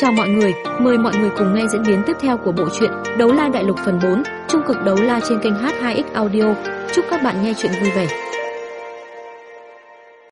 Chào mọi người, mời mọi người cùng nghe diễn biến tiếp theo của bộ truyện Đấu La Đại Lục phần 4, trung cực đấu la trên kênh H2X Audio. Chúc các bạn nghe truyện vui vẻ.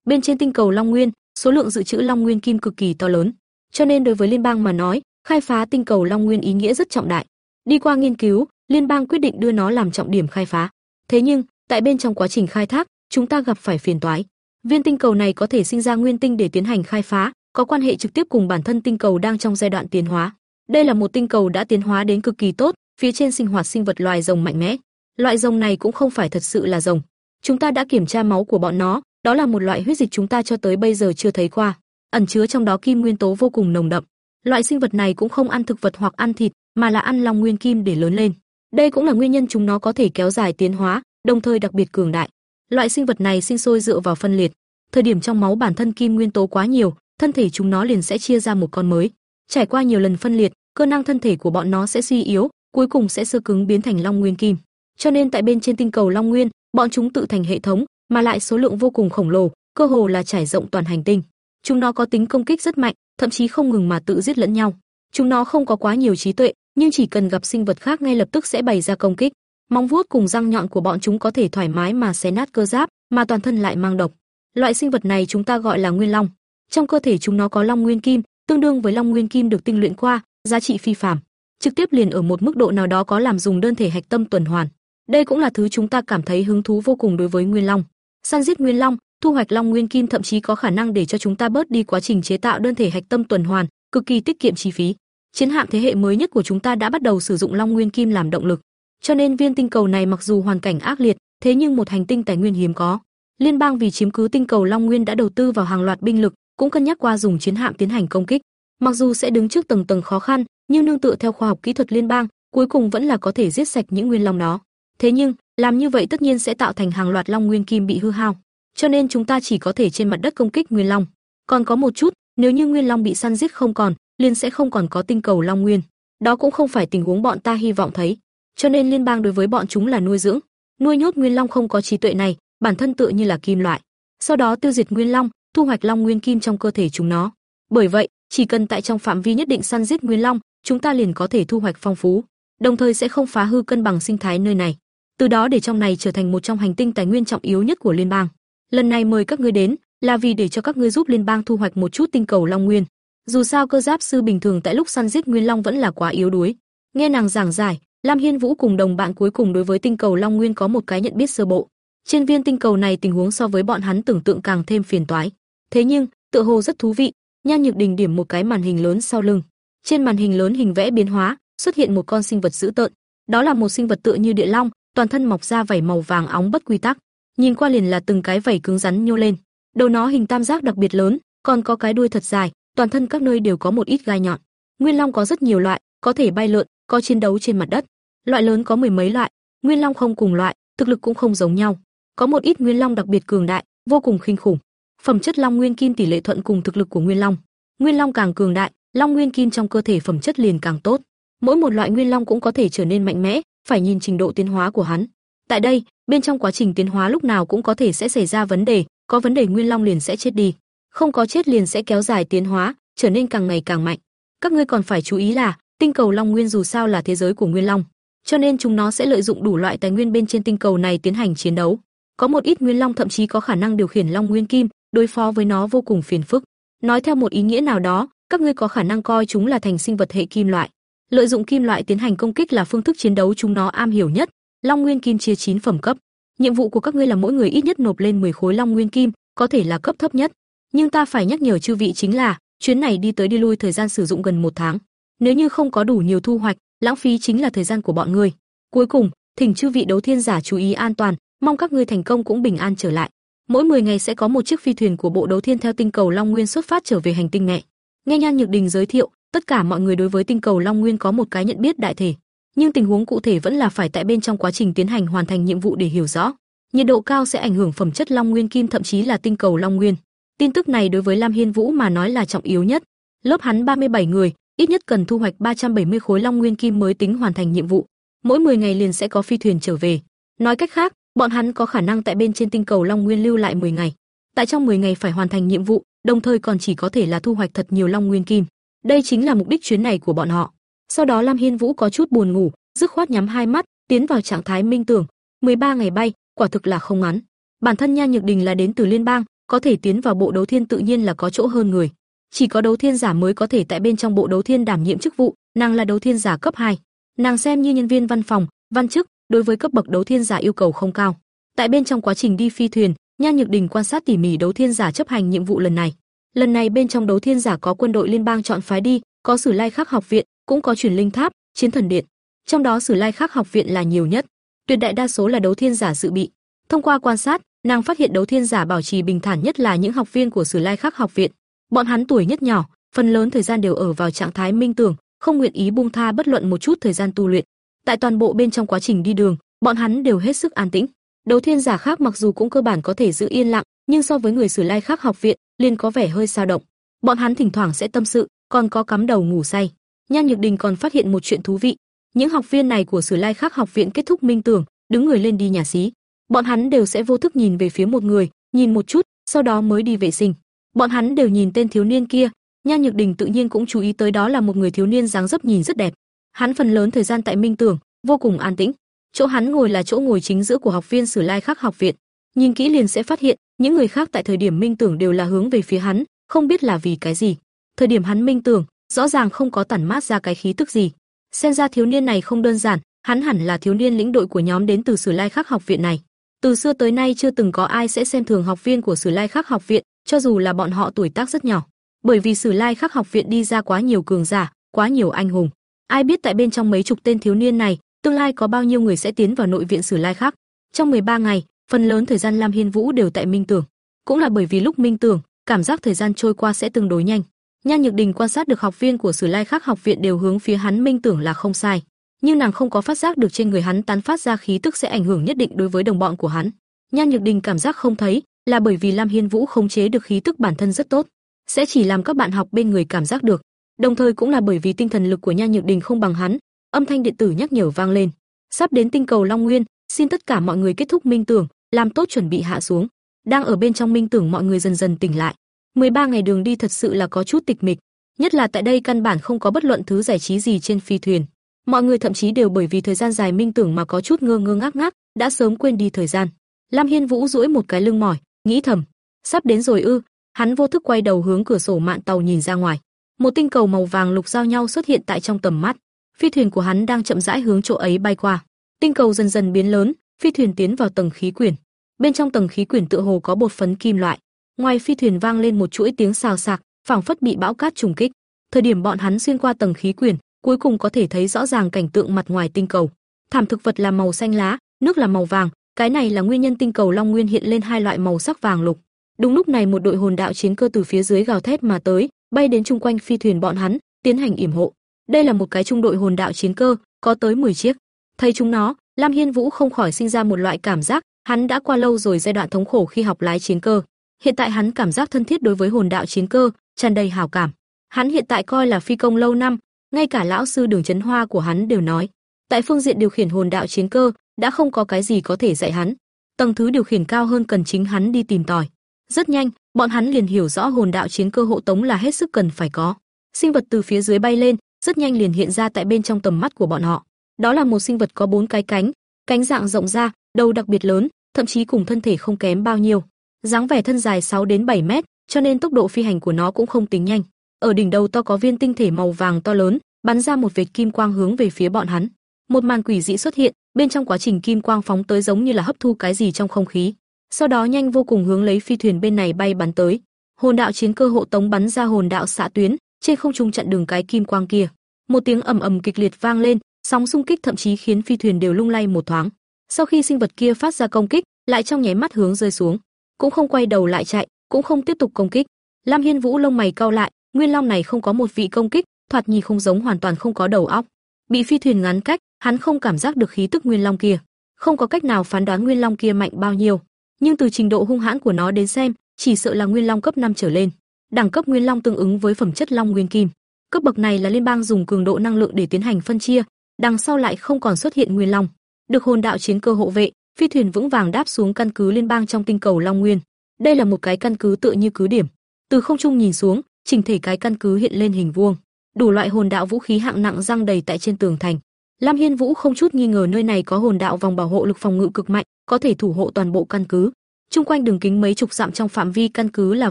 Bên trên tinh cầu Long Nguyên, số lượng dự trữ Long Nguyên kim cực kỳ to lớn, cho nên đối với liên bang mà nói, khai phá tinh cầu Long Nguyên ý nghĩa rất trọng đại. Đi qua nghiên cứu, liên bang quyết định đưa nó làm trọng điểm khai phá. Thế nhưng, tại bên trong quá trình khai thác, chúng ta gặp phải phiền toái. Viên tinh cầu này có thể sinh ra nguyên tinh để tiến hành khai phá, có quan hệ trực tiếp cùng bản thân tinh cầu đang trong giai đoạn tiến hóa. Đây là một tinh cầu đã tiến hóa đến cực kỳ tốt, phía trên sinh hoạt sinh vật loài rồng mạnh mẽ. Loại rồng này cũng không phải thật sự là rồng. Chúng ta đã kiểm tra máu của bọn nó, đó là một loại huyết dịch chúng ta cho tới bây giờ chưa thấy qua, ẩn chứa trong đó kim nguyên tố vô cùng nồng đậm. Loại sinh vật này cũng không ăn thực vật hoặc ăn thịt, mà là ăn long nguyên kim để lớn lên. Đây cũng là nguyên nhân chúng nó có thể kéo dài tiến hóa, đồng thời đặc biệt cường đại. Loại sinh vật này sinh sôi dựa vào phân liệt. Thời điểm trong máu bản thân kim nguyên tố quá nhiều, thân thể chúng nó liền sẽ chia ra một con mới. Trải qua nhiều lần phân liệt, cơ năng thân thể của bọn nó sẽ suy yếu, cuối cùng sẽ sơ cứng biến thành Long Nguyên Kim. Cho nên tại bên trên tinh cầu Long Nguyên, bọn chúng tự thành hệ thống, mà lại số lượng vô cùng khổng lồ, cơ hồ là trải rộng toàn hành tinh. Chúng nó có tính công kích rất mạnh, thậm chí không ngừng mà tự giết lẫn nhau. Chúng nó không có quá nhiều trí tuệ, nhưng chỉ cần gặp sinh vật khác ngay lập tức sẽ bày ra công kích. Móng vuốt cùng răng nhọn của bọn chúng có thể thoải mái mà xé nát cơ giáp, mà toàn thân lại mang độc. Loại sinh vật này chúng ta gọi là Nguyên Long. Trong cơ thể chúng nó có Long Nguyên Kim, tương đương với Long Nguyên Kim được tinh luyện qua, giá trị phi phàm. Trực tiếp liền ở một mức độ nào đó có làm dùng đơn thể hạch tâm tuần hoàn. Đây cũng là thứ chúng ta cảm thấy hứng thú vô cùng đối với Nguyên Long. Săn giết Nguyên Long, thu hoạch Long Nguyên Kim thậm chí có khả năng để cho chúng ta bớt đi quá trình chế tạo đơn thể hạch tâm tuần hoàn, cực kỳ tiết kiệm chi phí. Chiến hạm thế hệ mới nhất của chúng ta đã bắt đầu sử dụng Long Nguyên Kim làm động lực. Cho nên viên tinh cầu này mặc dù hoàn cảnh ác liệt, thế nhưng một hành tinh tài nguyên hiếm có. Liên bang vì chiếm cứ tinh cầu Long Nguyên đã đầu tư vào hàng loạt binh lực, cũng cân nhắc qua dùng chiến hạm tiến hành công kích. Mặc dù sẽ đứng trước tầng tầng khó khăn, nhưng nương tựa theo khoa học kỹ thuật liên bang, cuối cùng vẫn là có thể giết sạch những nguyên long đó. Thế nhưng, làm như vậy tất nhiên sẽ tạo thành hàng loạt long nguyên kim bị hư hao, cho nên chúng ta chỉ có thể trên mặt đất công kích nguyên long. Còn có một chút, nếu như nguyên long bị săn giết không còn, liền sẽ không còn có tinh cầu long nguyên. Đó cũng không phải tình huống bọn ta hy vọng thấy. Cho nên liên bang đối với bọn chúng là nuôi dưỡng, nuôi nhốt nguyên long không có trí tuệ này, bản thân tựa như là kim loại. Sau đó tiêu diệt nguyên long, thu hoạch long nguyên kim trong cơ thể chúng nó. Bởi vậy, chỉ cần tại trong phạm vi nhất định săn giết nguyên long, chúng ta liền có thể thu hoạch phong phú, đồng thời sẽ không phá hư cân bằng sinh thái nơi này. Từ đó để trong này trở thành một trong hành tinh tài nguyên trọng yếu nhất của liên bang. Lần này mời các ngươi đến, là vì để cho các ngươi giúp liên bang thu hoạch một chút tinh cầu long nguyên. Dù sao cơ giáp sư bình thường tại lúc săn giết nguyên long vẫn là quá yếu đuối. Nghe nàng giảng giải, Lam Hiên Vũ cùng đồng bạn cuối cùng đối với tinh cầu long nguyên có một cái nhận biết sơ bộ. Trên viên tinh cầu này tình huống so với bọn hắn tưởng tượng càng thêm phiền toái. Thế nhưng, tựa hồ rất thú vị, Nhan Nhược Đình điểm một cái màn hình lớn sau lưng. Trên màn hình lớn hình vẽ biến hóa, xuất hiện một con sinh vật dữ tợn. Đó là một sinh vật tựa như địa long, toàn thân mọc ra vảy màu vàng óng bất quy tắc. Nhìn qua liền là từng cái vảy cứng rắn nhô lên. Đầu nó hình tam giác đặc biệt lớn, còn có cái đuôi thật dài, toàn thân các nơi đều có một ít gai nhọn. Nguyên long có rất nhiều loại, có thể bay lượn, có chiến đấu trên mặt đất. Loại lớn có mười mấy loại, nguyên long không cùng loại, thực lực cũng không giống nhau. Có một ít nguyên long đặc biệt cường đại, vô cùng khinh khủng. Phẩm chất long nguyên kim tỷ lệ thuận cùng thực lực của nguyên long. Nguyên long càng cường đại, long nguyên kim trong cơ thể phẩm chất liền càng tốt. Mỗi một loại nguyên long cũng có thể trở nên mạnh mẽ, phải nhìn trình độ tiến hóa của hắn. Tại đây, bên trong quá trình tiến hóa lúc nào cũng có thể sẽ xảy ra vấn đề, có vấn đề nguyên long liền sẽ chết đi, không có chết liền sẽ kéo dài tiến hóa, trở nên càng ngày càng mạnh. Các ngươi còn phải chú ý là, tinh cầu Long Nguyên dù sao là thế giới của Nguyên Long, cho nên chúng nó sẽ lợi dụng đủ loại tài nguyên bên trên tinh cầu này tiến hành chiến đấu. Có một ít Nguyên Long thậm chí có khả năng điều khiển Long Nguyên Kim, đối phó với nó vô cùng phiền phức. Nói theo một ý nghĩa nào đó, các ngươi có khả năng coi chúng là thành sinh vật hệ kim loại. Lợi dụng kim loại tiến hành công kích là phương thức chiến đấu chúng nó am hiểu nhất. Long Nguyên Kim chia 9 phẩm cấp. Nhiệm vụ của các ngươi là mỗi người ít nhất nộp lên 10 khối Long Nguyên Kim, có thể là cấp thấp nhất. Nhưng ta phải nhắc nhở chư vị chính là, chuyến này đi tới đi lui thời gian sử dụng gần một tháng. Nếu như không có đủ nhiều thu hoạch, lãng phí chính là thời gian của bọn ngươi. Cuối cùng, thỉnh chư vị đấu thiên giả chú ý an toàn, mong các ngươi thành công cũng bình an trở lại. Mỗi 10 ngày sẽ có một chiếc phi thuyền của bộ đấu thiên theo tinh cầu Long Nguyên xuất phát trở về hành tinh mẹ. Nghe Nhan Nhược Đình giới thiệu, tất cả mọi người đối với tinh cầu Long Nguyên có một cái nhận biết đại thể, nhưng tình huống cụ thể vẫn là phải tại bên trong quá trình tiến hành hoàn thành nhiệm vụ để hiểu rõ. Nhiệt độ cao sẽ ảnh hưởng phẩm chất Long Nguyên Kim thậm chí là tinh cầu Long Nguyên. Tin tức này đối với Lam Hiên Vũ mà nói là trọng yếu nhất. Lớp hắn 37 người, ít nhất cần thu hoạch 370 khối Long Nguyên Kim mới tính hoàn thành nhiệm vụ. Mỗi 10 ngày liền sẽ có phi thuyền trở về. Nói cách khác, bọn hắn có khả năng tại bên trên tinh cầu Long Nguyên lưu lại 10 ngày. Tại trong 10 ngày phải hoàn thành nhiệm vụ, đồng thời còn chỉ có thể là thu hoạch thật nhiều Long Nguyên Kim. Đây chính là mục đích chuyến này của bọn họ. Sau đó Lam Hiên Vũ có chút buồn ngủ, dứt khoát nhắm hai mắt, tiến vào trạng thái minh tưởng. 13 ngày bay, quả thực là không ngắn. Bản thân Nha Nhược Đình là đến từ liên bang, có thể tiến vào bộ đấu thiên tự nhiên là có chỗ hơn người. Chỉ có đấu thiên giả mới có thể tại bên trong bộ đấu thiên đảm nhiệm chức vụ, nàng là đấu thiên giả cấp 2. Nàng xem như nhân viên văn phòng, văn chức, đối với cấp bậc đấu thiên giả yêu cầu không cao. Tại bên trong quá trình đi phi thuyền, Nha Nhược Đình quan sát tỉ mỉ đấu thiên giả chấp hành nhiệm vụ lần này. Lần này bên trong đấu thiên giả có quân đội liên bang chọn phái đi, có Sử Lai Khắc học viện, cũng có truyền linh tháp, chiến thần điện. Trong đó Sử Lai Khắc học viện là nhiều nhất, tuyệt đại đa số là đấu thiên giả dự bị. Thông qua quan sát, nàng phát hiện đấu thiên giả bảo trì bình thản nhất là những học viên của Sử Lai Khắc học viện. Bọn hắn tuổi nhất nhỏ, phần lớn thời gian đều ở vào trạng thái minh tưởng, không nguyện ý buông tha bất luận một chút thời gian tu luyện. Tại toàn bộ bên trong quá trình đi đường, bọn hắn đều hết sức an tĩnh. Đấu thiên giả khác mặc dù cũng cơ bản có thể giữ yên lặng, nhưng so với người Sử Lai khác học viện, liền có vẻ hơi dao động. Bọn hắn thỉnh thoảng sẽ tâm sự, còn có cắm đầu ngủ say. Nhan Nhược Đình còn phát hiện một chuyện thú vị, những học viên này của Sử Lai khác học viện kết thúc minh tưởng, đứng người lên đi nhà xí. Bọn hắn đều sẽ vô thức nhìn về phía một người, nhìn một chút, sau đó mới đi vệ sinh. Bọn hắn đều nhìn tên thiếu niên kia, Nhan Nhược Đình tự nhiên cũng chú ý tới đó là một người thiếu niên dáng dấp nhìn rất đẹp. Hắn phần lớn thời gian tại minh tưởng, vô cùng an tĩnh. Chỗ hắn ngồi là chỗ ngồi chính giữa của học viên Sử Lai Khắc học viện. Nhìn kỹ liền sẽ phát hiện, những người khác tại thời điểm minh tưởng đều là hướng về phía hắn, không biết là vì cái gì. Thời điểm hắn minh tưởng, rõ ràng không có tản mát ra cái khí tức gì. Xem ra thiếu niên này không đơn giản, hắn hẳn là thiếu niên lĩnh đội của nhóm đến từ Sử Lai Khắc học viện này. Từ xưa tới nay chưa từng có ai sẽ xem thường học viên của Sử Lai Khắc học viện, cho dù là bọn họ tuổi tác rất nhỏ. Bởi vì Sử Lai Khắc học viện đi ra quá nhiều cường giả, quá nhiều anh hùng. Ai biết tại bên trong mấy chục tên thiếu niên này, tương lai có bao nhiêu người sẽ tiến vào nội viện Sử Lai khác. Trong 13 ngày, phần lớn thời gian Lam Hiên Vũ đều tại Minh Tưởng, cũng là bởi vì lúc Minh Tưởng, cảm giác thời gian trôi qua sẽ tương đối nhanh. Nhan Nhược Đình quan sát được học viên của Sử Lai khác học viện đều hướng phía hắn Minh Tưởng là không sai, nhưng nàng không có phát giác được trên người hắn tán phát ra khí tức sẽ ảnh hưởng nhất định đối với đồng bọn của hắn. Nhan Nhược Đình cảm giác không thấy, là bởi vì Lam Hiên Vũ khống chế được khí tức bản thân rất tốt, sẽ chỉ làm các bạn học bên người cảm giác được. Đồng thời cũng là bởi vì tinh thần lực của nha Nhược Đình không bằng hắn, âm thanh điện tử nhắc nhở vang lên. Sắp đến tinh cầu Long Nguyên, xin tất cả mọi người kết thúc minh tưởng, làm tốt chuẩn bị hạ xuống. Đang ở bên trong minh tưởng mọi người dần dần tỉnh lại. 13 ngày đường đi thật sự là có chút tịch mịch, nhất là tại đây căn bản không có bất luận thứ giải trí gì trên phi thuyền. Mọi người thậm chí đều bởi vì thời gian dài minh tưởng mà có chút ngơ ngơ ngác ngác, đã sớm quên đi thời gian. Lam Hiên Vũ duỗi một cái lưng mỏi, nghĩ thầm, sắp đến rồi ư? Hắn vô thức quay đầu hướng cửa sổ mạn tàu nhìn ra ngoài. Một tinh cầu màu vàng lục giao nhau xuất hiện tại trong tầm mắt. Phi thuyền của hắn đang chậm rãi hướng chỗ ấy bay qua. Tinh cầu dần dần biến lớn, phi thuyền tiến vào tầng khí quyển. Bên trong tầng khí quyển tựa hồ có bột phấn kim loại. Ngoài phi thuyền vang lên một chuỗi tiếng xào xạc, phảng phất bị bão cát trùng kích. Thời điểm bọn hắn xuyên qua tầng khí quyển, cuối cùng có thể thấy rõ ràng cảnh tượng mặt ngoài tinh cầu. Thảm thực vật là màu xanh lá, nước là màu vàng, cái này là nguyên nhân tinh cầu Long Nguyên hiện lên hai loại màu sắc vàng lục. Đúng lúc này một đội hồn đạo chiến cơ từ phía dưới gào thét mà tới, bay đến chung quanh phi thuyền bọn hắn, tiến hành yểm hộ. Đây là một cái trung đội hồn đạo chiến cơ, có tới 10 chiếc. Thấy chúng nó, Lam Hiên Vũ không khỏi sinh ra một loại cảm giác, hắn đã qua lâu rồi giai đoạn thống khổ khi học lái chiến cơ. Hiện tại hắn cảm giác thân thiết đối với hồn đạo chiến cơ, tràn đầy hảo cảm. Hắn hiện tại coi là phi công lâu năm, ngay cả lão sư Đường Chấn Hoa của hắn đều nói, tại phương diện điều khiển hồn đạo chiến cơ, đã không có cái gì có thể dạy hắn. Tầng thứ điều khiển cao hơn cần chính hắn đi tìm tòi. Rất nhanh, bọn hắn liền hiểu rõ hồn đạo chiến cơ hộ tống là hết sức cần phải có. Sinh vật từ phía dưới bay lên, rất nhanh liền hiện ra tại bên trong tầm mắt của bọn họ. Đó là một sinh vật có bốn cái cánh, cánh dạng rộng ra, đầu đặc biệt lớn, thậm chí cùng thân thể không kém bao nhiêu. Dáng vẻ thân dài 6 đến 7 mét, cho nên tốc độ phi hành của nó cũng không tính nhanh. Ở đỉnh đầu to có viên tinh thể màu vàng to lớn, bắn ra một vệt kim quang hướng về phía bọn hắn. Một màn quỷ dị xuất hiện, bên trong quá trình kim quang phóng tới giống như là hấp thu cái gì trong không khí. Sau đó nhanh vô cùng hướng lấy phi thuyền bên này bay bắn tới. Hồn đạo chiến cơ hộ tống bắn ra hồn đạo xạ tuyến, trên không trung chặn đường cái kim quang kia. Một tiếng ầm ầm kịch liệt vang lên, sóng xung kích thậm chí khiến phi thuyền đều lung lay một thoáng. Sau khi sinh vật kia phát ra công kích, lại trong nháy mắt hướng rơi xuống, cũng không quay đầu lại chạy, cũng không tiếp tục công kích. Lam Hiên Vũ lông mày cau lại, Nguyên Long này không có một vị công kích, thoạt nhìn không giống hoàn toàn không có đầu óc. Bị phi thuyền ngắn cách, hắn không cảm giác được khí tức Nguyên Long kia, không có cách nào phán đoán Nguyên Long kia mạnh bao nhiêu, nhưng từ trình độ hung hãn của nó đến xem, chỉ sợ là Nguyên Long cấp 5 trở lên. Đẳng cấp Nguyên Long tương ứng với phẩm chất Long Nguyên Kim. Cấp bậc này là liên bang dùng cường độ năng lượng để tiến hành phân chia, đằng sau lại không còn xuất hiện Nguyên Long. Được hồn đạo chiến cơ hộ vệ, phi thuyền vững vàng đáp xuống căn cứ liên bang trong tinh cầu Long Nguyên. Đây là một cái căn cứ tựa như cứ điểm. Từ không trung nhìn xuống, chỉnh thể cái căn cứ hiện lên hình vuông. đủ loại hồn đạo vũ khí hạng nặng răng đầy tại trên tường thành. Lam Hiên Vũ không chút nghi ngờ nơi này có hồn đạo vòng bảo hộ lực phòng ngự cực mạnh, có thể thủ hộ toàn bộ căn cứ. Trung quanh đường kính mấy chục dặm trong phạm vi căn cứ là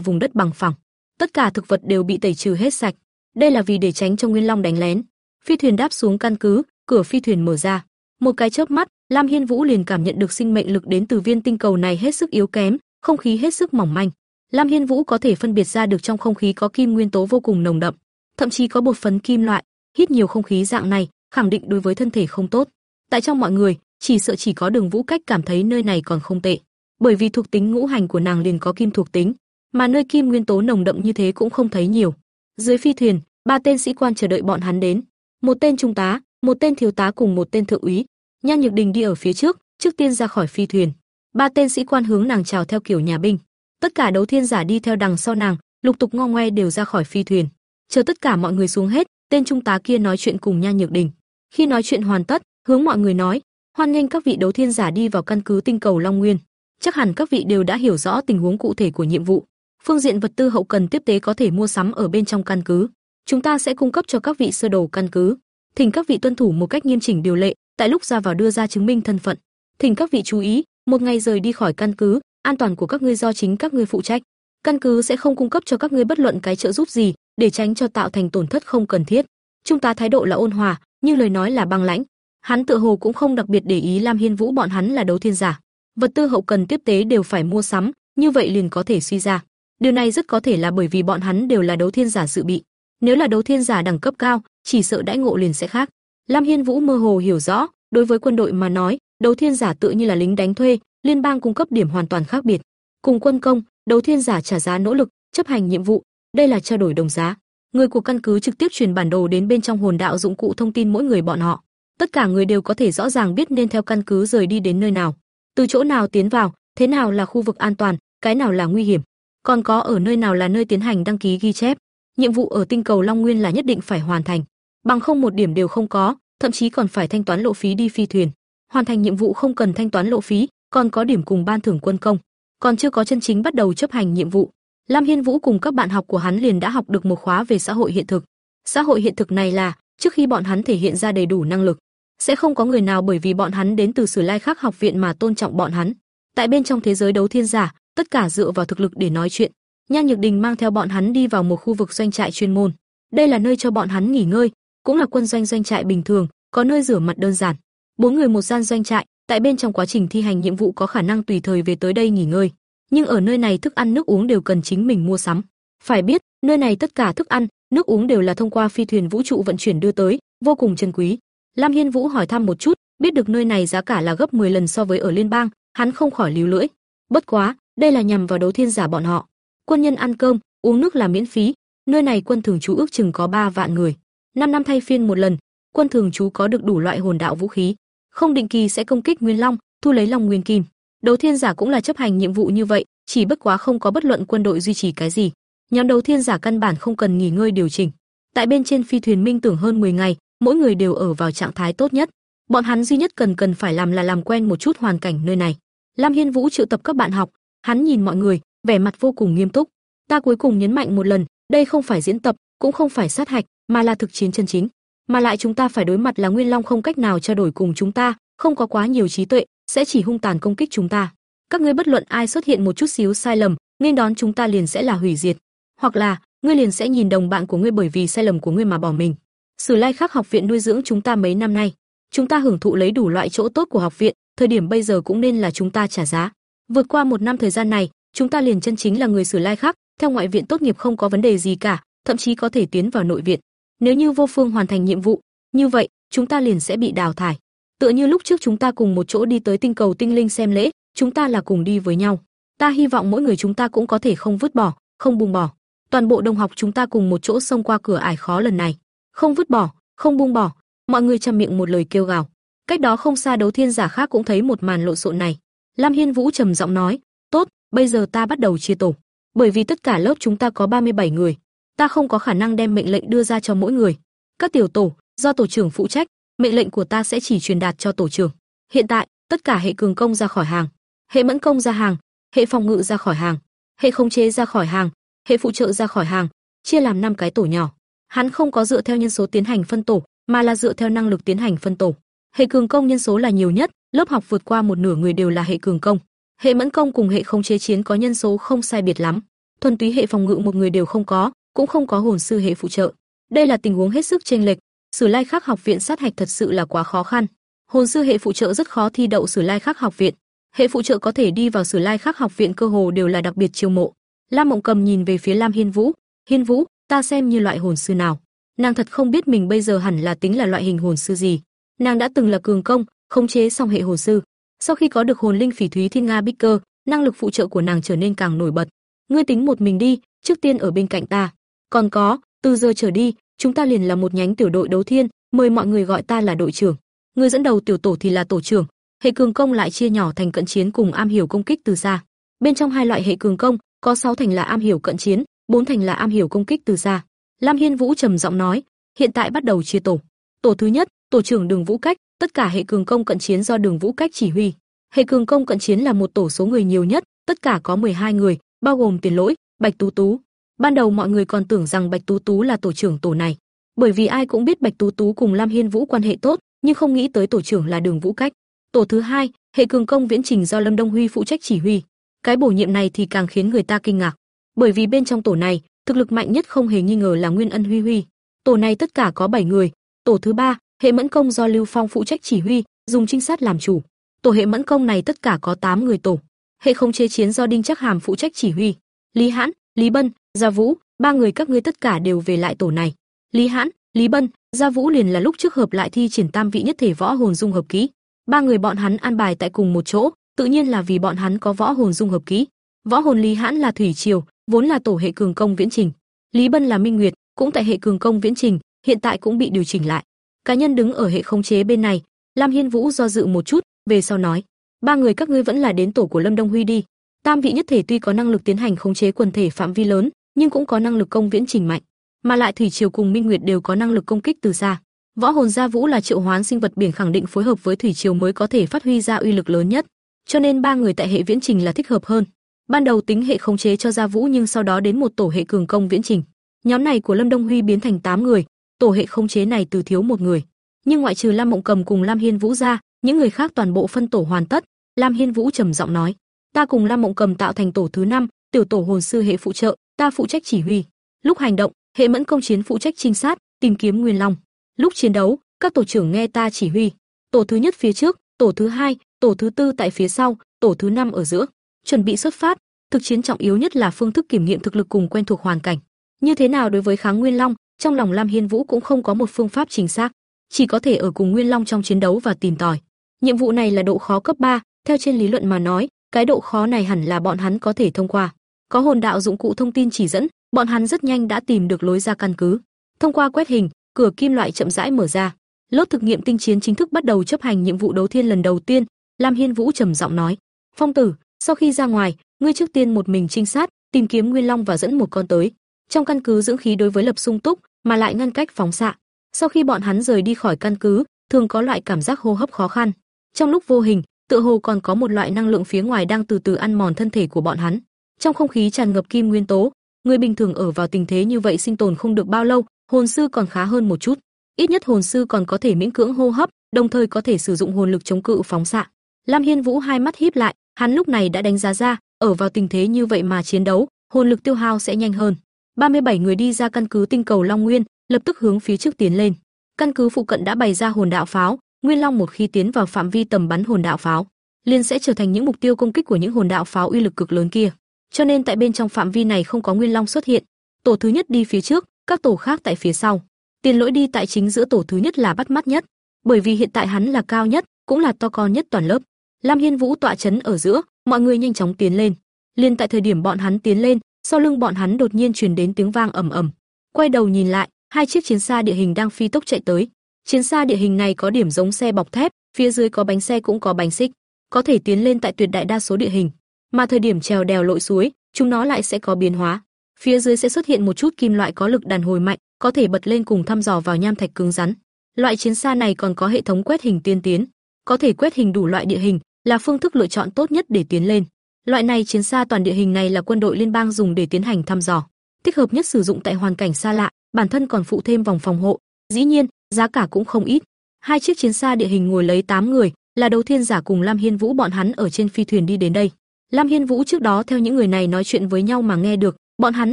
vùng đất bằng phẳng, tất cả thực vật đều bị tẩy trừ hết sạch. Đây là vì để tránh cho Nguyên Long đánh lén. Phi thuyền đáp xuống căn cứ, cửa phi thuyền mở ra. Một cái chớp mắt, Lam Hiên Vũ liền cảm nhận được sinh mệnh lực đến từ viên tinh cầu này hết sức yếu kém, không khí hết sức mỏng manh. Lam Hiên Vũ có thể phân biệt ra được trong không khí có kim nguyên tố vô cùng nồng đậm, thậm chí có bột phấn kim loại, hít nhiều không khí dạng này, khẳng định đối với thân thể không tốt. Tại trong mọi người, chỉ sợ chỉ có Đường Vũ Cách cảm thấy nơi này còn không tệ, bởi vì thuộc tính ngũ hành của nàng liền có kim thuộc tính, mà nơi kim nguyên tố nồng đậm như thế cũng không thấy nhiều. Dưới phi thuyền, ba tên sĩ quan chờ đợi bọn hắn đến, một tên trung tá, một tên thiếu tá cùng một tên thượng úy. Nhan Nhược Đình đi ở phía trước, trước tiên ra khỏi phi thuyền. Ba tên sĩ quan hướng nàng chào theo kiểu nhà binh. Tất cả đấu thiên giả đi theo đằng sau nàng, lục tục ngo ngoe đều ra khỏi phi thuyền. Chờ tất cả mọi người xuống hết, tên trung tá kia nói chuyện cùng Nhan Nhược Đình. Khi nói chuyện hoàn tất, hướng mọi người nói, hoan nghênh các vị đấu thiên giả đi vào căn cứ tinh cầu Long Nguyên. Chắc hẳn các vị đều đã hiểu rõ tình huống cụ thể của nhiệm vụ. Phương diện vật tư hậu cần tiếp tế có thể mua sắm ở bên trong căn cứ. Chúng ta sẽ cung cấp cho các vị sơ đồ căn cứ. Thỉnh các vị tuân thủ một cách nghiêm chỉnh điều lệ, tại lúc ra vào đưa ra chứng minh thân phận. Thỉnh các vị chú ý, một ngày rời đi khỏi căn cứ, an toàn của các ngươi do chính các ngươi phụ trách. Căn cứ sẽ không cung cấp cho các ngươi bất luận cái trợ giúp gì, để tránh cho tạo thành tổn thất không cần thiết. Chúng ta thái độ là ôn hòa, nhưng lời nói là băng lãnh. Hắn tự hồ cũng không đặc biệt để ý Lam Hiên Vũ bọn hắn là đấu thiên giả. Vật tư hậu cần tiếp tế đều phải mua sắm, như vậy liền có thể suy ra. Điều này rất có thể là bởi vì bọn hắn đều là đấu thiên giả dự bị. Nếu là đấu thiên giả đẳng cấp cao, chỉ sợ đãi ngộ liền sẽ khác. Lam Hiên Vũ mơ hồ hiểu rõ, đối với quân đội mà nói, đấu thiên giả tự như là lính đánh thuê, liên bang cung cấp điểm hoàn toàn khác biệt. Cùng quân công, đấu thiên giả trả giá nỗ lực, chấp hành nhiệm vụ, đây là trao đổi đồng giá. Người của căn cứ trực tiếp truyền bản đồ đến bên trong hồn đạo dụng cụ thông tin mỗi người bọn họ. Tất cả người đều có thể rõ ràng biết nên theo căn cứ rời đi đến nơi nào, từ chỗ nào tiến vào, thế nào là khu vực an toàn, cái nào là nguy hiểm, còn có ở nơi nào là nơi tiến hành đăng ký ghi chép. Nhiệm vụ ở tinh cầu Long Nguyên là nhất định phải hoàn thành, bằng không một điểm đều không có, thậm chí còn phải thanh toán lộ phí đi phi thuyền. Hoàn thành nhiệm vụ không cần thanh toán lộ phí, còn có điểm cùng ban thưởng quân công. Còn chưa có chân chính bắt đầu chấp hành nhiệm vụ, Lam Hiên Vũ cùng các bạn học của hắn liền đã học được một khóa về xã hội hiện thực. Xã hội hiện thực này là, trước khi bọn hắn thể hiện ra đầy đủ năng lực, sẽ không có người nào bởi vì bọn hắn đến từ Sử Lai khác học viện mà tôn trọng bọn hắn. Tại bên trong thế giới đấu thiên giả, tất cả dựa vào thực lực để nói chuyện. Nhan Nhược Đình mang theo bọn hắn đi vào một khu vực doanh trại chuyên môn. Đây là nơi cho bọn hắn nghỉ ngơi, cũng là quân doanh doanh trại bình thường, có nơi rửa mặt đơn giản. Bốn người một gian doanh trại, tại bên trong quá trình thi hành nhiệm vụ có khả năng tùy thời về tới đây nghỉ ngơi nhưng ở nơi này thức ăn nước uống đều cần chính mình mua sắm. Phải biết, nơi này tất cả thức ăn, nước uống đều là thông qua phi thuyền vũ trụ vận chuyển đưa tới, vô cùng chân quý. Lam Hiên Vũ hỏi thăm một chút, biết được nơi này giá cả là gấp 10 lần so với ở liên bang, hắn không khỏi líu lưỡi. Bất quá, đây là nhằm vào đấu thiên giả bọn họ. Quân nhân ăn cơm, uống nước là miễn phí, nơi này quân thường trú ước chừng có 3 vạn người. 5 năm thay phiên một lần, quân thường trú có được đủ loại hồn đạo vũ khí, không định kỳ sẽ công kích Nguyên Long, thu lấy Long Nguyên Kim. Đấu thiên giả cũng là chấp hành nhiệm vụ như vậy, chỉ bất quá không có bất luận quân đội duy trì cái gì. Nhóm đấu thiên giả căn bản không cần nghỉ ngơi điều chỉnh. Tại bên trên phi thuyền minh tưởng hơn 10 ngày, mỗi người đều ở vào trạng thái tốt nhất. Bọn hắn duy nhất cần cần phải làm là làm quen một chút hoàn cảnh nơi này. Lam Hiên Vũ triệu tập các bạn học, hắn nhìn mọi người, vẻ mặt vô cùng nghiêm túc. Ta cuối cùng nhấn mạnh một lần, đây không phải diễn tập, cũng không phải sát hạch, mà là thực chiến chân chính. Mà lại chúng ta phải đối mặt là Nguyên Long không cách nào trao đổi cùng chúng ta, không có quá nhiều trí tuệ, sẽ chỉ hung tàn công kích chúng ta. Các ngươi bất luận ai xuất hiện một chút xíu sai lầm, nên đón chúng ta liền sẽ là hủy diệt, hoặc là ngươi liền sẽ nhìn đồng bạn của ngươi bởi vì sai lầm của ngươi mà bỏ mình. Sử Lai Khắc học viện nuôi dưỡng chúng ta mấy năm nay, chúng ta hưởng thụ lấy đủ loại chỗ tốt của học viện, thời điểm bây giờ cũng nên là chúng ta trả giá. Vượt qua một năm thời gian này, chúng ta liền chân chính là người Sử Lai Khắc, theo ngoại viện tốt nghiệp không có vấn đề gì cả, thậm chí có thể tiến vào nội viện. Nếu như vô phương hoàn thành nhiệm vụ, như vậy, chúng ta liền sẽ bị đào thải. Tựa như lúc trước chúng ta cùng một chỗ đi tới tinh cầu tinh linh xem lễ, chúng ta là cùng đi với nhau. Ta hy vọng mỗi người chúng ta cũng có thể không vứt bỏ, không buông bỏ. Toàn bộ đồng học chúng ta cùng một chỗ xông qua cửa ải khó lần này, không vứt bỏ, không buông bỏ. Mọi người chăm miệng một lời kêu gào. Cách đó không xa đấu thiên giả khác cũng thấy một màn lộn xộn này. Lam Hiên Vũ trầm giọng nói, "Tốt, bây giờ ta bắt đầu chia tổ. Bởi vì tất cả lớp chúng ta có 37 người, ta không có khả năng đem mệnh lệnh đưa ra cho mỗi người. Các tiểu tổ, do tổ trưởng phụ trách, mệnh lệnh của ta sẽ chỉ truyền đạt cho tổ trưởng. Hiện tại, tất cả hệ cường công ra khỏi hàng, hệ mẫn công ra hàng, hệ phòng ngự ra khỏi hàng, hệ khống chế ra khỏi hàng, hệ phụ trợ ra khỏi hàng, chia làm năm cái tổ nhỏ. Hắn không có dựa theo nhân số tiến hành phân tổ, mà là dựa theo năng lực tiến hành phân tổ. Hệ cường công nhân số là nhiều nhất, lớp học vượt qua một nửa người đều là hệ cường công. Hệ mẫn công cùng hệ không chế chiến có nhân số không sai biệt lắm. Thuần túy hệ phòng ngự một người đều không có, cũng không có hồn sư hệ phụ trợ. Đây là tình huống hết sức chênh lệch, Sử Lai Khắc học viện sát hạch thật sự là quá khó khăn. Hồn sư hệ phụ trợ rất khó thi đậu Sử Lai Khắc học viện. Hệ phụ trợ có thể đi vào Sử Lai Khắc học viện cơ hồ đều là đặc biệt chiêu mộ. Lam Mộng Cầm nhìn về phía Lam Hiên Vũ, "Hiên Vũ, ta xem như loại hồn sư nào?" Nàng thật không biết mình bây giờ hẳn là tính là loại hình hồn sư gì. Nàng đã từng là cường công, khống chế song hệ hồn sư. Sau khi có được hồn linh phỉ thúy thiên nga bích cơ, năng lực phụ trợ của nàng trở nên càng nổi bật. Ngươi tính một mình đi, trước tiên ở bên cạnh ta. Còn có, từ giờ trở đi, chúng ta liền là một nhánh tiểu đội đấu thiên, mời mọi người gọi ta là đội trưởng. Người dẫn đầu tiểu tổ thì là tổ trưởng. Hệ cường công lại chia nhỏ thành cận chiến cùng am hiểu công kích từ xa. Bên trong hai loại hệ cường công, có 6 thành là am hiểu cận chiến, Bốn thành là am hiểu công kích từ xa. Lam Hiên Vũ trầm giọng nói, hiện tại bắt đầu chia tổ. Tổ thứ nhất, tổ trưởng Đường Vũ Cách, tất cả hệ cường công cận chiến do Đường Vũ Cách chỉ huy. Hệ cường công cận chiến là một tổ số người nhiều nhất, tất cả có 12 người, bao gồm Tiền Lỗi, Bạch Tú Tú. Ban đầu mọi người còn tưởng rằng Bạch Tú Tú là tổ trưởng tổ này, bởi vì ai cũng biết Bạch Tú Tú cùng Lam Hiên Vũ quan hệ tốt, nhưng không nghĩ tới tổ trưởng là Đường Vũ Cách. Tổ thứ hai, hệ cường công viễn trình do Lâm Đông Huy phụ trách chỉ huy. Cái bổ nhiệm này thì càng khiến người ta kinh ngạc, bởi vì bên trong tổ này, thực lực mạnh nhất không hề nghi ngờ là Nguyên Ân Huy Huy. Tổ này tất cả có 7 người, tổ thứ ba, hệ mẫn công do Lưu Phong phụ trách chỉ huy, dùng trinh sát làm chủ. Tổ hệ mẫn công này tất cả có 8 người tổ. Hệ không chế chiến do Đinh Chắc Hàm phụ trách chỉ huy. Lý Hãn, Lý Bân, Gia Vũ, ba người các ngươi tất cả đều về lại tổ này. Lý Hãn, Lý Bân, Gia Vũ liền là lúc trước hợp lại thi triển tam vị nhất thể võ hồn dung hợp ký Ba người bọn hắn an bài tại cùng một chỗ, tự nhiên là vì bọn hắn có võ hồn dung hợp ký Võ hồn Lý Hãn là thủy triều, vốn là tổ hệ cường công viễn trình. Lý Bân là Minh Nguyệt, cũng tại hệ cường công viễn trình, hiện tại cũng bị điều chỉnh lại. Cá nhân đứng ở hệ khống chế bên này, Lam Hiên Vũ do dự một chút, về sau nói: "Ba người các ngươi vẫn là đến tổ của Lâm Đông Huy đi. Tam vị nhất thể tuy có năng lực tiến hành khống chế quần thể phạm vi lớn, nhưng cũng có năng lực công viễn trình mạnh, mà lại thủy triều cùng Minh Nguyệt đều có năng lực công kích từ xa. Võ hồn gia vũ là triệu hoán sinh vật biển khẳng định phối hợp với thủy triều mới có thể phát huy ra uy lực lớn nhất, cho nên ba người tại hệ viễn trình là thích hợp hơn. Ban đầu tính hệ khống chế cho gia vũ nhưng sau đó đến một tổ hệ cường công viễn trình. Nhóm này của Lâm Đông Huy biến thành 8 người, tổ hệ khống chế này từ thiếu một người. Nhưng ngoại trừ Lam Mộng Cầm cùng Lam Hiên Vũ ra, những người khác toàn bộ phân tổ hoàn tất. Lam Hiên Vũ trầm giọng nói: "Ta cùng Lam Mộng Cầm tạo thành tổ thứ 5, tiểu tổ hồn sư hệ phụ trợ, ta phụ trách chỉ huy. Lúc hành động, hệ mẫn công chiến phụ trách trinh sát, tìm kiếm Nguyên Long. Lúc chiến đấu, các tổ trưởng nghe ta chỉ huy. Tổ thứ nhất phía trước, tổ thứ hai, tổ thứ tư tại phía sau, tổ thứ năm ở giữa. Chuẩn bị xuất phát, thực chiến trọng yếu nhất là phương thức kiểm nghiệm thực lực cùng quen thuộc hoàn cảnh. Như thế nào đối với kháng Nguyên Long, trong lòng Lam Hiên Vũ cũng không có một phương pháp chính xác, chỉ có thể ở cùng Nguyên Long trong chiến đấu và tìm tòi. Nhiệm vụ này là độ khó cấp 3, theo trên lý luận mà nói, cái độ khó này hẳn là bọn hắn có thể thông qua. Có hồn đạo dụng cụ thông tin chỉ dẫn, bọn hắn rất nhanh đã tìm được lối ra căn cứ. Thông qua quét hình, cửa kim loại chậm rãi mở ra. Lốt thực nghiệm tinh chiến chính thức bắt đầu chấp hành nhiệm vụ đấu thiên lần đầu tiên, Lam Hiên Vũ trầm giọng nói: "Phong tử, sau khi ra ngoài, ngươi trước tiên một mình trinh sát, tìm kiếm Nguyên Long và dẫn một con tới. Trong căn cứ dưỡng khí đối với lập sung túc, mà lại ngăn cách phóng xạ. Sau khi bọn hắn rời đi khỏi căn cứ, thường có loại cảm giác hô hấp khó khăn. Trong lúc vô hình, tựa hồ còn có một loại năng lượng phía ngoài đang từ từ ăn mòn thân thể của bọn hắn. Trong không khí tràn ngập kim nguyên tố, người bình thường ở vào tình thế như vậy sinh tồn không được bao lâu, hồn sư còn khá hơn một chút. Ít nhất hồn sư còn có thể miễn cưỡng hô hấp, đồng thời có thể sử dụng hồn lực chống cự phóng xạ. Lam Hiên Vũ hai mắt híp lại, hắn lúc này đã đánh giá ra, ở vào tình thế như vậy mà chiến đấu, hồn lực tiêu hao sẽ nhanh hơn. 37 người đi ra căn cứ tinh cầu Long Nguyên, lập tức hướng phía trước tiến lên. Căn cứ phụ cận đã bày ra hồn đạo pháo, Nguyên Long một khi tiến vào phạm vi tầm bắn hồn đạo pháo, liền sẽ trở thành những mục tiêu công kích của những hồn đạo pháo uy lực cực lớn kia. Cho nên tại bên trong phạm vi này không có Nguyên Long xuất hiện. Tổ thứ nhất đi phía trước, các tổ khác tại phía sau. Tiền Lỗi đi tại chính giữa tổ thứ nhất là bắt mắt nhất, bởi vì hiện tại hắn là cao nhất, cũng là to con nhất toàn lớp. Lam Hiên Vũ tọa chấn ở giữa, mọi người nhanh chóng tiến lên. Liên tại thời điểm bọn hắn tiến lên, sau lưng bọn hắn đột nhiên truyền đến tiếng vang ầm ầm. Quay đầu nhìn lại, hai chiếc chiến xa địa hình đang phi tốc chạy tới. Chiến xa địa hình này có điểm giống xe bọc thép, phía dưới có bánh xe cũng có bánh xích, có thể tiến lên tại tuyệt đại đa số địa hình, mà thời điểm trèo đèo lội suối, chúng nó lại sẽ có biến hóa. Phía dưới sẽ xuất hiện một chút kim loại có lực đàn hồi mạnh, có thể bật lên cùng thăm dò vào nham thạch cứng rắn. Loại chiến xa này còn có hệ thống quét hình tiên tiến, có thể quét hình đủ loại địa hình, là phương thức lựa chọn tốt nhất để tiến lên. Loại này chiến xa toàn địa hình này là quân đội liên bang dùng để tiến hành thăm dò, thích hợp nhất sử dụng tại hoàn cảnh xa lạ, bản thân còn phụ thêm vòng phòng hộ, dĩ nhiên, giá cả cũng không ít. Hai chiếc chiến xa địa hình ngồi lấy 8 người, là đầu thiên giả cùng Lam Hiên Vũ bọn hắn ở trên phi thuyền đi đến đây. Lam Hiên Vũ trước đó theo những người này nói chuyện với nhau mà nghe được, bọn hắn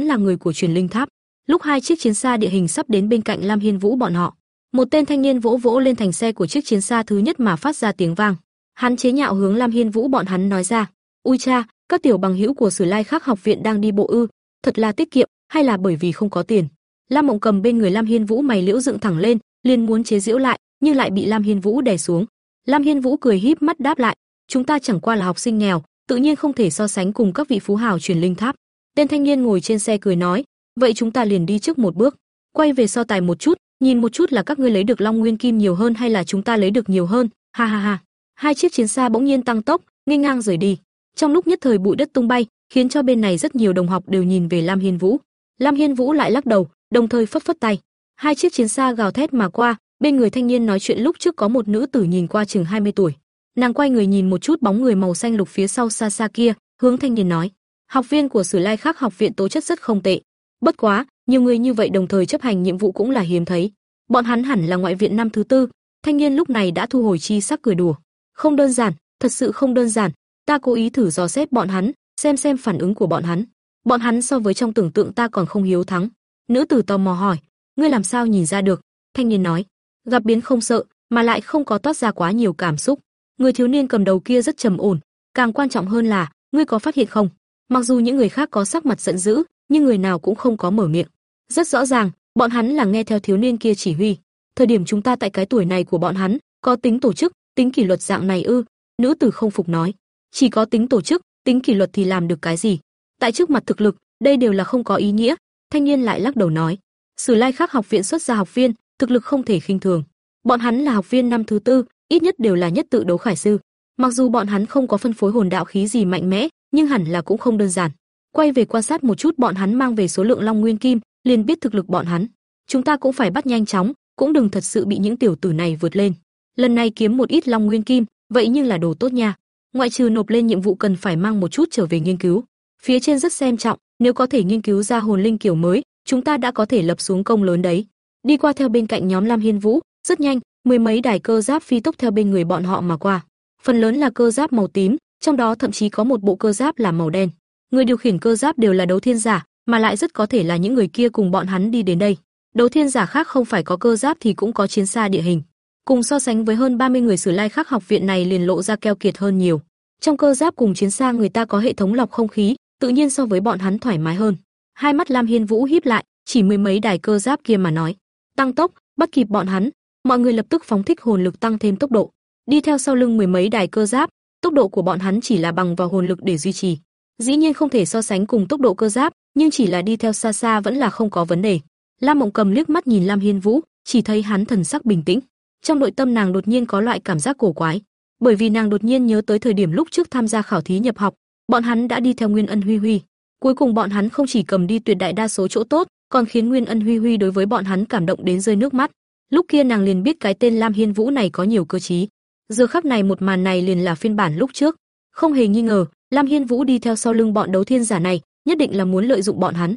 là người của truyền linh tháp. Lúc hai chiếc chiến xa địa hình sắp đến bên cạnh Lam Hiên Vũ bọn họ, một tên thanh niên vỗ vỗ lên thành xe của chiếc chiến xa thứ nhất mà phát ra tiếng vang. Hắn chế nhạo hướng Lam Hiên Vũ bọn hắn nói ra: "Ui cha, các tiểu bằng hữu của Sử Lai Khắc học viện đang đi bộ ư? Thật là tiết kiệm, hay là bởi vì không có tiền?" Lam Mộng Cầm bên người Lam Hiên Vũ mày liễu dựng thẳng lên, liền muốn chế giễu lại, nhưng lại bị Lam Hiên Vũ đè xuống. Lam Hiên Vũ cười híp mắt đáp lại, chúng ta chẳng qua là học sinh nghèo, tự nhiên không thể so sánh cùng các vị phú hào truyền linh tháp. Tên thanh niên ngồi trên xe cười nói, vậy chúng ta liền đi trước một bước, quay về so tài một chút, nhìn một chút là các ngươi lấy được Long Nguyên Kim nhiều hơn hay là chúng ta lấy được nhiều hơn. Ha ha ha. Hai chiếc chiến xa bỗng nhiên tăng tốc, nghênh ngang rời đi. Trong lúc nhất thời bụi đất tung bay, khiến cho bên này rất nhiều đồng học đều nhìn về Lam Hiên Vũ. Lam Hiên Vũ lại lắc đầu, đồng thời phất phất tay. Hai chiếc chiến xa gào thét mà qua, bên người thanh niên nói chuyện lúc trước có một nữ tử nhìn qua chừng 20 tuổi. Nàng quay người nhìn một chút bóng người màu xanh lục phía sau xa xa kia, hướng thanh niên nói: "Học viên của Sử Lai Khắc học viện tố chất rất không tệ. Bất quá, nhiều người như vậy đồng thời chấp hành nhiệm vụ cũng là hiếm thấy. Bọn hắn hẳn là ngoại viện năm thứ tư." Thanh niên lúc này đã thu hồi chi sắc cười đùa. "Không đơn giản, thật sự không đơn giản, ta cố ý thử dò xét bọn hắn, xem xem phản ứng của bọn hắn. Bọn hắn so với trong tưởng tượng ta còn không hiếu thắng." Nữ tử tò mò hỏi: "Ngươi làm sao nhìn ra được?" Thanh niên nói: gặp biến không sợ, mà lại không có toát ra quá nhiều cảm xúc. Người thiếu niên cầm đầu kia rất trầm ổn, càng quan trọng hơn là, ngươi có phát hiện không? Mặc dù những người khác có sắc mặt giận dữ, nhưng người nào cũng không có mở miệng. Rất rõ ràng, bọn hắn là nghe theo thiếu niên kia chỉ huy. Thời điểm chúng ta tại cái tuổi này của bọn hắn, có tính tổ chức, tính kỷ luật dạng này ư? Nữ tử không phục nói, chỉ có tính tổ chức, tính kỷ luật thì làm được cái gì? Tại trước mặt thực lực, đây đều là không có ý nghĩa. Thanh niên lại lắc đầu nói, Sử Lai Khắc học viện xuất ra học viên, thực lực không thể khinh thường. Bọn hắn là học viên năm thứ tư, ít nhất đều là nhất tự đấu khải sư. Mặc dù bọn hắn không có phân phối hồn đạo khí gì mạnh mẽ, nhưng hẳn là cũng không đơn giản. Quay về quan sát một chút bọn hắn mang về số lượng long nguyên kim, liền biết thực lực bọn hắn. Chúng ta cũng phải bắt nhanh chóng, cũng đừng thật sự bị những tiểu tử này vượt lên. Lần này kiếm một ít long nguyên kim, vậy nhưng là đồ tốt nha. Ngoại trừ nộp lên nhiệm vụ cần phải mang một chút trở về nghiên cứu. Phía trên rất xem trọng, nếu có thể nghiên cứu ra hồn linh kiểu mới, chúng ta đã có thể lập xuống công lớn đấy đi qua theo bên cạnh nhóm Lam Hiên Vũ, rất nhanh, mười mấy đài cơ giáp phi tốc theo bên người bọn họ mà qua. Phần lớn là cơ giáp màu tím, trong đó thậm chí có một bộ cơ giáp là màu đen. Người điều khiển cơ giáp đều là đấu thiên giả, mà lại rất có thể là những người kia cùng bọn hắn đi đến đây. Đấu thiên giả khác không phải có cơ giáp thì cũng có chiến xa địa hình. Cùng so sánh với hơn 30 người Sử Lai khác học viện này liền lộ ra keo kiệt hơn nhiều. Trong cơ giáp cùng chiến xa người ta có hệ thống lọc không khí, tự nhiên so với bọn hắn thoải mái hơn. Hai mắt Lam Hiên Vũ híp lại, chỉ mười mấy đài cơ giáp kia mà nói, tăng tốc, bắt kịp bọn hắn, mọi người lập tức phóng thích hồn lực tăng thêm tốc độ, đi theo sau lưng mười mấy đài cơ giáp, tốc độ của bọn hắn chỉ là bằng vào hồn lực để duy trì. Dĩ nhiên không thể so sánh cùng tốc độ cơ giáp, nhưng chỉ là đi theo xa xa vẫn là không có vấn đề. Lam Mộng Cầm liếc mắt nhìn Lam Hiên Vũ, chỉ thấy hắn thần sắc bình tĩnh. Trong nội tâm nàng đột nhiên có loại cảm giác cổ quái, bởi vì nàng đột nhiên nhớ tới thời điểm lúc trước tham gia khảo thí nhập học, bọn hắn đã đi theo Nguyên Ân Huy Huy. Cuối cùng bọn hắn không chỉ cầm đi tuyệt đại đa số chỗ tốt, còn khiến Nguyên Ân Huy Huy đối với bọn hắn cảm động đến rơi nước mắt. Lúc kia nàng liền biết cái tên Lam Hiên Vũ này có nhiều cơ trí. Giờ khắc này một màn này liền là phiên bản lúc trước, không hề nghi ngờ, Lam Hiên Vũ đi theo sau lưng bọn đấu thiên giả này, nhất định là muốn lợi dụng bọn hắn.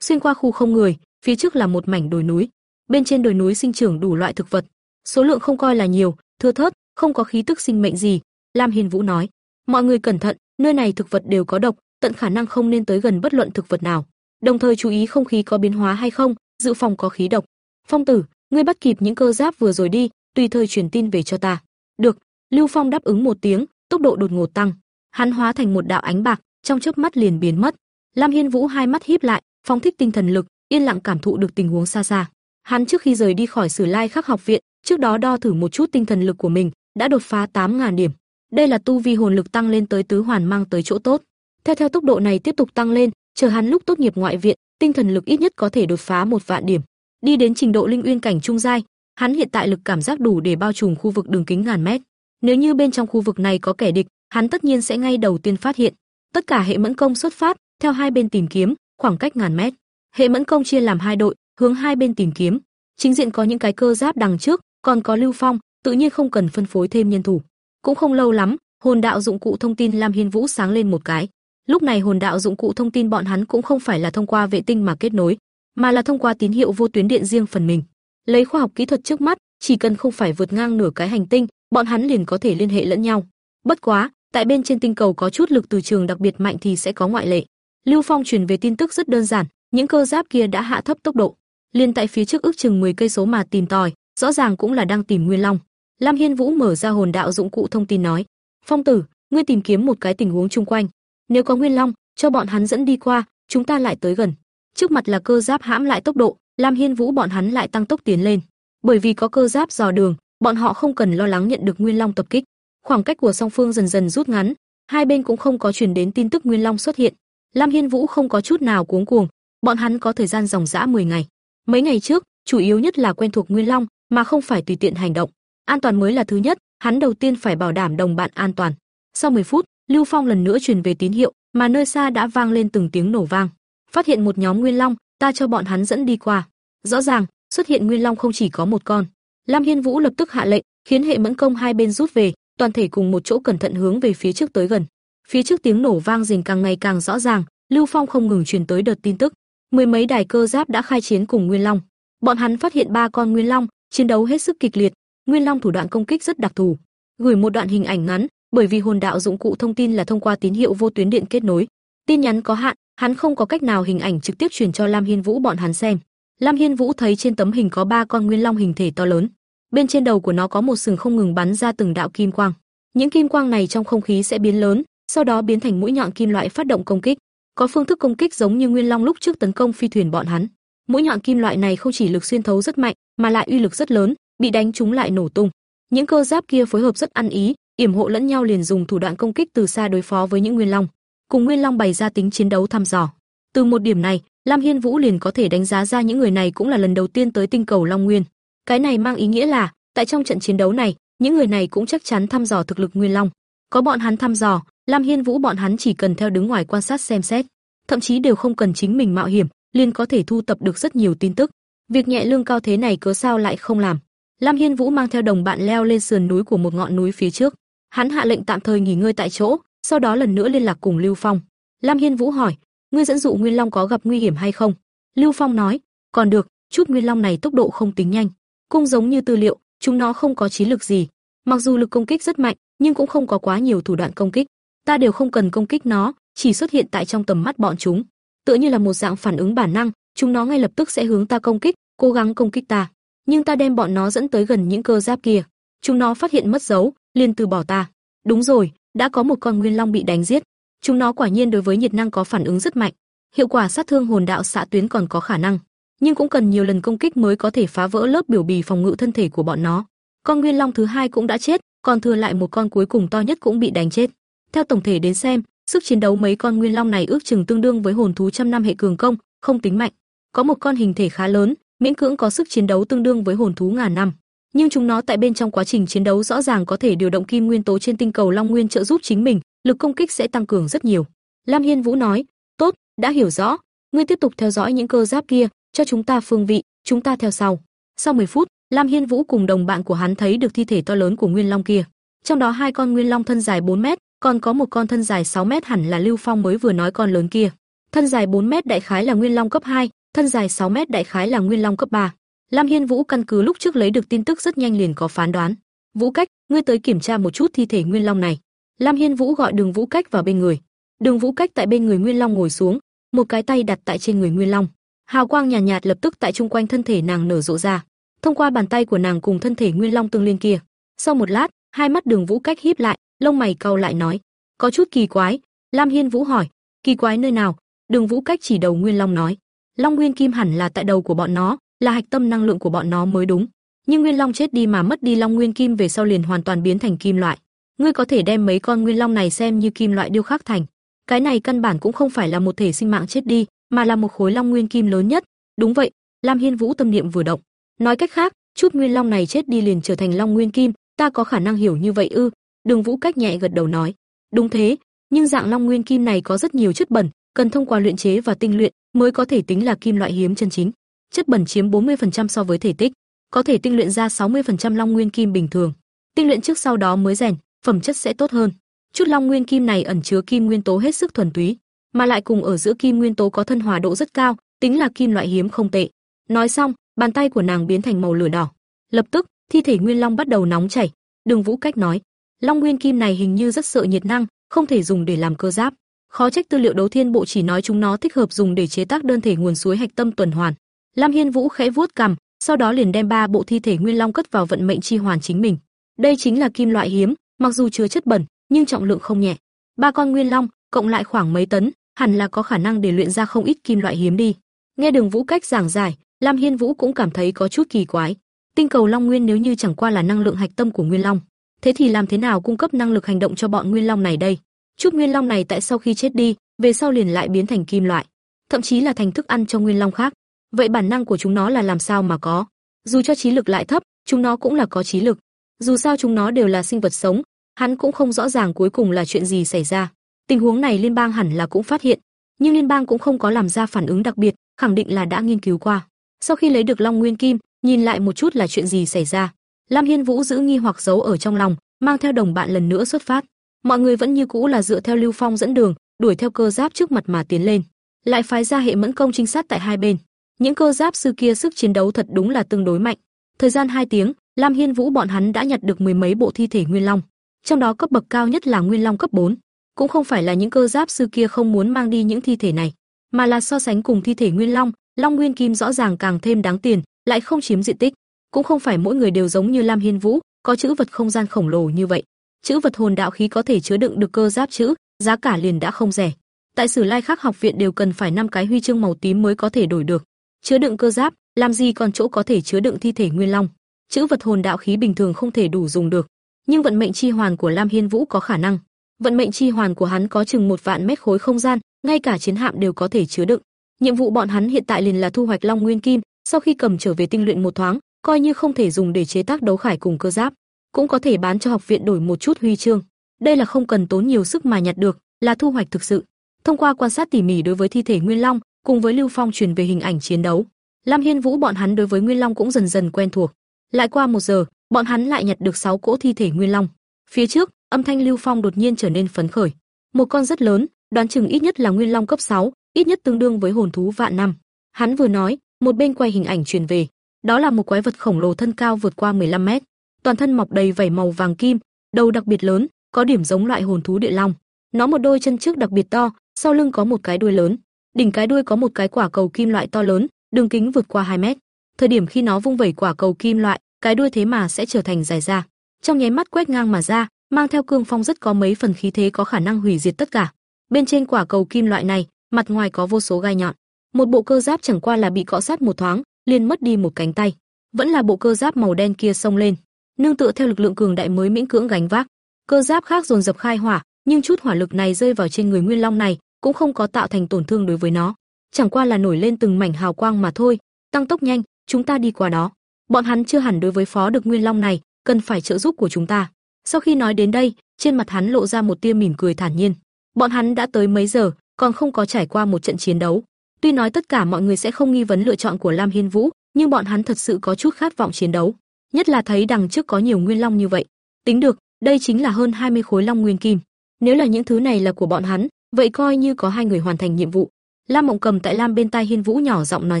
Xuyên qua khu không người, phía trước là một mảnh đồi núi. Bên trên đồi núi sinh trưởng đủ loại thực vật, số lượng không coi là nhiều, thưa thớt, không có khí tức sinh mệnh gì, Lam Hiên Vũ nói, mọi người cẩn thận, nơi này thực vật đều có độc, tận khả năng không nên tới gần bất luận thực vật nào. Đồng thời chú ý không khí có biến hóa hay không, dự phòng có khí độc. Phong tử, ngươi bắt kịp những cơ giáp vừa rồi đi, tùy thời truyền tin về cho ta. Được, Lưu Phong đáp ứng một tiếng, tốc độ đột ngột tăng. Hắn hóa thành một đạo ánh bạc, trong chớp mắt liền biến mất. Lam Hiên Vũ hai mắt híp lại, phóng thích tinh thần lực, yên lặng cảm thụ được tình huống xa xa. Hắn trước khi rời đi khỏi Sử Lai Khắc học viện, trước đó đo thử một chút tinh thần lực của mình, đã đột phá 8000 điểm. Đây là tu vi hồn lực tăng lên tới tứ hoàn mang tới chỗ tốt. Theo theo tốc độ này tiếp tục tăng lên, chờ hắn lúc tốt nghiệp ngoại viện, tinh thần lực ít nhất có thể đột phá một vạn điểm. Đi đến trình độ linh uyên cảnh trung giai, hắn hiện tại lực cảm giác đủ để bao trùm khu vực đường kính ngàn mét. Nếu như bên trong khu vực này có kẻ địch, hắn tất nhiên sẽ ngay đầu tiên phát hiện. Tất cả hệ mẫn công xuất phát, theo hai bên tìm kiếm, khoảng cách ngàn mét. Hệ mẫn công chia làm hai đội, hướng hai bên tìm kiếm. Chính diện có những cái cơ giáp đằng trước, còn có Lưu Phong, tự nhiên không cần phân phối thêm nhân thủ. Cũng không lâu lắm, Hồn đạo dụng cụ thông tin Lam Hiên Vũ sáng lên một cái. Lúc này hồn đạo dụng cụ thông tin bọn hắn cũng không phải là thông qua vệ tinh mà kết nối, mà là thông qua tín hiệu vô tuyến điện riêng phần mình. Lấy khoa học kỹ thuật trước mắt, chỉ cần không phải vượt ngang nửa cái hành tinh, bọn hắn liền có thể liên hệ lẫn nhau. Bất quá, tại bên trên tinh cầu có chút lực từ trường đặc biệt mạnh thì sẽ có ngoại lệ. Lưu Phong truyền về tin tức rất đơn giản, những cơ giáp kia đã hạ thấp tốc độ, liền tại phía trước ước chừng 10 cây số mà tìm tòi, rõ ràng cũng là đang tìm Nguyên Long. Lam Hiên Vũ mở ra hồn đạo dụng cụ thông tin nói: "Phong tử, ngươi tìm kiếm một cái tình huống chung quanh, nếu có Nguyên Long, cho bọn hắn dẫn đi qua, chúng ta lại tới gần." Trước mặt là cơ giáp hãm lại tốc độ, Lam Hiên Vũ bọn hắn lại tăng tốc tiến lên. Bởi vì có cơ giáp dò đường, bọn họ không cần lo lắng nhận được Nguyên Long tập kích. Khoảng cách của song phương dần dần rút ngắn, hai bên cũng không có truyền đến tin tức Nguyên Long xuất hiện. Lam Hiên Vũ không có chút nào cuống cuồng, bọn hắn có thời gian dòng dã 10 ngày. Mấy ngày trước, chủ yếu nhất là quen thuộc Nguyên Long, mà không phải tùy tiện hành động. An toàn mới là thứ nhất, hắn đầu tiên phải bảo đảm đồng bạn an toàn. Sau 10 phút, Lưu Phong lần nữa truyền về tín hiệu, mà nơi xa đã vang lên từng tiếng nổ vang. Phát hiện một nhóm Nguyên Long, ta cho bọn hắn dẫn đi qua. Rõ ràng, xuất hiện Nguyên Long không chỉ có một con. Lam Hiên Vũ lập tức hạ lệnh, khiến hệ mẫn công hai bên rút về, toàn thể cùng một chỗ cẩn thận hướng về phía trước tới gần. Phía trước tiếng nổ vang rền càng ngày càng rõ ràng, Lưu Phong không ngừng truyền tới đợt tin tức, mười mấy đài cơ giáp đã khai chiến cùng Nguyên Long. Bọn hắn phát hiện ba con Nguyên Long, chiến đấu hết sức kịch liệt, Nguyên Long thủ đoạn công kích rất đặc thù. Gửi một đoạn hình ảnh ngắn, bởi vì hồn đạo dụng cụ thông tin là thông qua tín hiệu vô tuyến điện kết nối. Tin nhắn có hạn, hắn không có cách nào hình ảnh trực tiếp truyền cho Lam Hiên Vũ bọn hắn xem. Lam Hiên Vũ thấy trên tấm hình có ba con Nguyên Long hình thể to lớn, bên trên đầu của nó có một sừng không ngừng bắn ra từng đạo kim quang. Những kim quang này trong không khí sẽ biến lớn, sau đó biến thành mũi nhọn kim loại phát động công kích. Có phương thức công kích giống như Nguyên Long lúc trước tấn công phi thuyền bọn hắn. Mũi nhọn kim loại này không chỉ lực xuyên thấu rất mạnh, mà lại uy lực rất lớn, bị đánh trúng lại nổ tung. Những cơ giáp kia phối hợp rất ăn ý, yểm hộ lẫn nhau liền dùng thủ đoạn công kích từ xa đối phó với những Nguyên Long. Cùng Nguyên Long bày ra tính chiến đấu thăm dò. Từ một điểm này, Lam Hiên Vũ liền có thể đánh giá ra những người này cũng là lần đầu tiên tới tinh cầu Long Nguyên. Cái này mang ý nghĩa là, tại trong trận chiến đấu này, những người này cũng chắc chắn thăm dò thực lực Nguyên Long. Có bọn hắn thăm dò, Lam Hiên Vũ bọn hắn chỉ cần theo đứng ngoài quan sát xem xét, thậm chí đều không cần chính mình mạo hiểm, liền có thể thu tập được rất nhiều tin tức. Việc nhẹ lương cao thế này cớ sao lại không làm? Lam Hiên Vũ mang theo đồng bạn leo lên sườn núi của một ngọn núi phía trước. Hắn hạ lệnh tạm thời nghỉ ngơi tại chỗ, sau đó lần nữa liên lạc cùng Lưu Phong. Lam Hiên Vũ hỏi, ngươi dẫn dụ Nguyên Long có gặp nguy hiểm hay không? Lưu Phong nói, còn được, chút Nguyên Long này tốc độ không tính nhanh, cũng giống như tư liệu, chúng nó không có trí lực gì. Mặc dù lực công kích rất mạnh, nhưng cũng không có quá nhiều thủ đoạn công kích. Ta đều không cần công kích nó, chỉ xuất hiện tại trong tầm mắt bọn chúng, tựa như là một dạng phản ứng bản năng, chúng nó ngay lập tức sẽ hướng ta công kích, cố gắng công kích ta. Nhưng ta đem bọn nó dẫn tới gần những cơ giáp kia, chúng nó phát hiện mất dấu, liền từ bỏ ta. Đúng rồi, đã có một con nguyên long bị đánh giết. Chúng nó quả nhiên đối với nhiệt năng có phản ứng rất mạnh, hiệu quả sát thương hồn đạo xạ tuyến còn có khả năng, nhưng cũng cần nhiều lần công kích mới có thể phá vỡ lớp biểu bì phòng ngự thân thể của bọn nó. Con nguyên long thứ hai cũng đã chết, còn thừa lại một con cuối cùng to nhất cũng bị đánh chết. Theo tổng thể đến xem, sức chiến đấu mấy con nguyên long này ước chừng tương đương với hồn thú trăm năm hệ cường công, không tính mạnh. Có một con hình thể khá lớn, miễn cưỡng có sức chiến đấu tương đương với hồn thú ngàn năm, nhưng chúng nó tại bên trong quá trình chiến đấu rõ ràng có thể điều động kim nguyên tố trên tinh cầu Long Nguyên trợ giúp chính mình, lực công kích sẽ tăng cường rất nhiều. Lam Hiên Vũ nói, "Tốt, đã hiểu rõ, ngươi tiếp tục theo dõi những cơ giáp kia, cho chúng ta phương vị, chúng ta theo sau." Sau 10 phút, Lam Hiên Vũ cùng đồng bạn của hắn thấy được thi thể to lớn của Nguyên Long kia. Trong đó hai con Nguyên Long thân dài 4 mét, còn có một con thân dài 6 mét hẳn là Lưu Phong mới vừa nói con lớn kia. Thân dài 4 mét đại khái là Nguyên Long cấp 2, thân dài 6 mét đại khái là Nguyên Long cấp 3. Lam Hiên Vũ căn cứ lúc trước lấy được tin tức rất nhanh liền có phán đoán. Vũ Cách, ngươi tới kiểm tra một chút thi thể Nguyên Long này. Lam Hiên Vũ gọi Đường Vũ Cách vào bên người. Đường Vũ Cách tại bên người Nguyên Long ngồi xuống, một cái tay đặt tại trên người Nguyên Long. Hào quang nhàn nhạt, nhạt lập tức tại trung quanh thân thể nàng nở rộ ra, thông qua bàn tay của nàng cùng thân thể Nguyên Long tương liên kia. Sau một lát, hai mắt Đường Vũ Cách híp lại, lông mày cau lại nói, có chút kỳ quái. Lam Hiên Vũ hỏi, kỳ quái nơi nào? Đường Vũ Cách chỉ đầu Nguyên Long nói, Long Nguyên Kim hẳn là tại đầu của bọn nó, là hạch tâm năng lượng của bọn nó mới đúng. Nhưng Nguyên Long chết đi mà mất đi Long Nguyên Kim về sau liền hoàn toàn biến thành kim loại. Ngươi có thể đem mấy con Nguyên Long này xem như kim loại điêu khắc thành. Cái này căn bản cũng không phải là một thể sinh mạng chết đi, mà là một khối Long Nguyên Kim lớn nhất. Đúng vậy, Lam Hiên Vũ tâm niệm vừa động. Nói cách khác, chút Nguyên Long này chết đi liền trở thành Long Nguyên Kim, ta có khả năng hiểu như vậy ư? Đường Vũ cách nhẹ gật đầu nói. Đúng thế, nhưng dạng Long Nguyên Kim này có rất nhiều chất bẩn, cần thông qua luyện chế và tinh luyện mới có thể tính là kim loại hiếm chân chính chất bẩn chiếm 40% so với thể tích, có thể tinh luyện ra 60% long nguyên kim bình thường. Tinh luyện trước sau đó mới rèn, phẩm chất sẽ tốt hơn. Chút long nguyên kim này ẩn chứa kim nguyên tố hết sức thuần túy, mà lại cùng ở giữa kim nguyên tố có thân hòa độ rất cao, tính là kim loại hiếm không tệ. Nói xong, bàn tay của nàng biến thành màu lửa đỏ. Lập tức, thi thể Nguyên Long bắt đầu nóng chảy. Đường Vũ Cách nói, Long Nguyên Kim này hình như rất sợ nhiệt năng, không thể dùng để làm cơ giáp. Khó trách tư liệu đấu thiên bộ chỉ nói chúng nó thích hợp dùng để chế tác đơn thể nguồn suối hạch tâm tuần hoàn. Lam Hiên Vũ khẽ vuốt cằm, sau đó liền đem ba bộ thi thể Nguyên Long cất vào vận mệnh chi hoàn chính mình. Đây chính là kim loại hiếm, mặc dù chứa chất bẩn, nhưng trọng lượng không nhẹ. Ba con Nguyên Long, cộng lại khoảng mấy tấn, hẳn là có khả năng để luyện ra không ít kim loại hiếm đi. Nghe Đường Vũ cách giảng giải, Lam Hiên Vũ cũng cảm thấy có chút kỳ quái. Tinh cầu Long Nguyên nếu như chẳng qua là năng lượng hạch tâm của Nguyên Long, thế thì làm thế nào cung cấp năng lực hành động cho bọn Nguyên Long này đây? Chút Nguyên Long này tại sau khi chết đi, về sau liền lại biến thành kim loại, thậm chí là thành thức ăn cho Nguyên Long khác. Vậy bản năng của chúng nó là làm sao mà có? Dù cho trí lực lại thấp, chúng nó cũng là có trí lực. Dù sao chúng nó đều là sinh vật sống, hắn cũng không rõ ràng cuối cùng là chuyện gì xảy ra. Tình huống này liên bang hẳn là cũng phát hiện, nhưng liên bang cũng không có làm ra phản ứng đặc biệt, khẳng định là đã nghiên cứu qua. Sau khi lấy được Long Nguyên Kim, nhìn lại một chút là chuyện gì xảy ra. Lam Hiên Vũ giữ nghi hoặc giấu ở trong lòng, mang theo đồng bạn lần nữa xuất phát. Mọi người vẫn như cũ là dựa theo Lưu Phong dẫn đường, đuổi theo cơ giáp trước mặt mà tiến lên. Lại phái ra hệ mẫn công trinh sát tại hai bên. Những cơ giáp sư kia sức chiến đấu thật đúng là tương đối mạnh. Thời gian 2 tiếng, Lam Hiên Vũ bọn hắn đã nhặt được mười mấy bộ thi thể Nguyên Long, trong đó cấp bậc cao nhất là Nguyên Long cấp 4. Cũng không phải là những cơ giáp sư kia không muốn mang đi những thi thể này, mà là so sánh cùng thi thể Nguyên Long, Long Nguyên Kim rõ ràng càng thêm đáng tiền, lại không chiếm diện tích, cũng không phải mỗi người đều giống như Lam Hiên Vũ, có chữ vật không gian khổng lồ như vậy. Chữ vật hồn đạo khí có thể chứa đựng được cơ giáp chữ, giá cả liền đã không rẻ. Tại Sử Lai Khắc học viện đều cần phải năm cái huy chương màu tím mới có thể đổi được. Chứa đựng cơ giáp, làm gì còn chỗ có thể chứa đựng thi thể Nguyên Long. Chữ vật hồn đạo khí bình thường không thể đủ dùng được, nhưng vận mệnh chi hoàn của Lam Hiên Vũ có khả năng. Vận mệnh chi hoàn của hắn có chừng một vạn mét khối không gian, ngay cả chiến hạm đều có thể chứa đựng. Nhiệm vụ bọn hắn hiện tại liền là thu hoạch Long Nguyên Kim, sau khi cầm trở về tinh luyện một thoáng, coi như không thể dùng để chế tác đấu khải cùng cơ giáp, cũng có thể bán cho học viện đổi một chút huy chương. Đây là không cần tốn nhiều sức mà nhặt được, là thu hoạch thực sự. Thông qua quan sát tỉ mỉ đối với thi thể Nguyên Long, cùng với Lưu Phong truyền về hình ảnh chiến đấu, Lam Hiên Vũ bọn hắn đối với Nguyên Long cũng dần dần quen thuộc. Lại qua một giờ, bọn hắn lại nhặt được 6 cỗ thi thể Nguyên Long. Phía trước, âm thanh Lưu Phong đột nhiên trở nên phấn khởi. Một con rất lớn, đoán chừng ít nhất là Nguyên Long cấp 6, ít nhất tương đương với hồn thú vạn năm. Hắn vừa nói, một bên quay hình ảnh truyền về. Đó là một quái vật khổng lồ thân cao vượt qua 15 mét, toàn thân mọc đầy vảy màu vàng kim, đầu đặc biệt lớn, có điểm giống loại hồn thú địa long. Nó một đôi chân trước đặc biệt to, sau lưng có một cái đuôi lớn, đỉnh cái đuôi có một cái quả cầu kim loại to lớn, đường kính vượt qua 2 mét. Thời điểm khi nó vung vẩy quả cầu kim loại, cái đuôi thế mà sẽ trở thành dài ra, trong nháy mắt quét ngang mà ra, mang theo cương phong rất có mấy phần khí thế có khả năng hủy diệt tất cả. Bên trên quả cầu kim loại này, mặt ngoài có vô số gai nhọn. Một bộ cơ giáp chẳng qua là bị cọ sát một thoáng, liền mất đi một cánh tay. Vẫn là bộ cơ giáp màu đen kia xông lên, nương tựa theo lực lượng cường đại mới miễn cưỡng gánh vác. Cơ giáp khác dồn dập khai hỏa, nhưng chút hỏa lực này rơi vào trên người Nguyên Long này, cũng không có tạo thành tổn thương đối với nó, chẳng qua là nổi lên từng mảnh hào quang mà thôi. Tăng tốc nhanh, chúng ta đi qua đó. Bọn hắn chưa hẳn đối với phó được Nguyên Long này, cần phải trợ giúp của chúng ta. Sau khi nói đến đây, trên mặt hắn lộ ra một tia mỉm cười thản nhiên. Bọn hắn đã tới mấy giờ, còn không có trải qua một trận chiến đấu. Tuy nói tất cả mọi người sẽ không nghi vấn lựa chọn của Lam Hiên Vũ, nhưng bọn hắn thật sự có chút khát vọng chiến đấu, nhất là thấy đằng trước có nhiều nguyên long như vậy. Tính được, đây chính là hơn 20 khối long nguyên kim. Nếu là những thứ này là của bọn hắn, vậy coi như có hai người hoàn thành nhiệm vụ. Lam Mộng Cầm tại Lam bên tai Hiên Vũ nhỏ giọng nói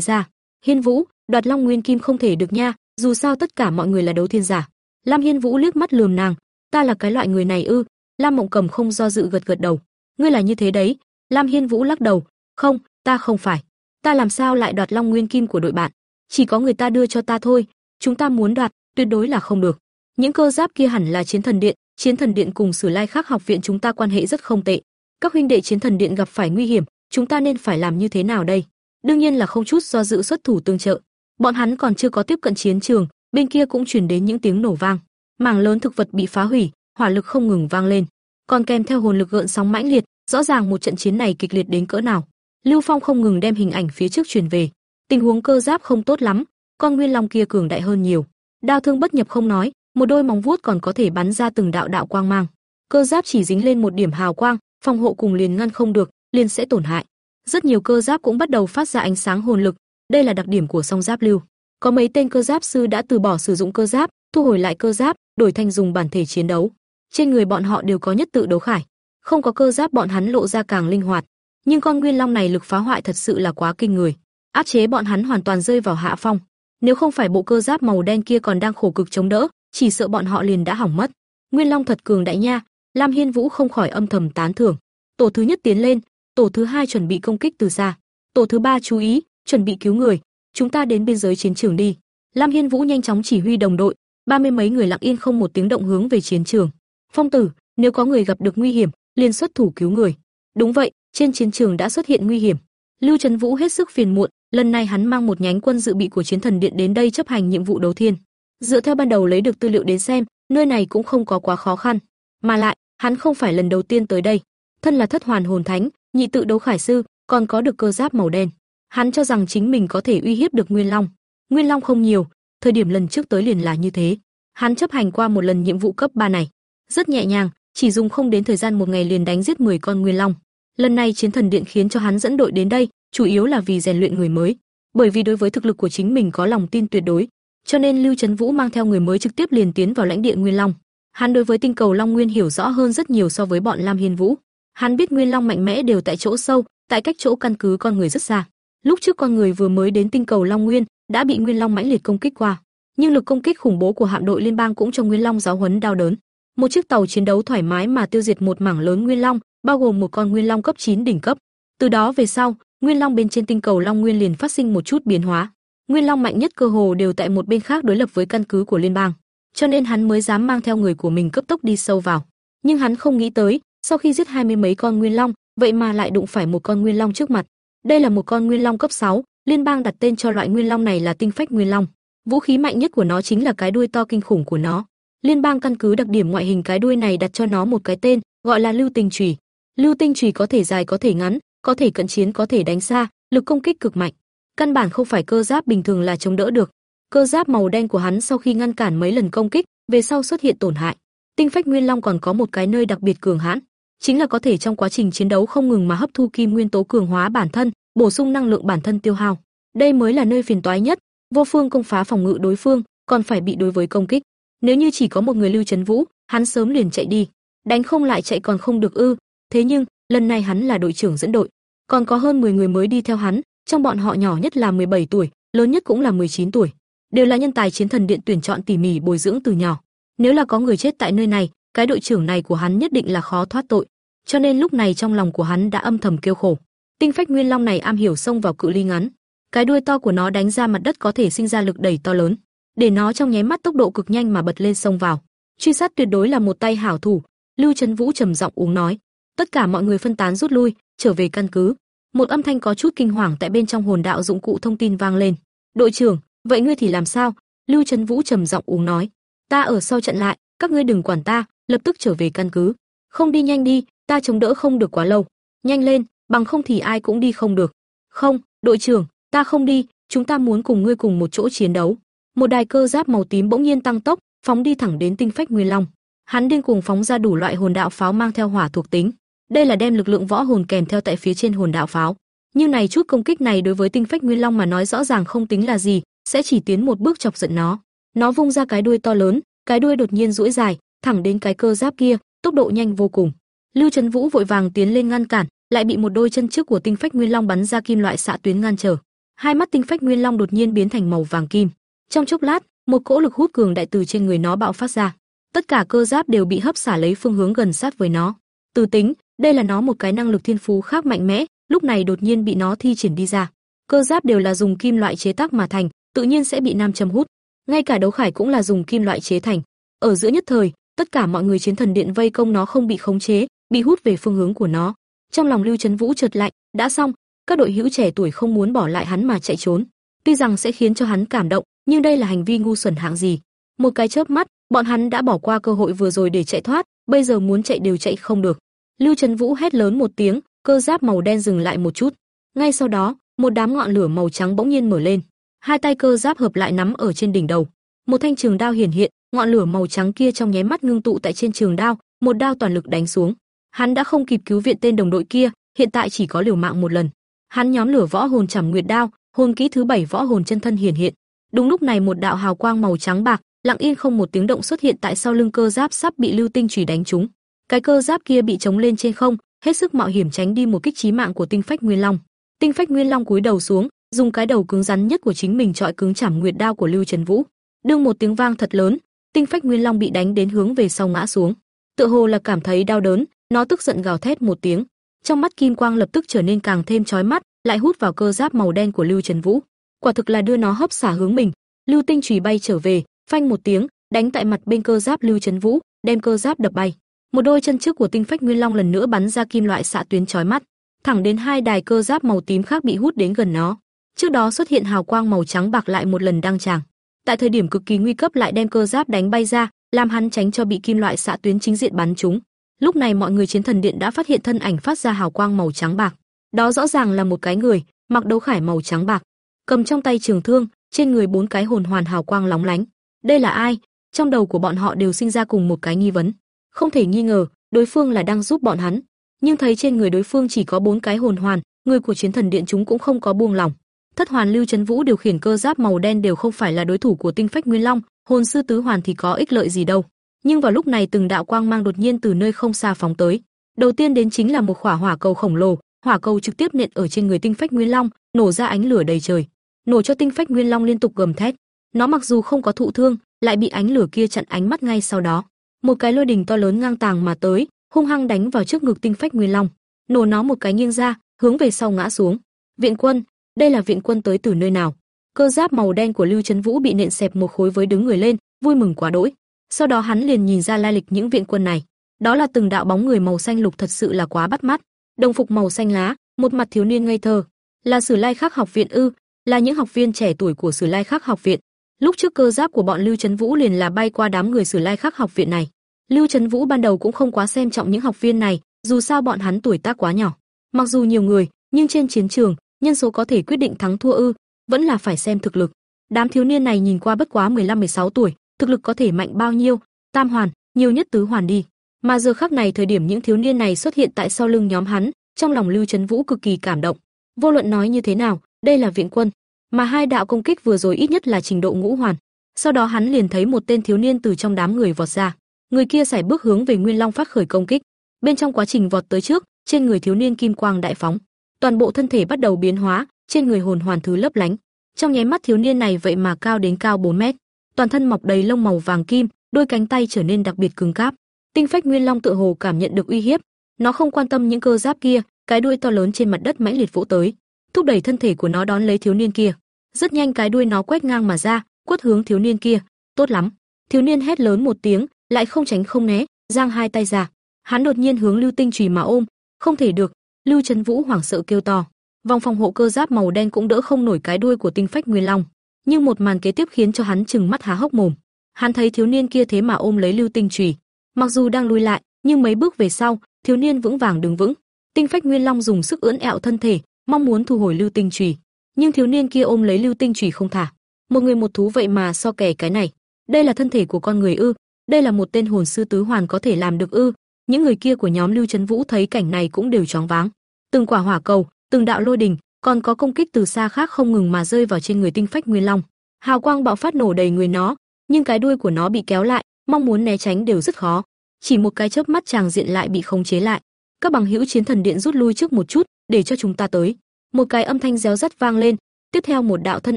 ra, "Hiên Vũ, đoạt long nguyên kim không thể được nha, dù sao tất cả mọi người là đấu thiên giả." Lam Hiên Vũ liếc mắt lườm nàng, "Ta là cái loại người này ư?" Lam Mộng Cầm không do dự gật gật đầu, "Ngươi là như thế đấy." Lam Hiên Vũ lắc đầu, "Không, ta không phải. Ta làm sao lại đoạt long nguyên kim của đội bạn? Chỉ có người ta đưa cho ta thôi, chúng ta muốn đoạt, tuyệt đối là không được." Những cơ giáp kia hẳn là chiến thần điện, chiến thần điện cùng Sử Lai Khắc học viện chúng ta quan hệ rất không tệ. Các huynh đệ chiến thần điện gặp phải nguy hiểm, chúng ta nên phải làm như thế nào đây? Đương nhiên là không chút do dự xuất thủ tương trợ. Bọn hắn còn chưa có tiếp cận chiến trường, bên kia cũng truyền đến những tiếng nổ vang. Mảng lớn thực vật bị phá hủy, hỏa lực không ngừng vang lên, còn kèm theo hồn lực gợn sóng mãnh liệt, rõ ràng một trận chiến này kịch liệt đến cỡ nào. Lưu Phong không ngừng đem hình ảnh phía trước truyền về. Tình huống cơ giáp không tốt lắm, con nguyên long kia cường đại hơn nhiều. Đao thương bất nhập không nói, một đôi móng vuốt còn có thể bắn ra từng đạo đạo quang mang. Cơ giáp chỉ dính lên một điểm hào quang, phòng hộ cùng liền ngăn không được, liền sẽ tổn hại. Rất nhiều cơ giáp cũng bắt đầu phát ra ánh sáng hồn lực, đây là đặc điểm của song giáp lưu. Có mấy tên cơ giáp sư đã từ bỏ sử dụng cơ giáp, thu hồi lại cơ giáp, đổi thành dùng bản thể chiến đấu. Trên người bọn họ đều có nhất tự đấu khải. Không có cơ giáp bọn hắn lộ ra càng linh hoạt, nhưng con nguyên long này lực phá hoại thật sự là quá kinh người, áp chế bọn hắn hoàn toàn rơi vào hạ phong. Nếu không phải bộ cơ giáp màu đen kia còn đang khổ cực chống đỡ, chỉ sợ bọn họ liền đã hỏng mất. Nguyên long thật cường đại nha, Lam Hiên Vũ không khỏi âm thầm tán thưởng. Tổ thứ nhất tiến lên, tổ thứ hai chuẩn bị công kích từ xa, tổ thứ ba chú ý, chuẩn bị cứu người, chúng ta đến biên giới chiến trường đi. Lam Hiên Vũ nhanh chóng chỉ huy đồng đội, ba mươi mấy người lặng yên không một tiếng động hướng về chiến trường. Phong tử, nếu có người gặp được nguy hiểm, liền xuất thủ cứu người. Đúng vậy, trên chiến trường đã xuất hiện nguy hiểm. Lưu Trấn Vũ hết sức phiền muộn, lần này hắn mang một nhánh quân dự bị của Chiến Thần Điện đến đây chấp hành nhiệm vụ đấu thiên. Dựa theo ban đầu lấy được tư liệu đến xem, nơi này cũng không có quá khó khăn, mà lại, hắn không phải lần đầu tiên tới đây. Thân là Thất Hoàn Hồn Thánh, nhị tự đấu khải sư, còn có được cơ giáp màu đen. Hắn cho rằng chính mình có thể uy hiếp được Nguyên Long. Nguyên Long không nhiều, thời điểm lần trước tới liền là như thế. Hắn chấp hành qua một lần nhiệm vụ cấp 3 này, rất nhẹ nhàng, chỉ dùng không đến thời gian một ngày liền đánh giết 10 con Nguyên Long. Lần này Chiến Thần Điện khiến cho hắn dẫn đội đến đây, chủ yếu là vì rèn luyện người mới, bởi vì đối với thực lực của chính mình có lòng tin tuyệt đối, cho nên Lưu Trấn Vũ mang theo người mới trực tiếp liền tiến vào lãnh địa Nguyên Long. Hắn đối với tinh cầu Long Nguyên hiểu rõ hơn rất nhiều so với bọn Lam Hiên Vũ. Hắn biết Nguyên Long mạnh mẽ đều tại chỗ sâu, tại cách chỗ căn cứ con người rất xa. Lúc trước con người vừa mới đến tinh cầu Long Nguyên, đã bị Nguyên Long mãnh liệt công kích qua, nhưng lực công kích khủng bố của hạm đội liên bang cũng cho Nguyên Long giáo huấn đau đớn. Một chiếc tàu chiến đấu thoải mái mà tiêu diệt một mảng lớn Nguyên Long, bao gồm một con Nguyên Long cấp 9 đỉnh cấp. Từ đó về sau, Nguyên Long bên trên tinh cầu Long Nguyên liền phát sinh một chút biến hóa. Nguyên Long mạnh nhất cơ hồ đều tại một bên khác đối lập với căn cứ của liên bang, cho nên hắn mới dám mang theo người của mình cấp tốc đi sâu vào. Nhưng hắn không nghĩ tới, sau khi giết hai mươi mấy con Nguyên Long, vậy mà lại đụng phải một con Nguyên Long trước mặt. Đây là một con Nguyên Long cấp 6, liên bang đặt tên cho loại Nguyên Long này là Tinh Phách Nguyên Long. Vũ khí mạnh nhất của nó chính là cái đuôi to kinh khủng của nó. Liên bang căn cứ đặc điểm ngoại hình cái đuôi này đặt cho nó một cái tên, gọi là Lưu tình chủy. Lưu Tinh Chùy có thể dài có thể ngắn, có thể cận chiến có thể đánh xa, lực công kích cực mạnh. Căn bản không phải cơ giáp bình thường là chống đỡ được. Cơ giáp màu đen của hắn sau khi ngăn cản mấy lần công kích, về sau xuất hiện tổn hại. Tinh phách nguyên long còn có một cái nơi đặc biệt cường hãn, chính là có thể trong quá trình chiến đấu không ngừng mà hấp thu kim nguyên tố cường hóa bản thân, bổ sung năng lượng bản thân tiêu hao. Đây mới là nơi phiền toái nhất, vô phương công phá phòng ngự đối phương, còn phải bị đối với công kích. Nếu như chỉ có một người Lưu Chấn Vũ, hắn sớm liền chạy đi, đánh không lại chạy còn không được ư? Thế nhưng, lần này hắn là đội trưởng dẫn đội, còn có hơn 10 người mới đi theo hắn, trong bọn họ nhỏ nhất là 17 tuổi, lớn nhất cũng là 19 tuổi, đều là nhân tài chiến thần điện tuyển chọn tỉ mỉ bồi dưỡng từ nhỏ. Nếu là có người chết tại nơi này, cái đội trưởng này của hắn nhất định là khó thoát tội. Cho nên lúc này trong lòng của hắn đã âm thầm kêu khổ. Tinh phách nguyên long này am hiểu xông vào cự ly ngắn, cái đuôi to của nó đánh ra mặt đất có thể sinh ra lực đẩy to lớn, để nó trong nháy mắt tốc độ cực nhanh mà bật lên xông vào. Truy sát tuyệt đối là một tay hảo thủ, Lưu Trấn Vũ trầm giọng uống nói. Tất cả mọi người phân tán rút lui, trở về căn cứ. Một âm thanh có chút kinh hoàng tại bên trong hồn đạo dụng cụ thông tin vang lên. "Đội trưởng, vậy ngươi thì làm sao?" Lưu Trấn Vũ trầm giọng uống nói. "Ta ở sau trận lại, các ngươi đừng quản ta, lập tức trở về căn cứ. Không đi nhanh đi, ta chống đỡ không được quá lâu. Nhanh lên, bằng không thì ai cũng đi không được." "Không, đội trưởng, ta không đi, chúng ta muốn cùng ngươi cùng một chỗ chiến đấu." Một đài cơ giáp màu tím bỗng nhiên tăng tốc, phóng đi thẳng đến tinh phách nguyên long. Hắn điên cuồng phóng ra đủ loại hồn đạo pháo mang theo hỏa thuộc tính, đây là đem lực lượng võ hồn kèm theo tại phía trên hồn đạo pháo. như này chút công kích này đối với tinh phách nguyên long mà nói rõ ràng không tính là gì, sẽ chỉ tiến một bước chọc giận nó. Nó vung ra cái đuôi to lớn, cái đuôi đột nhiên duỗi dài, thẳng đến cái cơ giáp kia, tốc độ nhanh vô cùng. Lưu Trấn Vũ vội vàng tiến lên ngăn cản, lại bị một đôi chân trước của tinh phách nguyên long bắn ra kim loại xạ tuyến ngăn trở. Hai mắt tinh phách nguyên long đột nhiên biến thành màu vàng kim. Trong chốc lát, một cỗ lực hút cường đại từ trên người nó bạo phát ra. Tất cả cơ giáp đều bị hấp xả lấy phương hướng gần sát với nó. Từ tính, đây là nó một cái năng lực thiên phú khác mạnh mẽ, lúc này đột nhiên bị nó thi triển đi ra. Cơ giáp đều là dùng kim loại chế tác mà thành, tự nhiên sẽ bị nam châm hút. Ngay cả đấu khải cũng là dùng kim loại chế thành. Ở giữa nhất thời, tất cả mọi người chiến thần điện vây công nó không bị khống chế, bị hút về phương hướng của nó. Trong lòng Lưu Chấn Vũ chợt lạnh, đã xong, các đội hữu trẻ tuổi không muốn bỏ lại hắn mà chạy trốn. Tuy rằng sẽ khiến cho hắn cảm động, nhưng đây là hành vi ngu xuẩn hạng gì? Một cái chớp mắt, bọn hắn đã bỏ qua cơ hội vừa rồi để chạy thoát, bây giờ muốn chạy đều chạy không được. Lưu Trấn Vũ hét lớn một tiếng, cơ giáp màu đen dừng lại một chút. Ngay sau đó, một đám ngọn lửa màu trắng bỗng nhiên mở lên. Hai tay cơ giáp hợp lại nắm ở trên đỉnh đầu. Một thanh trường đao hiển hiện, ngọn lửa màu trắng kia trong nháy mắt ngưng tụ tại trên trường đao, một đao toàn lực đánh xuống. Hắn đã không kịp cứu viện tên đồng đội kia, hiện tại chỉ có liều mạng một lần. Hắn nhóm lửa võ hồn Trảm nguyệt đao, hồn kỹ thứ bảy võ hồn chân thân hiển hiện. Đúng lúc này một đạo hào quang màu trắng bạc, lặng yên không một tiếng động xuất hiện tại sau lưng cơ giáp sắp bị lưu tinh chủy đánh trúng. Cái cơ giáp kia bị chống lên trên không, hết sức mạo hiểm tránh đi một kích chí mạng của Tinh Phách Nguyên Long. Tinh Phách Nguyên Long cúi đầu xuống, dùng cái đầu cứng rắn nhất của chính mình trọi cứng chảm nguyệt đao của Lưu Trần Vũ. Đương một tiếng vang thật lớn, Tinh Phách Nguyên Long bị đánh đến hướng về sau ngã xuống. Tựa hồ là cảm thấy đau đớn, nó tức giận gào thét một tiếng. Trong mắt kim quang lập tức trở nên càng thêm chói mắt, lại hút vào cơ giáp màu đen của Lưu Trần Vũ. Quả thực là đưa nó hấp xả hướng mình. Lưu Tinh chùy bay trở về, phanh một tiếng, đánh tại mặt bên cơ giáp Lưu Trần Vũ, đem cơ giáp đập bay. Một đôi chân trước của Tinh Phách Nguyên Long lần nữa bắn ra kim loại xạ tuyến chói mắt, thẳng đến hai đài cơ giáp màu tím khác bị hút đến gần nó. Trước đó xuất hiện hào quang màu trắng bạc lại một lần đăng tràng. Tại thời điểm cực kỳ nguy cấp lại đem cơ giáp đánh bay ra, làm hắn tránh cho bị kim loại xạ tuyến chính diện bắn trúng. Lúc này mọi người chiến thần điện đã phát hiện thân ảnh phát ra hào quang màu trắng bạc. Đó rõ ràng là một cái người, mặc đấu khải màu trắng bạc, cầm trong tay trường thương, trên người bốn cái hồn hoàn hào quang lóng lánh. Đây là ai? Trong đầu của bọn họ đều sinh ra cùng một cái nghi vấn. Không thể nghi ngờ, đối phương là đang giúp bọn hắn, nhưng thấy trên người đối phương chỉ có bốn cái hồn hoàn, người của chiến thần điện chúng cũng không có buông lòng. Thất hoàn lưu chấn vũ điều khiển cơ giáp màu đen đều không phải là đối thủ của tinh phách nguyên long, hồn sư tứ hoàn thì có ích lợi gì đâu. Nhưng vào lúc này từng đạo quang mang đột nhiên từ nơi không xa phóng tới. Đầu tiên đến chính là một khỏa hỏa cầu khổng lồ, hỏa cầu trực tiếp nện ở trên người tinh phách nguyên long, nổ ra ánh lửa đầy trời, nổ cho tinh phách nguyên long liên tục gầm thét. Nó mặc dù không có thụ thương, lại bị ánh lửa kia chặn ánh mắt ngay sau đó. Một cái lôi đình to lớn ngang tàng mà tới, hung hăng đánh vào trước ngực tinh phách nguyên long, nổ nó một cái nghiêng ra, hướng về sau ngã xuống. Viện quân, đây là viện quân tới từ nơi nào? Cơ giáp màu đen của Lưu Chấn Vũ bị nện xẹp một khối với đứng người lên, vui mừng quá đỗi. Sau đó hắn liền nhìn ra lai lịch những viện quân này, đó là từng đạo bóng người màu xanh lục thật sự là quá bắt mắt. Đồng phục màu xanh lá, một mặt thiếu niên ngây thơ, là Sử Lai Khắc học viện ư? Là những học viên trẻ tuổi của Sử Lai Khắc học viện. Lúc trước cơ giáp của bọn Lưu Chấn Vũ liền là bay qua đám người Sử Lai Khắc học viện này. Lưu Chấn Vũ ban đầu cũng không quá xem trọng những học viên này, dù sao bọn hắn tuổi tác quá nhỏ. Mặc dù nhiều người, nhưng trên chiến trường, nhân số có thể quyết định thắng thua ư, vẫn là phải xem thực lực. Đám thiếu niên này nhìn qua bất quá 15-16 tuổi, thực lực có thể mạnh bao nhiêu? Tam hoàn, nhiều nhất tứ hoàn đi. Mà giờ khắc này thời điểm những thiếu niên này xuất hiện tại sau lưng nhóm hắn, trong lòng Lưu Chấn Vũ cực kỳ cảm động. Vô luận nói như thế nào, đây là viện quân, mà hai đạo công kích vừa rồi ít nhất là trình độ ngũ hoàn. Sau đó hắn liền thấy một tên thiếu niên từ trong đám người vọt ra. Người kia sải bước hướng về Nguyên Long phát khởi công kích. Bên trong quá trình vọt tới trước, trên người thiếu niên kim quang đại phóng, toàn bộ thân thể bắt đầu biến hóa, trên người hồn hoàn thứ lấp lánh. Trong nháy mắt thiếu niên này vậy mà cao đến cao 4 mét, toàn thân mọc đầy lông màu vàng kim, đôi cánh tay trở nên đặc biệt cứng cáp. Tinh phách Nguyên Long tự hồ cảm nhận được uy hiếp, nó không quan tâm những cơ giáp kia, cái đuôi to lớn trên mặt đất mãnh liệt vỗ tới, thúc đẩy thân thể của nó đón lấy thiếu niên kia. Rất nhanh cái đuôi nó quét ngang mà ra, quất hướng thiếu niên kia. Tốt lắm! Thiếu niên hét lớn một tiếng, lại không tránh không né, giang hai tay ra. Hắn đột nhiên hướng Lưu Tinh chùy mà ôm, không thể được. Lưu Trấn Vũ hoảng sợ kêu to. Vòng phòng hộ cơ giáp màu đen cũng đỡ không nổi cái đuôi của tinh phách Nguyên Long, nhưng một màn kế tiếp khiến cho hắn trừng mắt há hốc mồm. Hắn thấy thiếu niên kia thế mà ôm lấy Lưu Tinh chùy, mặc dù đang lùi lại, nhưng mấy bước về sau, thiếu niên vững vàng đứng vững. Tinh phách Nguyên Long dùng sức ưỡn ẹo thân thể, mong muốn thu hồi Lưu Tinh chùy, nhưng thiếu niên kia ôm lấy Lưu Tinh chùy không thả. Một người một thú vậy mà so kẻ cái này, đây là thân thể của con người ư? Đây là một tên hồn sư tứ hoàn có thể làm được ư? Những người kia của nhóm Lưu Chấn Vũ thấy cảnh này cũng đều choáng váng. Từng quả hỏa cầu, từng đạo lôi đình, còn có công kích từ xa khác không ngừng mà rơi vào trên người tinh phách Nguyên Long. Hào quang bạo phát nổ đầy người nó, nhưng cái đuôi của nó bị kéo lại, mong muốn né tránh đều rất khó. Chỉ một cái chớp mắt chàng diện lại bị khống chế lại. Các bằng hữu chiến thần điện rút lui trước một chút, để cho chúng ta tới. Một cái âm thanh réo rắt vang lên, tiếp theo một đạo thân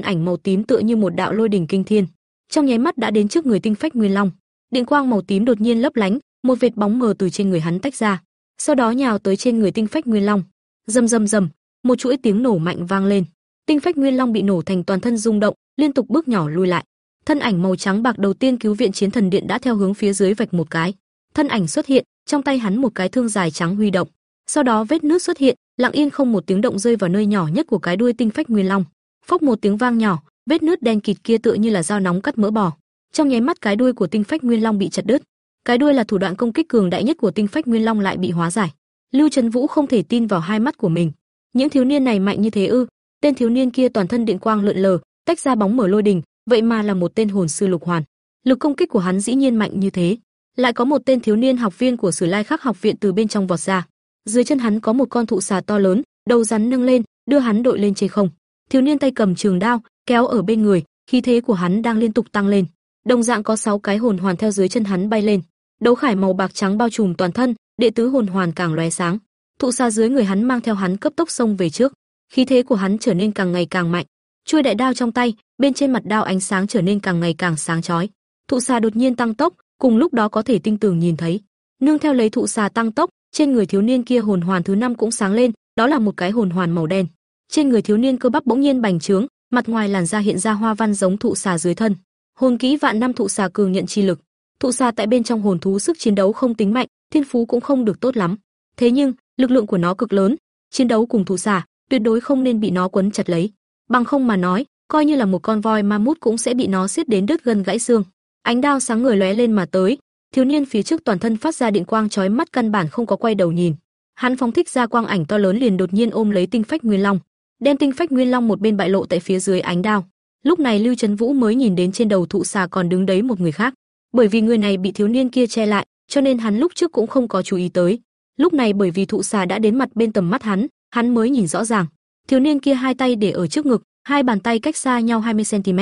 ảnh màu tím tựa như một đạo lôi đỉnh kinh thiên, trong nháy mắt đã đến trước người tinh phách Nguyên Long. Điện quang màu tím đột nhiên lấp lánh, một vệt bóng mờ từ trên người hắn tách ra, sau đó nhào tới trên người tinh phách Nguyên Long. Rầm rầm rầm, một chuỗi tiếng nổ mạnh vang lên. Tinh phách Nguyên Long bị nổ thành toàn thân rung động, liên tục bước nhỏ lui lại. Thân ảnh màu trắng bạc đầu tiên cứu viện chiến thần điện đã theo hướng phía dưới vạch một cái. Thân ảnh xuất hiện, trong tay hắn một cái thương dài trắng huy động. Sau đó vết nước xuất hiện, lặng yên không một tiếng động rơi vào nơi nhỏ nhất của cái đuôi tinh phách Nguyên Long. Phốc một tiếng vang nhỏ, vết nước đen kịt kia tựa như là dao nóng cắt mỡ bò. Trong nháy mắt cái đuôi của tinh phách Nguyên Long bị chặt đứt. Cái đuôi là thủ đoạn công kích cường đại nhất của tinh phách Nguyên Long lại bị hóa giải. Lưu Trấn Vũ không thể tin vào hai mắt của mình. Những thiếu niên này mạnh như thế ư? Tên thiếu niên kia toàn thân điện quang lượn lờ, tách ra bóng mở lôi đình, vậy mà là một tên hồn sư lục hoàn. Lực công kích của hắn dĩ nhiên mạnh như thế. Lại có một tên thiếu niên học viên của Sử Lai Khắc học viện từ bên trong vọt ra. Dưới chân hắn có một con thụ xà to lớn, đầu rắn nâng lên, đưa hắn đội lên trên không. Thiếu niên tay cầm trường đao, kéo ở bên người, khí thế của hắn đang liên tục tăng lên. Đồng dạng có 6 cái hồn hoàn theo dưới chân hắn bay lên. Đấu khải màu bạc trắng bao trùm toàn thân, đệ tứ hồn hoàn càng lóe sáng. Thụ xa dưới người hắn mang theo hắn cấp tốc xông về trước, khí thế của hắn trở nên càng ngày càng mạnh. Chuôi đại đao trong tay, bên trên mặt đao ánh sáng trở nên càng ngày càng sáng chói. Thụ xa đột nhiên tăng tốc, cùng lúc đó có thể tinh tường nhìn thấy, nương theo lấy thụ xà tăng tốc, trên người thiếu niên kia hồn hoàn thứ năm cũng sáng lên, đó là một cái hồn hoàn màu đen. Trên người thiếu niên cơ bắp bỗng nhiên bành trướng, mặt ngoài làn da hiện ra hoa văn giống thụ xà dưới thân. Hồn kỹ vạn năm thụ xà cường nhận chi lực. Thụ xà tại bên trong hồn thú sức chiến đấu không tính mạnh, thiên phú cũng không được tốt lắm. Thế nhưng, lực lượng của nó cực lớn, chiến đấu cùng thụ xà, tuyệt đối không nên bị nó quấn chặt lấy. Bằng không mà nói, coi như là một con voi ma mút cũng sẽ bị nó siết đến đứt gân gãy xương. Ánh đao sáng người lóe lên mà tới, thiếu niên phía trước toàn thân phát ra điện quang chói mắt căn bản không có quay đầu nhìn. Hắn phóng thích ra quang ảnh to lớn liền đột nhiên ôm lấy tinh phách nguyên long, đem tinh phách nguyên long một bên bại lộ tại phía dưới ánh đao. Lúc này Lưu Trấn Vũ mới nhìn đến trên đầu thụ xà còn đứng đấy một người khác, bởi vì người này bị thiếu niên kia che lại, cho nên hắn lúc trước cũng không có chú ý tới. Lúc này bởi vì thụ xà đã đến mặt bên tầm mắt hắn, hắn mới nhìn rõ ràng. Thiếu niên kia hai tay để ở trước ngực, hai bàn tay cách xa nhau 20 cm.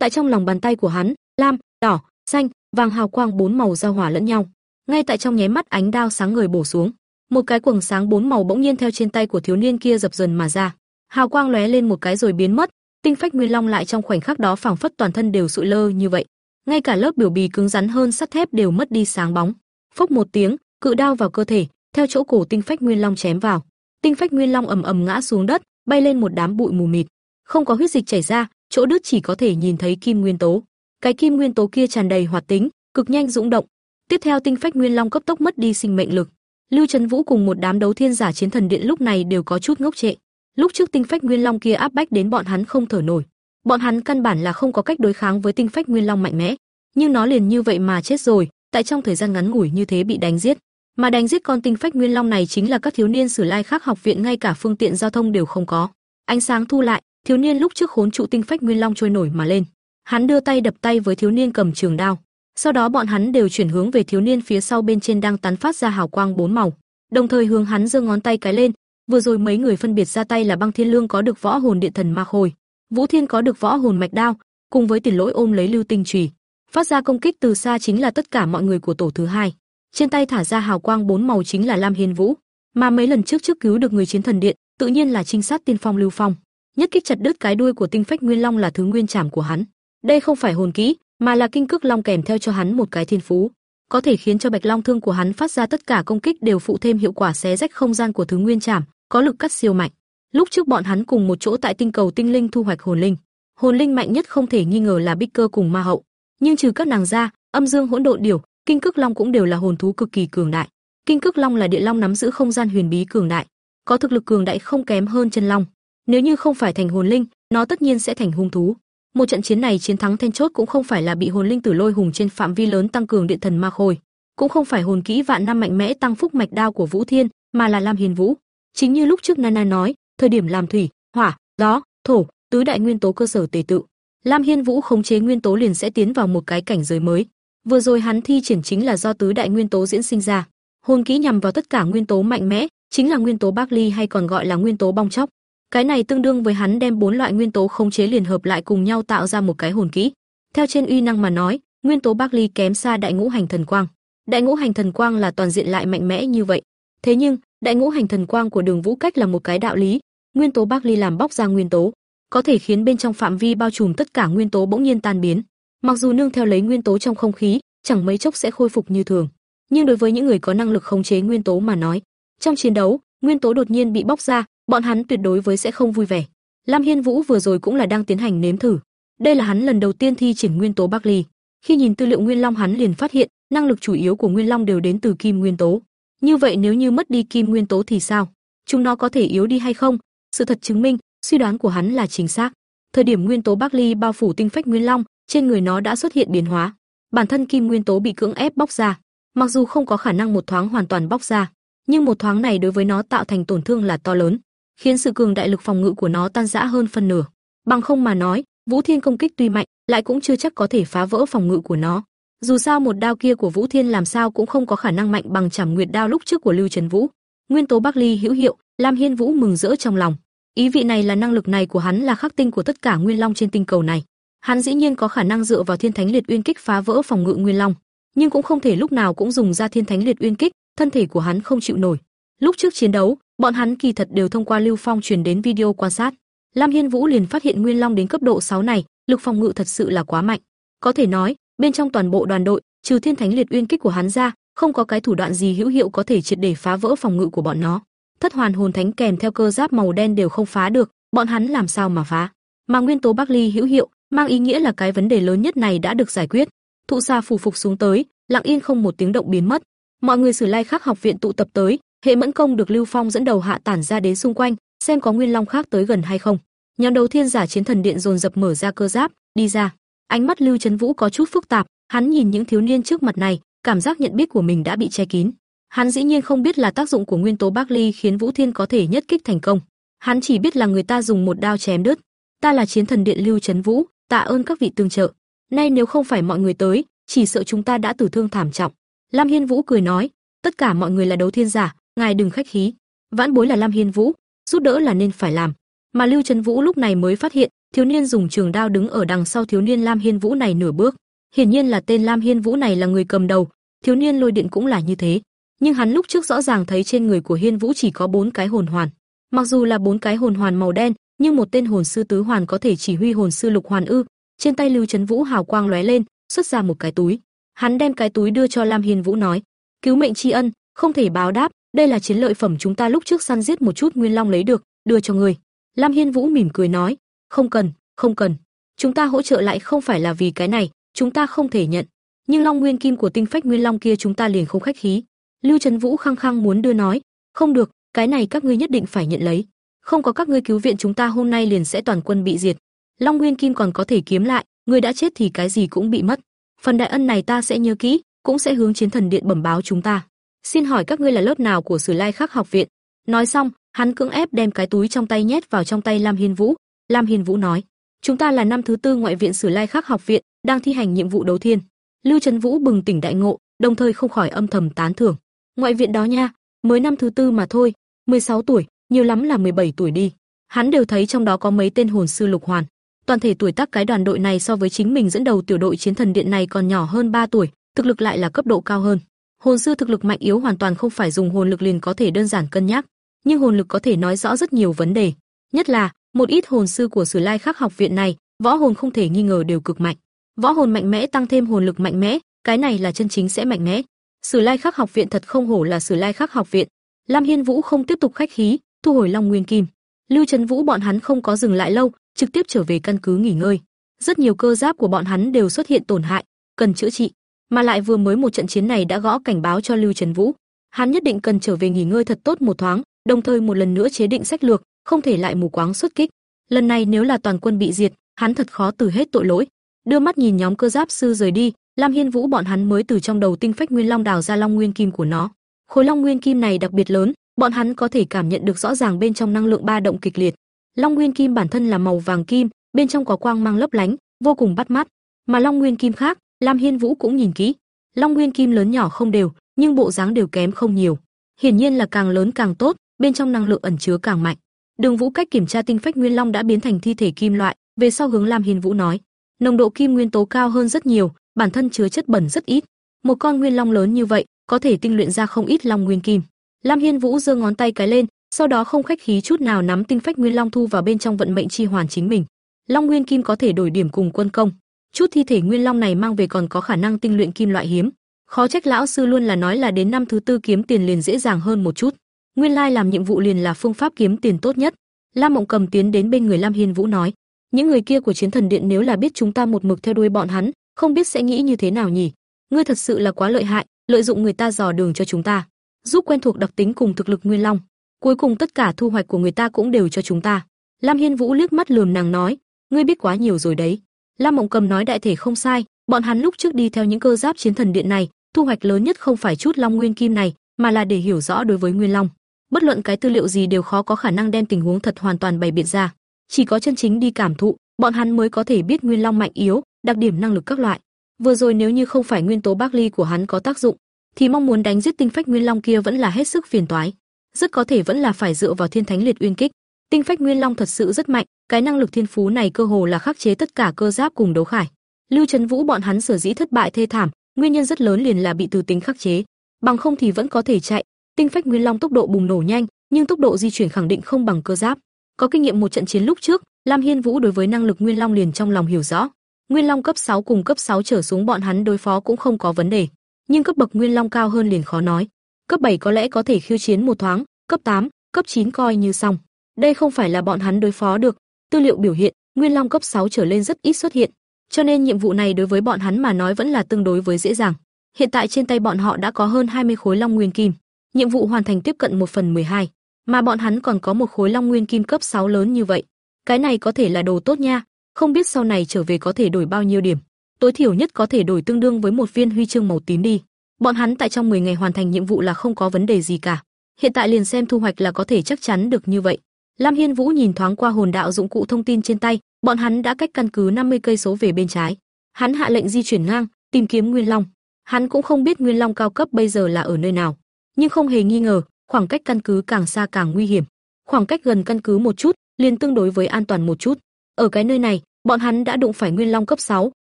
Tại trong lòng bàn tay của hắn, lam, đỏ, xanh, vàng hào quang bốn màu giao hòa lẫn nhau. Ngay tại trong nháy mắt ánh đao sáng người bổ xuống, một cái quầng sáng bốn màu bỗng nhiên theo trên tay của thiếu niên kia dập dần mà ra. Hào quang lóe lên một cái rồi biến mất, tinh phách nguyên long lại trong khoảnh khắc đó phảng phất toàn thân đều sụi lơ như vậy. Ngay cả lớp biểu bì cứng rắn hơn sắt thép đều mất đi sáng bóng. Phốc một tiếng, cự đao vào cơ thể, theo chỗ cổ tinh phách nguyên long chém vào. Tinh phách nguyên long ầm ầm ngã xuống đất, bay lên một đám bụi mù mịt. Không có huyết dịch chảy ra, chỗ đứt chỉ có thể nhìn thấy kim nguyên tố. Cái kim nguyên tố kia tràn đầy hoạt tính, cực nhanh dũng động. Tiếp theo tinh phách nguyên long cấp tốc mất đi sinh mệnh lực. Lưu Trấn Vũ cùng một đám đấu thiên giả chiến thần điện lúc này đều có chút ngốc trệ. Lúc trước tinh phách nguyên long kia áp bách đến bọn hắn không thở nổi. Bọn hắn căn bản là không có cách đối kháng với tinh phách nguyên long mạnh mẽ, nhưng nó liền như vậy mà chết rồi, tại trong thời gian ngắn ngủi như thế bị đánh giết. Mà đánh giết con tinh phách nguyên long này chính là các thiếu niên Sử Lai khác học viện ngay cả phương tiện giao thông đều không có. Ánh sáng thu lại, thiếu niên lúc trước khốn trụ tinh phách nguyên long trôi nổi mà lên. Hắn đưa tay đập tay với thiếu niên cầm trường đao. Sau đó bọn hắn đều chuyển hướng về thiếu niên phía sau bên trên đang tán phát ra hào quang bốn màu, đồng thời hướng hắn giơ ngón tay cái lên. Vừa rồi mấy người phân biệt ra tay là Băng Thiên Lương có được võ hồn điện thần ma khôi, Vũ Thiên có được võ hồn mạch đao, cùng với Tiền Lỗi ôm lấy lưu tinh trì phát ra công kích từ xa chính là tất cả mọi người của tổ thứ hai. Trên tay thả ra hào quang bốn màu chính là Lam Hiên Vũ, mà mấy lần trước trước cứu được người chiến thần điện, tự nhiên là trinh sát tiên phong Lưu Phong. Nhất kích chặt đứt cái đuôi của tinh phách nguyên long là thứ nguyên trảm của hắn. Đây không phải hồn kỹ, mà là kinh cước long kèm theo cho hắn một cái thiên phú, có thể khiến cho bạch long thương của hắn phát ra tất cả công kích đều phụ thêm hiệu quả xé rách không gian của thứ nguyên trảm, có lực cắt siêu mạnh. Lúc trước bọn hắn cùng một chỗ tại tinh cầu tinh linh thu hoạch hồn linh, hồn linh mạnh nhất không thể nghi ngờ là Bích Cơ cùng Ma Hậu, nhưng trừ các nàng ra, âm dương hỗn độn điểu, kinh cước long cũng đều là hồn thú cực kỳ cường đại. Kinh cước long là địa long nắm giữ không gian huyền bí cường đại, có thực lực cường đại không kém hơn chân long. Nếu như không phải thành hồn linh, nó tất nhiên sẽ thành hung thú. Một trận chiến này chiến thắng then chốt cũng không phải là bị hồn linh tử lôi hùng trên phạm vi lớn tăng cường điện thần ma khôi, cũng không phải hồn kỹ vạn năm mạnh mẽ tăng phúc mạch đao của Vũ Thiên, mà là Lam Hiền Vũ. Chính như lúc trước Nana nói, thời điểm làm thủy, hỏa, gió, thổ, tứ đại nguyên tố cơ sở tề tự, Lam Hiên Vũ khống chế nguyên tố liền sẽ tiến vào một cái cảnh giới mới. Vừa rồi hắn thi triển chính là do tứ đại nguyên tố diễn sinh ra. Hồn kỹ nhằm vào tất cả nguyên tố mạnh mẽ, chính là nguyên tố Bác Ly hay còn gọi là nguyên tố bong chóc. Cái này tương đương với hắn đem bốn loại nguyên tố khống chế liền hợp lại cùng nhau tạo ra một cái hồn kỹ. Theo trên uy năng mà nói, nguyên tố Bác Ly kém xa đại ngũ hành thần quang. Đại ngũ hành thần quang là toàn diện lại mạnh mẽ như vậy. Thế nhưng, đại ngũ hành thần quang của Đường Vũ Cách là một cái đạo lý, nguyên tố Bác Ly làm bóc ra nguyên tố, có thể khiến bên trong phạm vi bao trùm tất cả nguyên tố bỗng nhiên tan biến. Mặc dù nương theo lấy nguyên tố trong không khí, chẳng mấy chốc sẽ khôi phục như thường, nhưng đối với những người có năng lực khống chế nguyên tố mà nói, trong chiến đấu, nguyên tố đột nhiên bị bóc ra, bọn hắn tuyệt đối với sẽ không vui vẻ. Lam Hiên Vũ vừa rồi cũng là đang tiến hành nếm thử. Đây là hắn lần đầu tiên thi triển nguyên tố Bắc Ly. Khi nhìn tư liệu Nguyên Long hắn liền phát hiện, năng lực chủ yếu của Nguyên Long đều đến từ kim nguyên tố. Như vậy nếu như mất đi kim nguyên tố thì sao? Chúng nó có thể yếu đi hay không? Sự thật chứng minh, suy đoán của hắn là chính xác. Thời điểm nguyên tố Bắc Ly bao phủ tinh phách Nguyên Long, trên người nó đã xuất hiện biến hóa. Bản thân kim nguyên tố bị cưỡng ép bóc ra, mặc dù không có khả năng một thoáng hoàn toàn bóc ra, nhưng một thoáng này đối với nó tạo thành tổn thương là to lớn khiến sự cường đại lực phòng ngự của nó tan rã hơn phân nửa. Bằng không mà nói, Vũ Thiên công kích tuy mạnh, lại cũng chưa chắc có thể phá vỡ phòng ngự của nó. Dù sao một đao kia của Vũ Thiên làm sao cũng không có khả năng mạnh bằng Trảm Nguyệt đao lúc trước của Lưu Trần Vũ. Nguyên tố Bắc Ly hữu hiệu, Lam Hiên Vũ mừng rỡ trong lòng. Ý vị này là năng lực này của hắn là khắc tinh của tất cả nguyên long trên tinh cầu này. Hắn dĩ nhiên có khả năng dựa vào Thiên Thánh Liệt Uyên kích phá vỡ phòng ngự Nguyên Long. nhưng cũng không thể lúc nào cũng dùng ra Thiên Thánh Liệt Uyên kích, thân thể của hắn không chịu nổi. Lúc trước chiến đấu, bọn hắn kỳ thật đều thông qua Lưu Phong truyền đến video quan sát. Lam Hiên Vũ liền phát hiện Nguyên Long đến cấp độ 6 này, lực phòng ngự thật sự là quá mạnh. Có thể nói, bên trong toàn bộ đoàn đội, trừ Thiên Thánh Liệt Uyên kích của hắn ra, không có cái thủ đoạn gì hữu hiệu có thể triệt để phá vỡ phòng ngự của bọn nó. Thất Hoàn Hồn Thánh kèm theo cơ giáp màu đen đều không phá được, bọn hắn làm sao mà phá? Mà nguyên tố Bắc Ly hữu hiệu, mang ý nghĩa là cái vấn đề lớn nhất này đã được giải quyết. Thụ Sa phù phục xuống tới, lặng yên không một tiếng động biến mất. Mọi người Sử Lai khác học viện tụ tập tới, hệ mẫn công được Lưu Phong dẫn đầu hạ tản ra đến xung quanh, xem có nguyên long khác tới gần hay không. Nhóm đầu thiên giả chiến thần điện dồn dập mở ra cơ giáp, đi ra. Ánh mắt Lưu Chấn Vũ có chút phức tạp, hắn nhìn những thiếu niên trước mặt này, cảm giác nhận biết của mình đã bị che kín. Hắn dĩ nhiên không biết là tác dụng của nguyên tố bác Ly khiến Vũ Thiên có thể nhất kích thành công. Hắn chỉ biết là người ta dùng một đao chém đứt. Ta là chiến thần điện Lưu Chấn Vũ, tạ ơn các vị tương trợ. Nay nếu không phải mọi người tới, chỉ sợ chúng ta đã tử thương thảm trọng. Lam Hiên Vũ cười nói, tất cả mọi người là đấu thiên giả, ngài đừng khách khí. Vãn bối là Lam Hiên Vũ, giúp đỡ là nên phải làm. Mà Lưu Trấn Vũ lúc này mới phát hiện, thiếu niên dùng trường đao đứng ở đằng sau thiếu niên Lam Hiên Vũ này nửa bước. Hiển nhiên là tên Lam Hiên Vũ này là người cầm đầu, thiếu niên lôi điện cũng là như thế. Nhưng hắn lúc trước rõ ràng thấy trên người của Hiên Vũ chỉ có bốn cái hồn hoàn. Mặc dù là bốn cái hồn hoàn màu đen, nhưng một tên hồn sư tứ hoàn có thể chỉ huy hồn sư lục hoàn ư? Trên tay Lưu Trấn Vũ hào quang lóe lên, xuất ra một cái túi. Hắn đem cái túi đưa cho Lam Hiên Vũ nói: "Cứu mệnh tri ân, không thể báo đáp, đây là chiến lợi phẩm chúng ta lúc trước săn giết một chút nguyên long lấy được, đưa cho người." Lam Hiên Vũ mỉm cười nói: "Không cần, không cần. Chúng ta hỗ trợ lại không phải là vì cái này, chúng ta không thể nhận. Nhưng Long Nguyên Kim của tinh phách Nguyên Long kia chúng ta liền không khách khí." Lưu Trấn Vũ khăng khăng muốn đưa nói: "Không được, cái này các ngươi nhất định phải nhận lấy. Không có các ngươi cứu viện chúng ta hôm nay liền sẽ toàn quân bị diệt. Long Nguyên Kim còn có thể kiếm lại, người đã chết thì cái gì cũng bị mất. Phần đại ân này ta sẽ nhớ kỹ, cũng sẽ hướng chiến thần điện bẩm báo chúng ta. Xin hỏi các ngươi là lớp nào của Sử Lai Khắc học viện? Nói xong, hắn cưỡng ép đem cái túi trong tay nhét vào trong tay Lam Hiên Vũ. Lam Hiên Vũ nói: "Chúng ta là năm thứ tư ngoại viện Sử Lai Khắc học viện, đang thi hành nhiệm vụ đấu thiên." Lưu Trấn Vũ bừng tỉnh đại ngộ, đồng thời không khỏi âm thầm tán thưởng. Ngoại viện đó nha, mới năm thứ tư mà thôi, 16 tuổi, nhiều lắm là 17 tuổi đi. Hắn đều thấy trong đó có mấy tên hồn sư lục hoàn. Toàn thể tuổi tác cái đoàn đội này so với chính mình dẫn đầu tiểu đội chiến thần điện này còn nhỏ hơn 3 tuổi, thực lực lại là cấp độ cao hơn. Hồn sư thực lực mạnh yếu hoàn toàn không phải dùng hồn lực liền có thể đơn giản cân nhắc, nhưng hồn lực có thể nói rõ rất nhiều vấn đề, nhất là một ít hồn sư của Sử Lai Khắc học viện này, võ hồn không thể nghi ngờ đều cực mạnh. Võ hồn mạnh mẽ tăng thêm hồn lực mạnh mẽ, cái này là chân chính sẽ mạnh mẽ. Sử Lai Khắc học viện thật không hổ là Sử Lai Khắc học viện. Lam Hiên Vũ không tiếp tục khách khí, thu hồi Long Nguyên Kim. Lưu Trấn Vũ bọn hắn không có dừng lại lâu, trực tiếp trở về căn cứ nghỉ ngơi. Rất nhiều cơ giáp của bọn hắn đều xuất hiện tổn hại, cần chữa trị, mà lại vừa mới một trận chiến này đã gõ cảnh báo cho Lưu Trần Vũ, hắn nhất định cần trở về nghỉ ngơi thật tốt một thoáng, đồng thời một lần nữa chế định sách lược, không thể lại mù quáng xuất kích. Lần này nếu là toàn quân bị diệt, hắn thật khó từ hết tội lỗi. Đưa mắt nhìn nhóm cơ giáp sư rời đi, Lam Hiên Vũ bọn hắn mới từ trong đầu tinh phách nguyên long đào ra long nguyên kim của nó. Khối long nguyên kim này đặc biệt lớn, bọn hắn có thể cảm nhận được rõ ràng bên trong năng lượng ba động kịch liệt. Long Nguyên Kim bản thân là màu vàng kim, bên trong có quang mang lấp lánh, vô cùng bắt mắt. Mà Long Nguyên Kim khác, Lam Hiên Vũ cũng nhìn kỹ. Long Nguyên Kim lớn nhỏ không đều, nhưng bộ dáng đều kém không nhiều. Hiển nhiên là càng lớn càng tốt, bên trong năng lượng ẩn chứa càng mạnh. Đường Vũ cách kiểm tra tinh phách nguyên long đã biến thành thi thể kim loại, về sau hướng Lam Hiên Vũ nói, nồng độ kim nguyên tố cao hơn rất nhiều, bản thân chứa chất bẩn rất ít. Một con nguyên long lớn như vậy, có thể tinh luyện ra không ít long nguyên kim. Lam Hiên Vũ giơ ngón tay cái lên, sau đó không khách khí chút nào nắm tinh phách nguyên long thu vào bên trong vận mệnh chi hoàn chính mình. Long nguyên kim có thể đổi điểm cùng quân công. Chút thi thể nguyên long này mang về còn có khả năng tinh luyện kim loại hiếm. Khó trách lão sư luôn là nói là đến năm thứ tư kiếm tiền liền dễ dàng hơn một chút. Nguyên lai làm nhiệm vụ liền là phương pháp kiếm tiền tốt nhất. Lam Mộng Cầm tiến đến bên người Lam Hiên Vũ nói, những người kia của chiến thần điện nếu là biết chúng ta một mực theo đuôi bọn hắn, không biết sẽ nghĩ như thế nào nhỉ? Ngươi thật sự là quá lợi hại, lợi dụng người ta dò đường cho chúng ta giúp quen thuộc đặc tính cùng thực lực Nguyên Long. Cuối cùng tất cả thu hoạch của người ta cũng đều cho chúng ta. Lam Hiên Vũ liếc mắt lườm nàng nói, ngươi biết quá nhiều rồi đấy. Lam Mộng Cầm nói đại thể không sai, bọn hắn lúc trước đi theo những cơ giáp chiến thần điện này, thu hoạch lớn nhất không phải chút Long Nguyên Kim này, mà là để hiểu rõ đối với Nguyên Long. Bất luận cái tư liệu gì đều khó có khả năng đem tình huống thật hoàn toàn bày biện ra, chỉ có chân chính đi cảm thụ, bọn hắn mới có thể biết Nguyên Long mạnh yếu, đặc điểm năng lực các loại. Vừa rồi nếu như không phải nguyên tố Bác Ly của hắn có tác dụng, thì mong muốn đánh giết tinh phách nguyên long kia vẫn là hết sức phiền toái, rất có thể vẫn là phải dựa vào thiên thánh liệt uyên kích. Tinh phách nguyên long thật sự rất mạnh, cái năng lực thiên phú này cơ hồ là khắc chế tất cả cơ giáp cùng đấu khải. Lưu Trấn Vũ bọn hắn sở dĩ thất bại thê thảm, nguyên nhân rất lớn liền là bị từ tính khắc chế, bằng không thì vẫn có thể chạy. Tinh phách nguyên long tốc độ bùng nổ nhanh, nhưng tốc độ di chuyển khẳng định không bằng cơ giáp. Có kinh nghiệm một trận chiến lúc trước, Lam Hiên Vũ đối với năng lực Nguyên Long liền trong lòng hiểu rõ. Nguyên Long cấp 6 cùng cấp 6 trở xuống bọn hắn đối phó cũng không có vấn đề, nhưng cấp bậc Nguyên Long cao hơn liền khó nói. Cấp 7 có lẽ có thể khiêu chiến một thoáng, cấp 8, cấp 9 coi như xong. Đây không phải là bọn hắn đối phó được. Tư liệu biểu hiện, Nguyên Long cấp 6 trở lên rất ít xuất hiện, cho nên nhiệm vụ này đối với bọn hắn mà nói vẫn là tương đối với dễ dàng. Hiện tại trên tay bọn họ đã có hơn 20 khối Long Nguyên Kim, nhiệm vụ hoàn thành tiếp cận 1 phần 12, mà bọn hắn còn có một khối Long Nguyên Kim cấp 6 lớn như vậy. Cái này có thể là đồ tốt nha, không biết sau này trở về có thể đổi bao nhiêu điểm. Tối thiểu nhất có thể đổi tương đương với một viên huy chương màu tím đi. Bọn hắn tại trong 10 ngày hoàn thành nhiệm vụ là không có vấn đề gì cả. Hiện tại liền xem thu hoạch là có thể chắc chắn được như vậy. Lam Hiên Vũ nhìn thoáng qua hồn đạo dụng cụ thông tin trên tay, bọn hắn đã cách căn cứ 50 cây số về bên trái. Hắn hạ lệnh di chuyển ngang, tìm kiếm Nguyên Long. Hắn cũng không biết Nguyên Long cao cấp bây giờ là ở nơi nào, nhưng không hề nghi ngờ, khoảng cách căn cứ càng xa càng nguy hiểm. Khoảng cách gần căn cứ một chút, liền tương đối với an toàn một chút. Ở cái nơi này, bọn hắn đã đụng phải Nguyên Long cấp 6,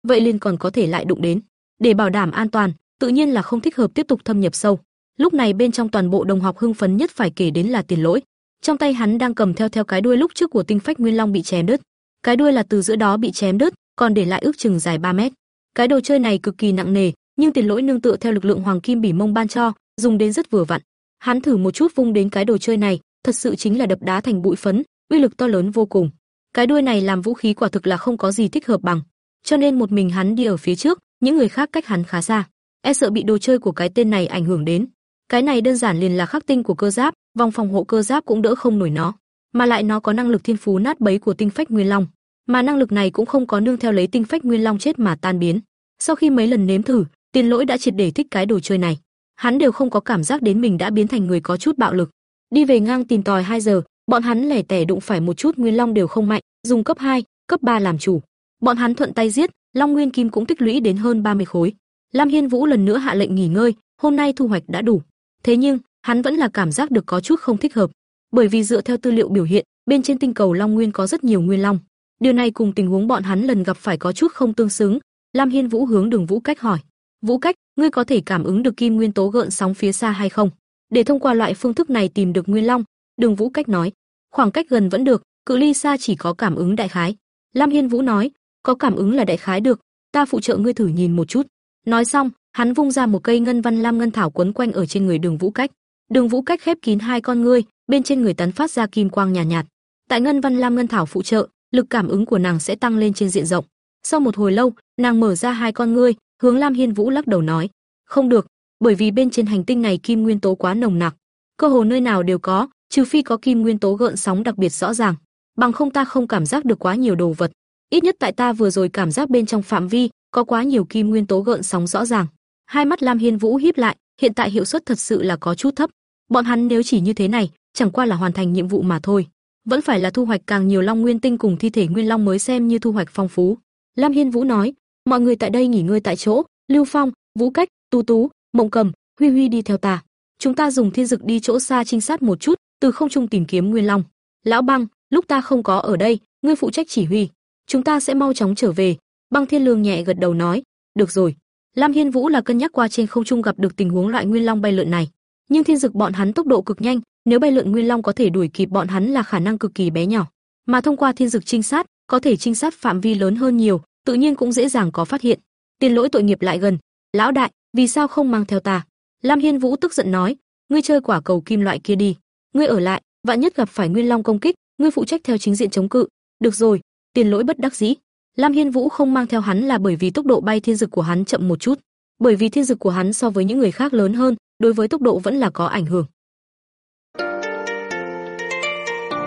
vậy liền còn có thể lại đụng đến. Để bảo đảm an toàn, tự nhiên là không thích hợp tiếp tục thâm nhập sâu. Lúc này bên trong toàn bộ đồng học hưng phấn nhất phải kể đến là Tiền Lỗi. Trong tay hắn đang cầm theo theo cái đuôi lúc trước của tinh phách Nguyên Long bị chém đứt. Cái đuôi là từ giữa đó bị chém đứt, còn để lại ước chừng dài 3 mét. Cái đồ chơi này cực kỳ nặng nề, nhưng Tiền Lỗi nương tựa theo lực lượng hoàng kim bỉ mông ban cho, dùng đến rất vừa vặn. Hắn thử một chút vung đến cái đồ chơi này, thật sự chính là đập đá thành bụi phấn, uy lực to lớn vô cùng. Cái đuôi này làm vũ khí quả thực là không có gì thích hợp bằng, cho nên một mình hắn đi ở phía trước, những người khác cách hắn khá xa, e sợ bị đồ chơi của cái tên này ảnh hưởng đến. Cái này đơn giản liền là khắc tinh của cơ giáp, vòng phòng hộ cơ giáp cũng đỡ không nổi nó, mà lại nó có năng lực thiên phú nát bấy của tinh phách nguyên long, mà năng lực này cũng không có nương theo lấy tinh phách nguyên long chết mà tan biến. Sau khi mấy lần nếm thử, Tiền Lỗi đã triệt để thích cái đồ chơi này. Hắn đều không có cảm giác đến mình đã biến thành người có chút bạo lực. Đi về ngang tìm tòi 2 giờ, bọn hắn lẻ tẻ đụng phải một chút nguyên long đều không mạnh, dùng cấp 2, cấp 3 làm chủ. Bọn hắn thuận tay giết, long nguyên kim cũng tích lũy đến hơn 30 khối. Lam Hiên Vũ lần nữa hạ lệnh nghỉ ngơi, hôm nay thu hoạch đã đủ. Thế nhưng, hắn vẫn là cảm giác được có chút không thích hợp, bởi vì dựa theo tư liệu biểu hiện, bên trên tinh cầu Long Nguyên có rất nhiều nguyên long. Điều này cùng tình huống bọn hắn lần gặp phải có chút không tương xứng. Lam Hiên Vũ hướng Đường Vũ Cách hỏi: "Vũ Cách, ngươi có thể cảm ứng được kim nguyên tố gợn sóng phía xa hay không?" Để thông qua loại phương thức này tìm được nguyên long, Đường Vũ Cách nói: "Khoảng cách gần vẫn được, cự ly xa chỉ có cảm ứng đại khái." Lam Hiên Vũ nói: "Có cảm ứng là đại khái được, ta phụ trợ ngươi thử nhìn một chút." Nói xong, hắn vung ra một cây ngân văn lam ngân thảo quấn quanh ở trên người Đường Vũ Cách. Đường Vũ Cách khép kín hai con ngươi, bên trên người tán phát ra kim quang nhàn nhạt, nhạt. Tại ngân văn lam ngân thảo phụ trợ, lực cảm ứng của nàng sẽ tăng lên trên diện rộng. Sau một hồi lâu, nàng mở ra hai con ngươi, hướng Lam Hiên Vũ lắc đầu nói: "Không được, bởi vì bên trên hành tinh này kim nguyên tố quá nồng nặc, cơ hồ nơi nào đều có, trừ phi có kim nguyên tố gợn sóng đặc biệt rõ ràng, bằng không ta không cảm giác được quá nhiều đồ vật. Ít nhất tại ta vừa rồi cảm giác bên trong phạm vi có quá nhiều kim nguyên tố gợn sóng rõ ràng." Hai mắt Lam Hiên Vũ híp lại, hiện tại hiệu suất thật sự là có chút thấp. Bọn hắn nếu chỉ như thế này, chẳng qua là hoàn thành nhiệm vụ mà thôi, vẫn phải là thu hoạch càng nhiều long nguyên tinh cùng thi thể nguyên long mới xem như thu hoạch phong phú. Lam Hiên Vũ nói, mọi người tại đây nghỉ ngơi tại chỗ, Lưu Phong, Vũ Cách, Tu Tú, Mộng Cầm, Huy Huy đi theo ta. Chúng ta dùng thiên dực đi chỗ xa trinh sát một chút, từ không trung tìm kiếm nguyên long. Lão Băng, lúc ta không có ở đây, ngươi phụ trách chỉ huy. Chúng ta sẽ mau chóng trở về. Băng Thiên Lương nhẹ gật đầu nói, được rồi. Lam Hiên Vũ là cân nhắc qua trên không trung gặp được tình huống loại nguyên long bay lượn này, nhưng thiên dực bọn hắn tốc độ cực nhanh, nếu bay lượn nguyên long có thể đuổi kịp bọn hắn là khả năng cực kỳ bé nhỏ, mà thông qua thiên dực trinh sát, có thể trinh sát phạm vi lớn hơn nhiều, tự nhiên cũng dễ dàng có phát hiện. Tiền lỗi tội nghiệp lại gần, lão đại, vì sao không mang theo ta? Lam Hiên Vũ tức giận nói, ngươi chơi quả cầu kim loại kia đi, ngươi ở lại, vạn nhất gặp phải nguyên long công kích, ngươi phụ trách theo chính diện chống cự. Được rồi, tiền lỗi bất đắc dĩ. Lam Hiên Vũ không mang theo hắn là bởi vì tốc độ bay thiên dực của hắn chậm một chút, bởi vì thiên dực của hắn so với những người khác lớn hơn, đối với tốc độ vẫn là có ảnh hưởng.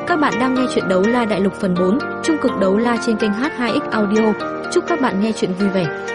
Các bạn đang nghe chuyện đấu la đại lục phần 4, trung cực đấu la trên kênh H2X Audio. Chúc các bạn nghe chuyện vui vẻ.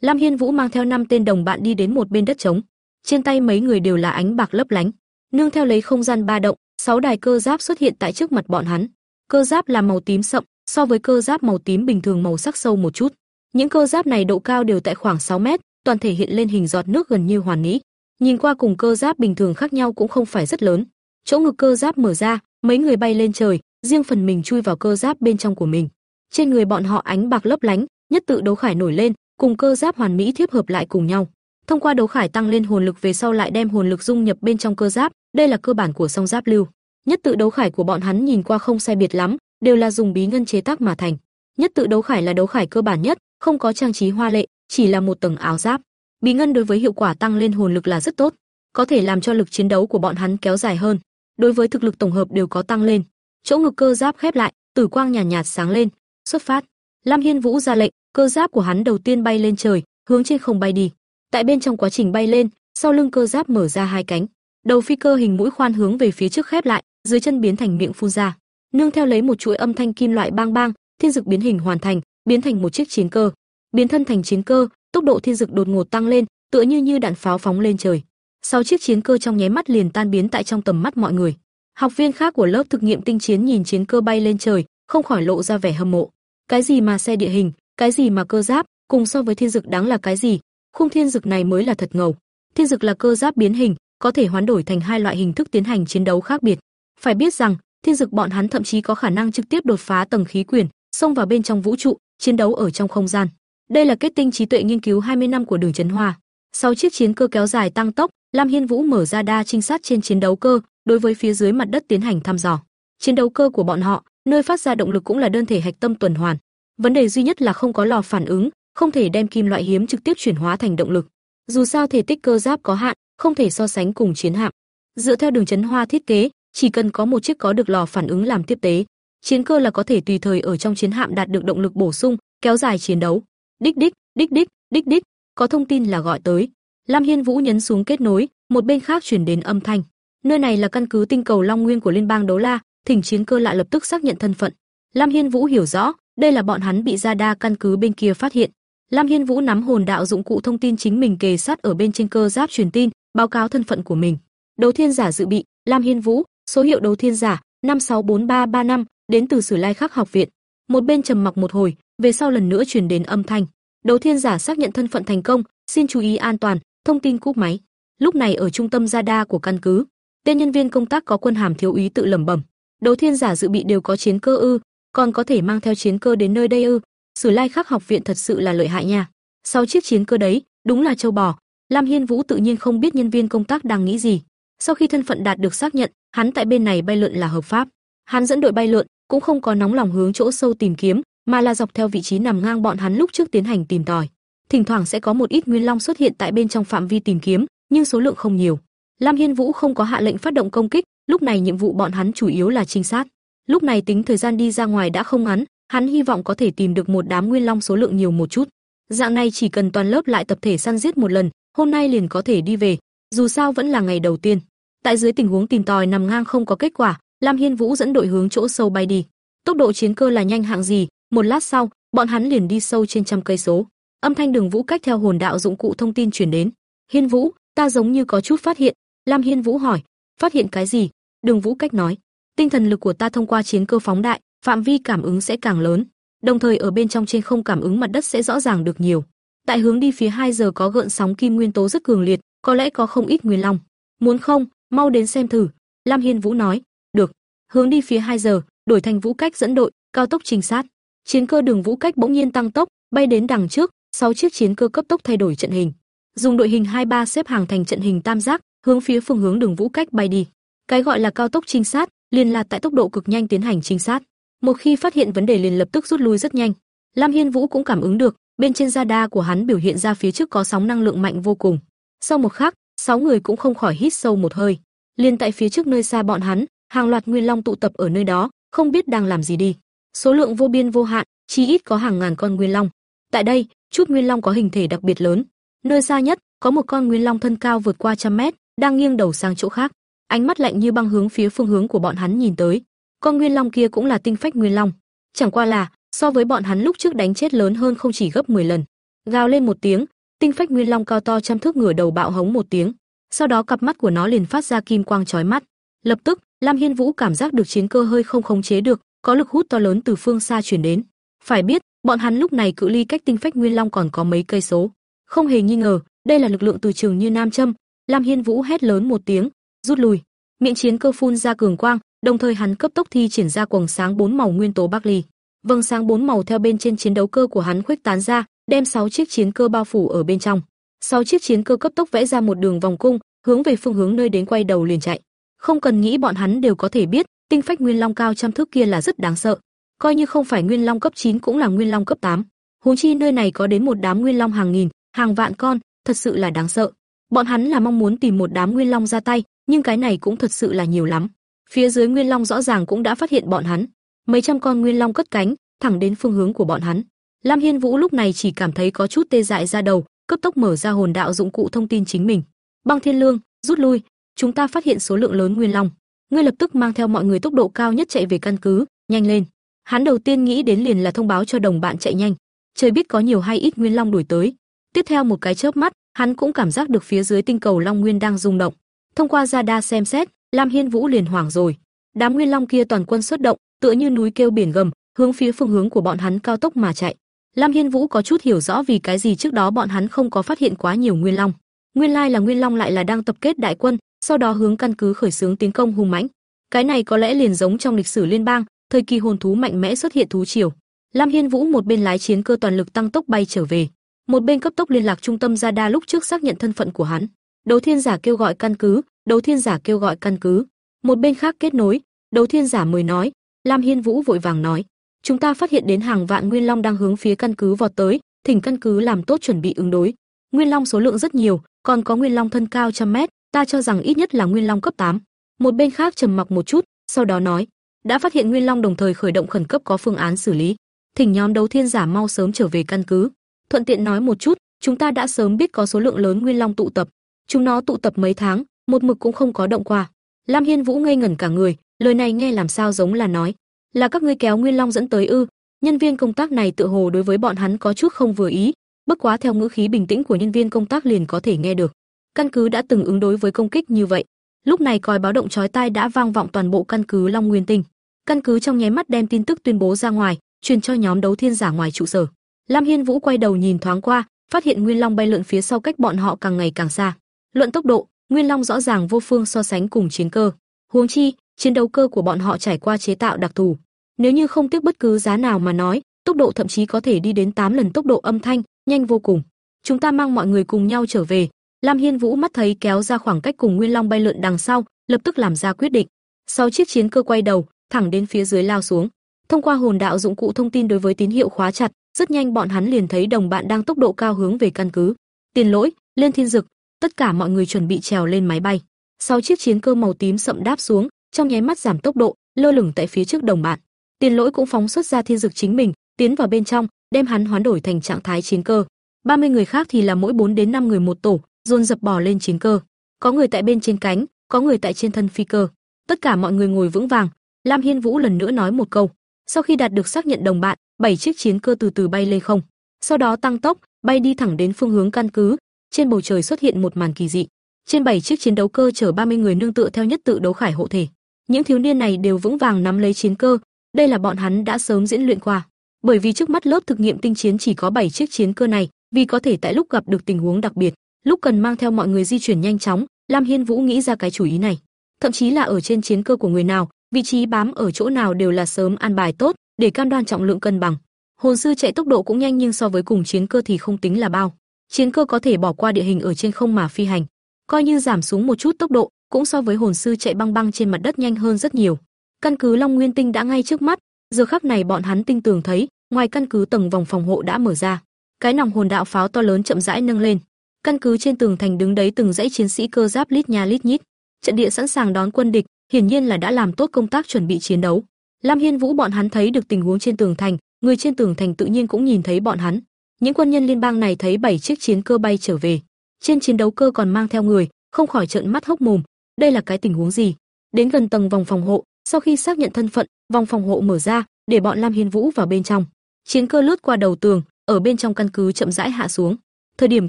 Lam Hiên Vũ mang theo năm tên đồng bạn đi đến một bên đất trống. Trên tay mấy người đều là ánh bạc lấp lánh, nương theo lấy không gian ba động, sáu đài cơ giáp xuất hiện tại trước mặt bọn hắn. Cơ giáp là màu tím sậm, so với cơ giáp màu tím bình thường màu sắc sâu một chút. Những cơ giáp này độ cao đều tại khoảng 6 mét, toàn thể hiện lên hình giọt nước gần như hoàn mỹ. Nhìn qua cùng cơ giáp bình thường khác nhau cũng không phải rất lớn. Chỗ ngực cơ giáp mở ra, mấy người bay lên trời, riêng phần mình chui vào cơ giáp bên trong của mình. Trên người bọn họ ánh bạc lấp lánh, nhất tự đấu khải nổi lên, cùng cơ giáp hoàn mỹ tiếp hợp lại cùng nhau. Thông qua đấu khải tăng lên hồn lực về sau lại đem hồn lực dung nhập bên trong cơ giáp, đây là cơ bản của song giáp lưu. Nhất tự đấu khải của bọn hắn nhìn qua không sai biệt lắm, đều là dùng bí ngân chế tác mà thành. Nhất tự đấu khải là đấu khải cơ bản nhất, không có trang trí hoa lệ, chỉ là một tầng áo giáp. Bí ngân đối với hiệu quả tăng lên hồn lực là rất tốt, có thể làm cho lực chiến đấu của bọn hắn kéo dài hơn. Đối với thực lực tổng hợp đều có tăng lên. Chỗ ngực cơ giáp khép lại, tử quang nhàn nhạt, nhạt sáng lên, xuất phát. Lam Hiên Vũ ra lệnh, cơ giáp của hắn đầu tiên bay lên trời, hướng trên không bay đi. Tại bên trong quá trình bay lên, sau lưng cơ giáp mở ra hai cánh, đầu phi cơ hình mũi khoan hướng về phía trước khép lại, dưới chân biến thành miệng phun ra. Nương theo lấy một chuỗi âm thanh kim loại bang bang, thiên dực biến hình hoàn thành, biến thành một chiếc chiến cơ. Biến thân thành chiến cơ, tốc độ thiên dực đột ngột tăng lên, tựa như như đạn pháo phóng lên trời. Sau chiếc chiến cơ trong nháy mắt liền tan biến tại trong tầm mắt mọi người. Học viên khác của lớp thực nghiệm tinh chiến nhìn chiến cơ bay lên trời, không khỏi lộ ra vẻ hâm mộ. Cái gì mà xe địa hình, cái gì mà cơ giáp, cùng so với thiên dực đáng là cái gì? Khung thiên dực này mới là thật ngầu. Thiên dực là cơ giáp biến hình, có thể hoán đổi thành hai loại hình thức tiến hành chiến đấu khác biệt. Phải biết rằng, thiên dực bọn hắn thậm chí có khả năng trực tiếp đột phá tầng khí quyển, xông vào bên trong vũ trụ, chiến đấu ở trong không gian. Đây là kết tinh trí tuệ nghiên cứu 20 năm của Đường Chấn Hoa. Sau chiếc chiến cơ kéo dài tăng tốc, Lam Hiên Vũ mở ra đa trinh sát trên chiến đấu cơ, đối với phía dưới mặt đất tiến hành thăm dò. Chiến đấu cơ của bọn họ, nơi phát ra động lực cũng là đơn thể hạch tâm tuần hoàn. Vấn đề duy nhất là không có lò phản ứng, không thể đem kim loại hiếm trực tiếp chuyển hóa thành động lực. Dù sao thể tích cơ giáp có hạn, không thể so sánh cùng chiến hạm. Dựa theo đường chấn hoa thiết kế, chỉ cần có một chiếc có được lò phản ứng làm tiếp tế, chiến cơ là có thể tùy thời ở trong chiến hạm đạt được động lực bổ sung, kéo dài chiến đấu. Đích đích, đích đích, đích đích, có thông tin là gọi tới. Lam Hiên Vũ nhấn xuống kết nối, một bên khác truyền đến âm thanh. Nơi này là căn cứ tinh cầu Long Nguyên của Liên bang Đấu La, thỉnh chiến cơ lại lập tức xác nhận thân phận. Lam Hiên Vũ hiểu rõ, đây là bọn hắn bị Gia Đa căn cứ bên kia phát hiện. Lam Hiên Vũ nắm hồn đạo dụng cụ thông tin chính mình kề sát ở bên trên cơ giáp truyền tin, báo cáo thân phận của mình. Đấu Thiên giả dự bị, Lam Hiên Vũ, số hiệu Đấu Thiên giả 564335, đến từ Sử Lai Khắc học viện. Một bên trầm mặc một hồi, về sau lần nữa truyền đến âm thanh. Đấu Thiên giả xác nhận thân phận thành công, xin chú ý an toàn, thông tin cúp máy. Lúc này ở trung tâm Gia Đa của căn cứ, tên nhân viên công tác có quân hàm thiếu úy tự lẩm bẩm, Đấu Thiên giả dự bị đều có chiến cơ ư, còn có thể mang theo chiến cơ đến nơi đây ư? Sử Lai Khắc học viện thật sự là lợi hại nha. Sau chiếc chiến cơ đấy, đúng là châu bò. Lam Hiên Vũ tự nhiên không biết nhân viên công tác đang nghĩ gì. Sau khi thân phận đạt được xác nhận, hắn tại bên này bay lượn là hợp pháp. Hắn dẫn đội bay lượn, cũng không có nóng lòng hướng chỗ sâu tìm kiếm, mà là dọc theo vị trí nằm ngang bọn hắn lúc trước tiến hành tìm tòi. Thỉnh thoảng sẽ có một ít nguyên long xuất hiện tại bên trong phạm vi tìm kiếm, nhưng số lượng không nhiều. Lam Hiên Vũ không có hạ lệnh phát động công kích, lúc này nhiệm vụ bọn hắn chủ yếu là trinh sát. Lúc này tính thời gian đi ra ngoài đã không ngắn, hắn hy vọng có thể tìm được một đám nguyên long số lượng nhiều một chút. Dạng này chỉ cần toàn lớp lại tập thể săn giết một lần, hôm nay liền có thể đi về, dù sao vẫn là ngày đầu tiên. Tại dưới tình huống tìm tòi nằm ngang không có kết quả, Lam Hiên Vũ dẫn đội hướng chỗ sâu bay đi. Tốc độ chiến cơ là nhanh hạng gì, một lát sau, bọn hắn liền đi sâu trên trăm cây số. Âm thanh Đường Vũ cách theo hồn đạo dụng cụ thông tin truyền đến. "Hiên Vũ, ta giống như có chút phát hiện." Lam Hiên Vũ hỏi, "Phát hiện cái gì?" Đường Vũ cách nói, "Tinh thần lực của ta thông qua chiến cơ phóng đại, phạm vi cảm ứng sẽ càng lớn, đồng thời ở bên trong trên không cảm ứng mặt đất sẽ rõ ràng được nhiều. Tại hướng đi phía 2 giờ có gợn sóng kim nguyên tố rất cường liệt, có lẽ có không ít nguyên long. Muốn không, mau đến xem thử." Lam Hiên Vũ nói, "Được." Hướng đi phía 2 giờ, đổi thành Vũ Cách dẫn đội, cao tốc trinh sát. Chiến cơ Đường Vũ Cách bỗng nhiên tăng tốc, bay đến đằng trước, sáu chiếc chiến cơ cấp tốc thay đổi trận hình, dùng đội hình 23 xếp hàng thành trận hình tam giác, hướng phía phương hướng Đường Vũ Cách bay đi. Cái gọi là cao tốc trinh sát, liền là tại tốc độ cực nhanh tiến hành trinh sát. Một khi phát hiện vấn đề liền lập tức rút lui rất nhanh. Lam Hiên Vũ cũng cảm ứng được, bên trên da đa của hắn biểu hiện ra phía trước có sóng năng lượng mạnh vô cùng. Sau một khắc, sáu người cũng không khỏi hít sâu một hơi. Liên tại phía trước nơi xa bọn hắn, hàng loạt nguyên long tụ tập ở nơi đó, không biết đang làm gì đi. Số lượng vô biên vô hạn, chỉ ít có hàng ngàn con nguyên long. Tại đây, chút nguyên long có hình thể đặc biệt lớn. Nơi xa nhất, có một con nguyên long thân cao vượt qua trăm mét, đang nghiêng đầu sang chỗ khác, ánh mắt lạnh như băng hướng phía phương hướng của bọn hắn nhìn tới. Con nguyên long kia cũng là tinh phách nguyên long, chẳng qua là so với bọn hắn lúc trước đánh chết lớn hơn không chỉ gấp 10 lần. Gào lên một tiếng, tinh phách nguyên long cao to trăm thước ngửa đầu bạo hống một tiếng, sau đó cặp mắt của nó liền phát ra kim quang chói mắt. Lập tức, Lam Hiên Vũ cảm giác được chiến cơ hơi không khống chế được, có lực hút to lớn từ phương xa truyền đến. Phải biết, bọn hắn lúc này cự ly cách tinh phách nguyên long còn có mấy cây số. Không hề nghi ngờ, đây là lực lượng từ trường như nam châm. Lam Hiên Vũ hét lớn một tiếng, rút lui. Miệng chiến cơ phun ra cường quang, đồng thời hắn cấp tốc thi triển ra quầng sáng bốn màu nguyên tố Bắc Ly. Vầng sáng bốn màu theo bên trên chiến đấu cơ của hắn khuếch tán ra, đem sáu chiếc chiến cơ bao phủ ở bên trong. Sáu chiếc chiến cơ cấp tốc vẽ ra một đường vòng cung, hướng về phương hướng nơi đến quay đầu liền chạy. Không cần nghĩ bọn hắn đều có thể biết, tinh phách nguyên long cao trăm thước kia là rất đáng sợ. Coi như không phải nguyên long cấp 9 cũng là nguyên long cấp 8. Huống chi nơi này có đến một đám nguyên long hàng nghìn, hàng vạn con, thật sự là đáng sợ. Bọn hắn là mong muốn tìm một đám nguyên long ra tay, nhưng cái này cũng thật sự là nhiều lắm. Phía dưới nguyên long rõ ràng cũng đã phát hiện bọn hắn. Mấy trăm con nguyên long cất cánh, thẳng đến phương hướng của bọn hắn. Lam Hiên Vũ lúc này chỉ cảm thấy có chút tê dại ra đầu, cấp tốc mở ra hồn đạo dụng cụ thông tin chính mình. Băng Thiên Lương, rút lui, chúng ta phát hiện số lượng lớn nguyên long. Ngươi lập tức mang theo mọi người tốc độ cao nhất chạy về căn cứ, nhanh lên. Hắn đầu tiên nghĩ đến liền là thông báo cho đồng bạn chạy nhanh. Trời biết có nhiều hay ít nguyên long đuổi tới. Tiếp theo một cái chớp mắt, hắn cũng cảm giác được phía dưới tinh cầu long nguyên đang rung động. Thông qua radar xem xét, Lam Hiên Vũ liền hoảng rồi. Đám nguyên long kia toàn quân xuất động, tựa như núi kêu biển gầm, hướng phía phương hướng của bọn hắn cao tốc mà chạy. Lam Hiên Vũ có chút hiểu rõ vì cái gì trước đó bọn hắn không có phát hiện quá nhiều nguyên long. Nguyên lai là nguyên long lại là đang tập kết đại quân, sau đó hướng căn cứ khởi xướng tiến công hung mãnh. Cái này có lẽ liền giống trong lịch sử liên bang, thời kỳ hồn thú mạnh mẽ xuất hiện thú triều. Lam Hiên Vũ một bên lái chiến cơ toàn lực tăng tốc bay trở về, một bên cấp tốc liên lạc trung tâm Radar lúc trước xác nhận thân phận của hắn. Đấu Thiên giả kêu gọi căn cứ, Đấu Thiên giả kêu gọi căn cứ. Một bên khác kết nối, Đấu Thiên giả mời nói, Lam Hiên Vũ vội vàng nói, chúng ta phát hiện đến hàng vạn nguyên long đang hướng phía căn cứ vọt tới, thỉnh căn cứ làm tốt chuẩn bị ứng đối. Nguyên long số lượng rất nhiều, còn có nguyên long thân cao trăm mét, ta cho rằng ít nhất là nguyên long cấp 8. Một bên khác trầm mặc một chút, sau đó nói, đã phát hiện nguyên long đồng thời khởi động khẩn cấp có phương án xử lý, thỉnh nhóm đấu thiên giả mau sớm trở về căn cứ. Thuận tiện nói một chút, chúng ta đã sớm biết có số lượng lớn nguyên long tụ tập, chúng nó tụ tập mấy tháng, một mực cũng không có động qua. Lam Hiên Vũ ngây ngẩn cả người, lời này nghe làm sao giống là nói, là các ngươi kéo Nguyên Long dẫn tới ư? Nhân viên công tác này tự hồ đối với bọn hắn có chút không vừa ý, bất quá theo ngữ khí bình tĩnh của nhân viên công tác liền có thể nghe được. Căn cứ đã từng ứng đối với công kích như vậy, lúc này còi báo động chói tai đã vang vọng toàn bộ căn cứ Long Nguyên Tinh. Căn cứ trong nháy mắt đem tin tức tuyên bố ra ngoài, truyền cho nhóm đấu thiên giả ngoài trụ sở. Lam Hiên Vũ quay đầu nhìn thoáng qua, phát hiện Nguyên Long bay lượn phía sau cách bọn họ càng ngày càng xa. Luận tốc độ, Nguyên Long rõ ràng vô phương so sánh cùng chiến cơ. Huống chi, chiến đấu cơ của bọn họ trải qua chế tạo đặc thù. Nếu như không tiếc bất cứ giá nào mà nói, tốc độ thậm chí có thể đi đến 8 lần tốc độ âm thanh, nhanh vô cùng. Chúng ta mang mọi người cùng nhau trở về. Lam Hiên Vũ mắt thấy kéo ra khoảng cách cùng Nguyên Long bay lượn đằng sau, lập tức làm ra quyết định. sáu chiếc chiến cơ quay đầu, thẳng đến phía dưới lao xuống. Thông qua hồn đạo dụng cụ thông tin đối với tín hiệu khóa chặt, rất nhanh bọn hắn liền thấy đồng bạn đang tốc độ cao hướng về căn cứ. Tiền lỗi, lên thiên dực, tất cả mọi người chuẩn bị trèo lên máy bay. sáu chiếc chiến cơ màu tím sậm đáp xuống, trong nháy mắt giảm tốc độ, lơ lửng tại phía trước đồng bạn. Tiền lỗi cũng phóng xuất ra thiên dược chính mình, tiến vào bên trong, đem hắn hoán đổi thành trạng thái chiến cơ. 30 người khác thì là mỗi 4 đến 5 người một tổ, dồn dập bò lên chiến cơ. Có người tại bên trên cánh, có người tại trên thân phi cơ. Tất cả mọi người ngồi vững vàng. Lam Hiên Vũ lần nữa nói một câu. Sau khi đạt được xác nhận đồng bạn, bảy chiếc chiến cơ từ từ bay lên không. Sau đó tăng tốc, bay đi thẳng đến phương hướng căn cứ. Trên bầu trời xuất hiện một màn kỳ dị. Trên bảy chiếc chiến đấu cơ chở 30 người nương tựa theo nhất tự đấu khải hộ thể. Những thiếu niên này đều vững vàng nắm lấy chiến cơ, đây là bọn hắn đã sớm diễn luyện qua. Bởi vì trước mắt lớp thực nghiệm tinh chiến chỉ có 7 chiếc chiến cơ này, vì có thể tại lúc gặp được tình huống đặc biệt, lúc cần mang theo mọi người di chuyển nhanh chóng, Lam Hiên Vũ nghĩ ra cái chủ ý này. Thậm chí là ở trên chiến cơ của người nào, vị trí bám ở chỗ nào đều là sớm an bài tốt, để cam đoan trọng lượng cân bằng. Hồn sư chạy tốc độ cũng nhanh nhưng so với cùng chiến cơ thì không tính là bao. Chiến cơ có thể bỏ qua địa hình ở trên không mà phi hành, coi như giảm xuống một chút tốc độ, cũng so với hồn sư chạy băng băng trên mặt đất nhanh hơn rất nhiều. Căn cứ Long Nguyên Tinh đã ngay trước mắt, giờ khắc này bọn hắn tinh tường thấy, ngoài căn cứ tầng vòng phòng hộ đã mở ra. Cái nòng hồn đạo pháo to lớn chậm rãi nâng lên. Căn cứ trên tường thành đứng đấy từng dãy chiến sĩ cơ giáp lít nhà lít nhít, trận địa sẵn sàng đón quân địch, hiển nhiên là đã làm tốt công tác chuẩn bị chiến đấu. Lam Hiên Vũ bọn hắn thấy được tình huống trên tường thành, người trên tường thành tự nhiên cũng nhìn thấy bọn hắn. Những quân nhân liên bang này thấy bảy chiếc chiến cơ bay trở về, trên chiến đấu cơ còn mang theo người, không khỏi trợn mắt hốc mồm, đây là cái tình huống gì? Đến gần tầng vòng phòng hộ, sau khi xác nhận thân phận, vòng phòng hộ mở ra, để bọn Lam Hiên Vũ vào bên trong. Chiến cơ lướt qua đầu tường, ở bên trong căn cứ chậm rãi hạ xuống. Thời điểm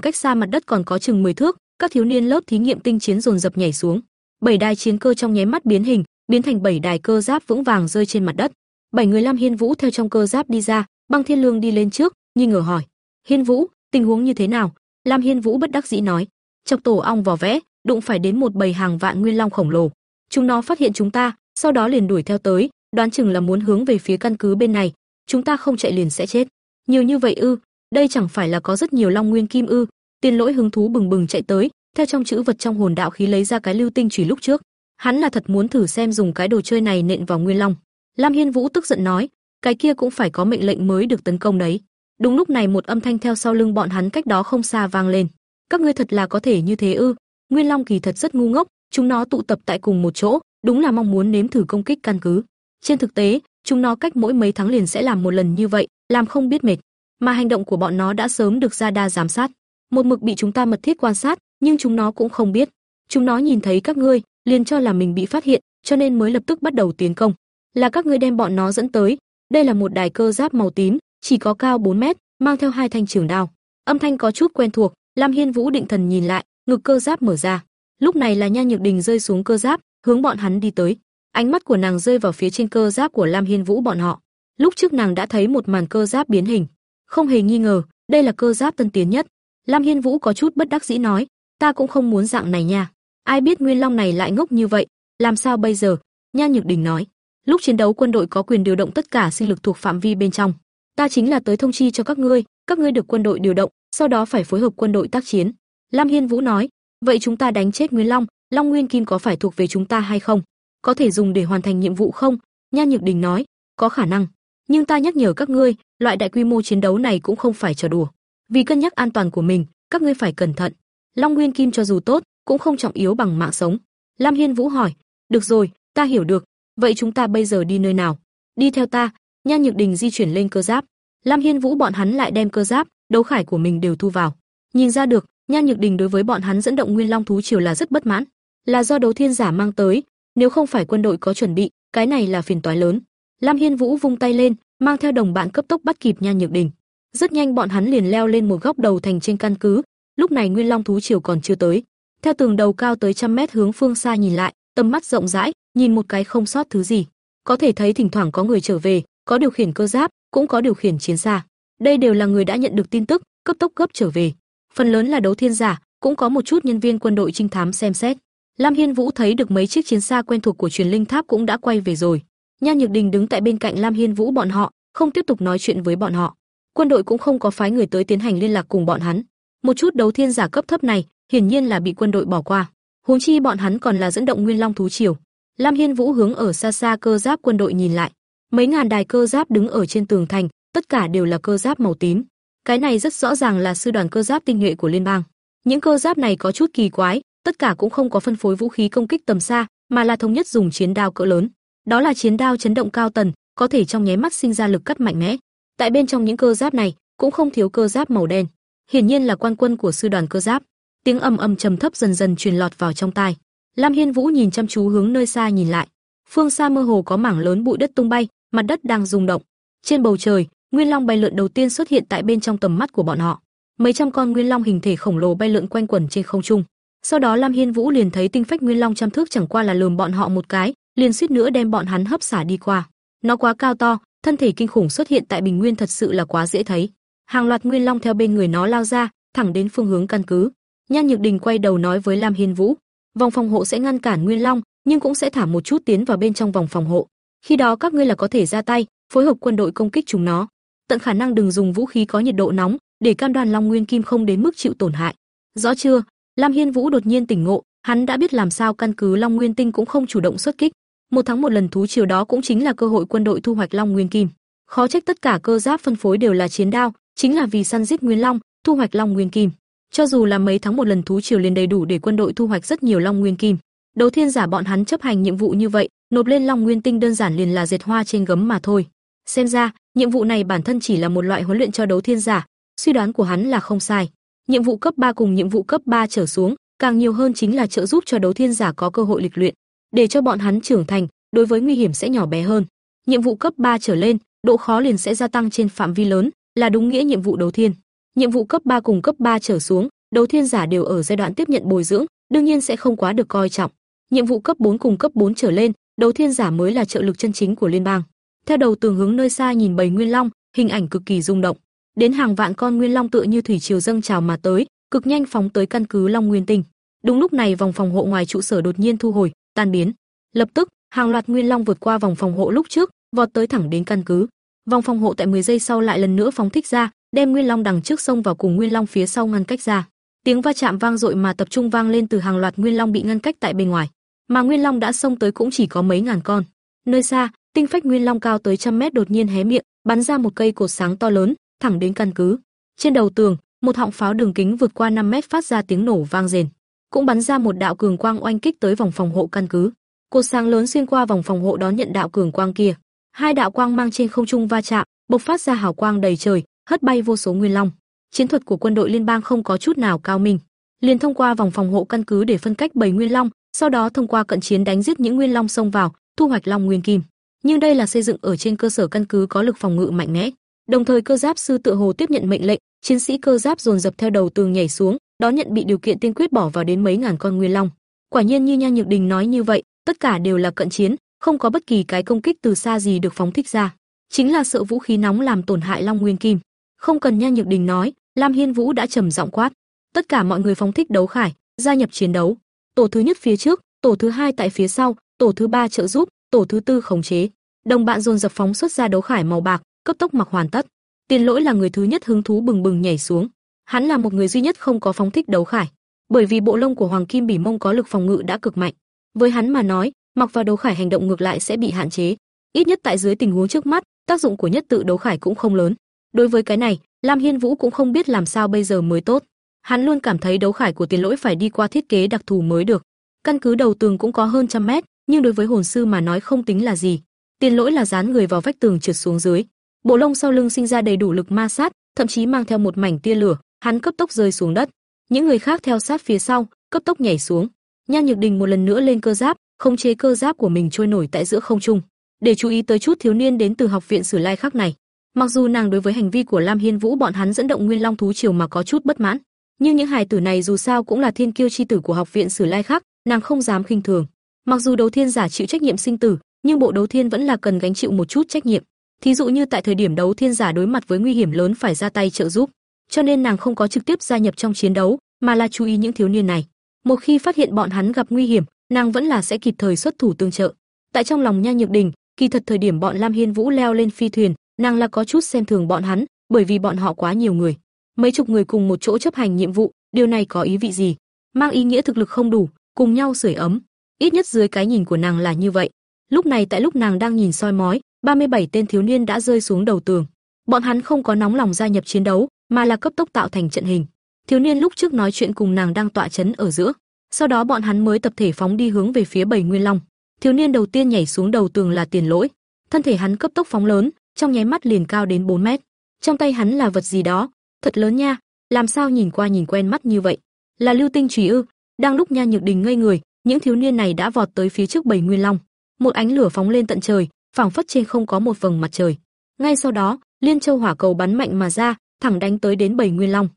cách xa mặt đất còn có chừng 10 thước, các thiếu niên lớp thí nghiệm tinh chiến dồn dập nhảy xuống. Bảy đài chiến cơ trong nháy mắt biến hình, biến thành bảy đài cơ giáp vững vàng rơi trên mặt đất. Bảy người Lam Hiên Vũ theo trong cơ giáp đi ra, Băng Thiên Lương đi lên trước, nghi ngờ hỏi: "Hiên Vũ, tình huống như thế nào?" Lam Hiên Vũ bất đắc dĩ nói: "Chọc tổ ong vỏ vẽ, đụng phải đến một bầy hàng vạn nguyên long khổng lồ. Chúng nó phát hiện chúng ta, sau đó liền đuổi theo tới, đoán chừng là muốn hướng về phía căn cứ bên này. chúng ta không chạy liền sẽ chết. Nhiều như vậy ư? Đây chẳng phải là có rất nhiều long nguyên kim ư? Tiên lỗi hứng thú bừng bừng chạy tới, theo trong chữ vật trong hồn đạo khí lấy ra cái lưu tinh chủy lúc trước. Hắn là thật muốn thử xem dùng cái đồ chơi này nện vào Nguyên Long. Lam Hiên Vũ tức giận nói, cái kia cũng phải có mệnh lệnh mới được tấn công đấy. Đúng lúc này một âm thanh theo sau lưng bọn hắn cách đó không xa vang lên. Các ngươi thật là có thể như thế ư? Nguyên Long kỳ thật rất ngu ngốc, chúng nó tụ tập tại cùng một chỗ, đúng là mong muốn nếm thử công kích căn cứ. Trên thực tế, chúng nó cách mỗi mấy tháng liền sẽ làm một lần như vậy, làm không biết mệt. Mà hành động của bọn nó đã sớm được gia đa giám sát, một mực bị chúng ta mật thiết quan sát, nhưng chúng nó cũng không biết. Chúng nó nhìn thấy các ngươi, liền cho là mình bị phát hiện, cho nên mới lập tức bắt đầu tiến công. Là các ngươi đem bọn nó dẫn tới. Đây là một đài cơ giáp màu tím, chỉ có cao 4 mét, mang theo hai thanh trường đao. Âm thanh có chút quen thuộc, Lam Hiên Vũ định thần nhìn lại, ngực cơ giáp mở ra. Lúc này là Nha Nhược Đình rơi xuống cơ giáp, hướng bọn hắn đi tới. Ánh mắt của nàng rơi vào phía trên cơ giáp của Lam Hiên Vũ bọn họ. Lúc trước nàng đã thấy một màn cơ giáp biến hình, không hề nghi ngờ, đây là cơ giáp tân tiến nhất. Lam Hiên Vũ có chút bất đắc dĩ nói, ta cũng không muốn dạng này nha. Ai biết Nguyên Long này lại ngốc như vậy, làm sao bây giờ? Nha Nhược Đình nói, lúc chiến đấu quân đội có quyền điều động tất cả sinh lực thuộc phạm vi bên trong. Ta chính là tới thông chi cho các ngươi, các ngươi được quân đội điều động, sau đó phải phối hợp quân đội tác chiến. Lam Hiên Vũ nói, vậy chúng ta đánh chết Nguyên Long, Long Nguyên Kim có phải thuộc về chúng ta hay không? Có thể dùng để hoàn thành nhiệm vụ không? Nha Nhược Đình nói, có khả năng. Nhưng ta nhắc nhở các ngươi, loại đại quy mô chiến đấu này cũng không phải trò đùa. Vì cân nhắc an toàn của mình, các ngươi phải cẩn thận. Long Nguyên Kim cho dù tốt, cũng không trọng yếu bằng mạng sống. Lam Hiên Vũ hỏi, được rồi, ta hiểu được. Vậy chúng ta bây giờ đi nơi nào? Đi theo ta. Nha Nhược Đình di chuyển lên cơ giáp. Lam Hiên Vũ bọn hắn lại đem cơ giáp, đấu khải của mình đều thu vào. Nhìn ra được, Nha Nhược Đình đối với bọn hắn dẫn động Nguyên Long thú triều là rất bất mãn, là do đấu thiên giả mang tới, nếu không phải quân đội có chuẩn bị, cái này là phiền toái lớn. Lam Hiên Vũ vung tay lên, mang theo đồng bạn cấp tốc bắt kịp Nha Nhược Đình. Rất nhanh bọn hắn liền leo lên một góc đầu thành trên căn cứ, lúc này Nguyên Long thú triều còn chưa tới. Theo tường đầu cao tới trăm mét hướng phương xa nhìn lại, tầm mắt rộng rãi, nhìn một cái không sót thứ gì. Có thể thấy thỉnh thoảng có người trở về, có điều khiển cơ giáp, cũng có điều khiển chiến xa. Đây đều là người đã nhận được tin tức, cấp tốc gấp trở về. Phần lớn là đấu thiên giả, cũng có một chút nhân viên quân đội trinh thám xem xét. Lam Hiên Vũ thấy được mấy chiếc chiến xa quen thuộc của truyền linh tháp cũng đã quay về rồi. Nhan Nhược Đình đứng tại bên cạnh Lam Hiên Vũ bọn họ, không tiếp tục nói chuyện với bọn họ. Quân đội cũng không có phái người tới tiến hành liên lạc cùng bọn hắn. Một chút đấu thiên giả cấp thấp này, hiển nhiên là bị quân đội bỏ qua. Huống chi bọn hắn còn là dẫn động Nguyên Long thú triều. Lam Hiên Vũ hướng ở xa xa cơ giáp quân đội nhìn lại, mấy ngàn đài cơ giáp đứng ở trên tường thành, tất cả đều là cơ giáp màu tím. Cái này rất rõ ràng là sư đoàn cơ giáp tinh nhuệ của liên bang. Những cơ giáp này có chút kỳ quái, tất cả cũng không có phân phối vũ khí công kích tầm xa, mà là thống nhất dùng chiến đao cỡ lớn. Đó là chiến đao chấn động cao tần, có thể trong nháy mắt sinh ra lực cắt mạnh mẽ. Tại bên trong những cơ giáp này, cũng không thiếu cơ giáp màu đen. Hiển nhiên là quan quân của sư đoàn cơ giáp. Tiếng ầm ầm trầm thấp dần dần truyền lọt vào trong tai. Lam Hiên Vũ nhìn chăm chú hướng nơi xa nhìn lại. Phương xa mơ hồ có mảng lớn bụi đất tung bay, mặt đất đang rung động. Trên bầu trời, Nguyên Long bay lượn đầu tiên xuất hiện tại bên trong tầm mắt của bọn họ. Mấy trăm con Nguyên Long hình thể khổng lồ bay lượn quanh quẩn trên không trung. Sau đó Lam Hiên Vũ liền thấy tinh phách Nguyên Long trăm thước chẳng qua là lườm bọn họ một cái, liền suýt nữa đem bọn hắn hấp xả đi qua. Nó quá cao to, thân thể kinh khủng xuất hiện tại bình nguyên thật sự là quá dễ thấy. Hàng loạt Nguyên Long theo bên người nó lao ra, thẳng đến phương hướng căn cứ. Nhan Nhược Đình quay đầu nói với Lam Hiên Vũ, vòng phòng hộ sẽ ngăn cản Nguyên Long, nhưng cũng sẽ thả một chút tiến vào bên trong vòng phòng hộ. Khi đó các ngươi là có thể ra tay, phối hợp quân đội công kích chúng nó. Tận khả năng đừng dùng vũ khí có nhiệt độ nóng, để cam đoan Long Nguyên Kim không đến mức chịu tổn hại. Rõ chưa? Lam Hiên Vũ đột nhiên tỉnh ngộ, hắn đã biết làm sao căn cứ Long Nguyên Tinh cũng không chủ động xuất kích. Một tháng một lần thú triều đó cũng chính là cơ hội quân đội thu hoạch Long Nguyên Kim. Khó trách tất cả cơ giáp phân phối đều là chiến đao, chính là vì săn giết Nguyên Long, thu hoạch Long Nguyên Kim. Cho dù là mấy tháng một lần thú triều liền đầy đủ để quân đội thu hoạch rất nhiều Long Nguyên Kim. Đấu Thiên giả bọn hắn chấp hành nhiệm vụ như vậy, nộp lên Long Nguyên Tinh đơn giản liền là dệt hoa trên gấm mà thôi. Xem ra, nhiệm vụ này bản thân chỉ là một loại huấn luyện cho Đấu Thiên giả, suy đoán của hắn là không sai. Nhiệm vụ cấp 3 cùng nhiệm vụ cấp 3 trở xuống, càng nhiều hơn chính là trợ giúp cho Đấu Thiên giả có cơ hội lịch luyện, để cho bọn hắn trưởng thành, đối với nguy hiểm sẽ nhỏ bé hơn. Nhiệm vụ cấp 3 trở lên, độ khó liền sẽ gia tăng trên phạm vi lớn, là đúng nghĩa nhiệm vụ đấu thiên. Nhiệm vụ cấp 3 cùng cấp 3 trở xuống, đấu thiên giả đều ở giai đoạn tiếp nhận bồi dưỡng, đương nhiên sẽ không quá được coi trọng. Nhiệm vụ cấp 4 cùng cấp 4 trở lên, đấu thiên giả mới là trợ lực chân chính của liên bang. Theo đầu tường hướng nơi xa nhìn bầy nguyên long, hình ảnh cực kỳ rung động. Đến hàng vạn con nguyên long tựa như thủy triều dâng trào mà tới, cực nhanh phóng tới căn cứ Long Nguyên Tinh. Đúng lúc này vòng phòng hộ ngoài trụ sở đột nhiên thu hồi, tan biến. Lập tức, hàng loạt nguyên long vượt qua vòng phòng hộ lúc trước, vọt tới thẳng đến căn cứ. Vòng phòng hộ tại 10 giây sau lại lần nữa phóng thích ra, đem Nguyên Long đằng trước xông vào cùng Nguyên Long phía sau ngăn cách ra. Tiếng va chạm vang dội mà tập trung vang lên từ hàng loạt Nguyên Long bị ngăn cách tại bên ngoài, mà Nguyên Long đã xông tới cũng chỉ có mấy ngàn con. Nơi xa, tinh phách Nguyên Long cao tới trăm mét đột nhiên hé miệng, bắn ra một cây cột sáng to lớn, thẳng đến căn cứ. Trên đầu tường, một họng pháo đường kính vượt qua 5 mét phát ra tiếng nổ vang rền, cũng bắn ra một đạo cường quang oanh kích tới vòng phòng hộ căn cứ. Cột sáng lớn xuyên qua vòng phòng hộ đón nhận đạo cường quang kia. Hai đạo quang mang trên không trung va chạm, bộc phát ra hào quang đầy trời, hất bay vô số nguyên long. Chiến thuật của quân đội liên bang không có chút nào cao minh, liền thông qua vòng phòng hộ căn cứ để phân cách bảy nguyên long, sau đó thông qua cận chiến đánh giết những nguyên long xông vào, thu hoạch long nguyên kim. Nhưng đây là xây dựng ở trên cơ sở căn cứ có lực phòng ngự mạnh mẽ. Đồng thời cơ giáp sư tự hồ tiếp nhận mệnh lệnh, chiến sĩ cơ giáp dồn dập theo đầu tường nhảy xuống, đón nhận bị điều kiện tiên quyết bỏ vào đến mấy ngàn con nguyên long. Quả nhiên như Nha Nhược Đình nói như vậy, tất cả đều là cận chiến, không có bất kỳ cái công kích từ xa gì được phóng thích ra. Chính là sợ vũ khí nóng làm tổn hại Long Nguyên Kim. Không cần Nha Nhược Đình nói, Lam Hiên Vũ đã trầm giọng quát, tất cả mọi người phóng thích đấu khải, gia nhập chiến đấu. Tổ thứ nhất phía trước, tổ thứ hai tại phía sau, tổ thứ ba trợ giúp, tổ thứ tư khống chế. Đồng bạn dồn dập phóng xuất ra đấu khải màu bạc, cấp tốc mặc hoàn tất. Tiền Lỗi là người thứ nhất hứng thú bừng bừng nhảy xuống. Hắn là một người duy nhất không có phóng thích đấu khải, bởi vì bộ lông của Hoàng Kim Bỉ Mông có lực phòng ngự đã cực mạnh. Với hắn mà nói, mặc vào đấu khải hành động ngược lại sẽ bị hạn chế. Ít nhất tại dưới tình huống trước mắt, tác dụng của nhất tự đấu khải cũng không lớn. Đối với cái này, Lam Hiên Vũ cũng không biết làm sao bây giờ mới tốt. Hắn luôn cảm thấy đấu khải của Tiền Lỗi phải đi qua thiết kế đặc thù mới được. Căn cứ đầu tường cũng có hơn trăm mét, nhưng đối với hồn sư mà nói không tính là gì. Tiền Lỗi là dán người vào vách tường trượt xuống dưới. Bộ lông sau lưng sinh ra đầy đủ lực ma sát, thậm chí mang theo một mảnh tia lửa, hắn cấp tốc rơi xuống đất. Những người khác theo sát phía sau, cấp tốc nhảy xuống. Nhan Nhược Đình một lần nữa lên cơ giáp, khống chế cơ giáp của mình trôi nổi tại giữa không trung, để chú ý tới chút thiếu niên đến từ học viện Sử Lai khác này. Mặc dù nàng đối với hành vi của Lam Hiên Vũ bọn hắn dẫn động Nguyên Long thú triều mà có chút bất mãn, nhưng những hài tử này dù sao cũng là thiên kiêu chi tử của học viện Sử Lai khác, nàng không dám khinh thường. Mặc dù đấu thiên giả chịu trách nhiệm sinh tử, nhưng bộ đấu thiên vẫn là cần gánh chịu một chút trách nhiệm. Thí dụ như tại thời điểm đấu thiên giả đối mặt với nguy hiểm lớn phải ra tay trợ giúp, cho nên nàng không có trực tiếp gia nhập trong chiến đấu, mà là chú ý những thiếu niên này. Một khi phát hiện bọn hắn gặp nguy hiểm, nàng vẫn là sẽ kịp thời xuất thủ tương trợ. Tại trong lòng Nha Nhược Đình, kỳ thật thời điểm bọn Lam Hiên Vũ leo lên phi thuyền, nàng là có chút xem thường bọn hắn, bởi vì bọn họ quá nhiều người, mấy chục người cùng một chỗ chấp hành nhiệm vụ, điều này có ý vị gì? Mang ý nghĩa thực lực không đủ, cùng nhau sưởi ấm. Ít nhất dưới cái nhìn của nàng là như vậy. Lúc này tại lúc nàng đang nhìn soi mói, 37 tên thiếu niên đã rơi xuống đầu tường. Bọn hắn không có nóng lòng gia nhập chiến đấu, mà là cấp tốc tạo thành trận hình. Thiếu niên lúc trước nói chuyện cùng nàng đang tọa chấn ở giữa, sau đó bọn hắn mới tập thể phóng đi hướng về phía Bảy Nguyên Long. Thiếu niên đầu tiên nhảy xuống đầu tường là Tiền Lỗi, thân thể hắn cấp tốc phóng lớn, trong nháy mắt liền cao đến 4 mét. Trong tay hắn là vật gì đó, thật lớn nha, làm sao nhìn qua nhìn quen mắt như vậy? Là Lưu Tinh trì ư? Đang lúc Nha Nhược Đình ngây người, những thiếu niên này đã vọt tới phía trước Bảy Nguyên Long. Một ánh lửa phóng lên tận trời, phảng phất trên không có một vầng mặt trời. Ngay sau đó, Liên Châu hỏa cầu bắn mạnh mà ra, thẳng đánh tới đến Bảy Nguyên Long.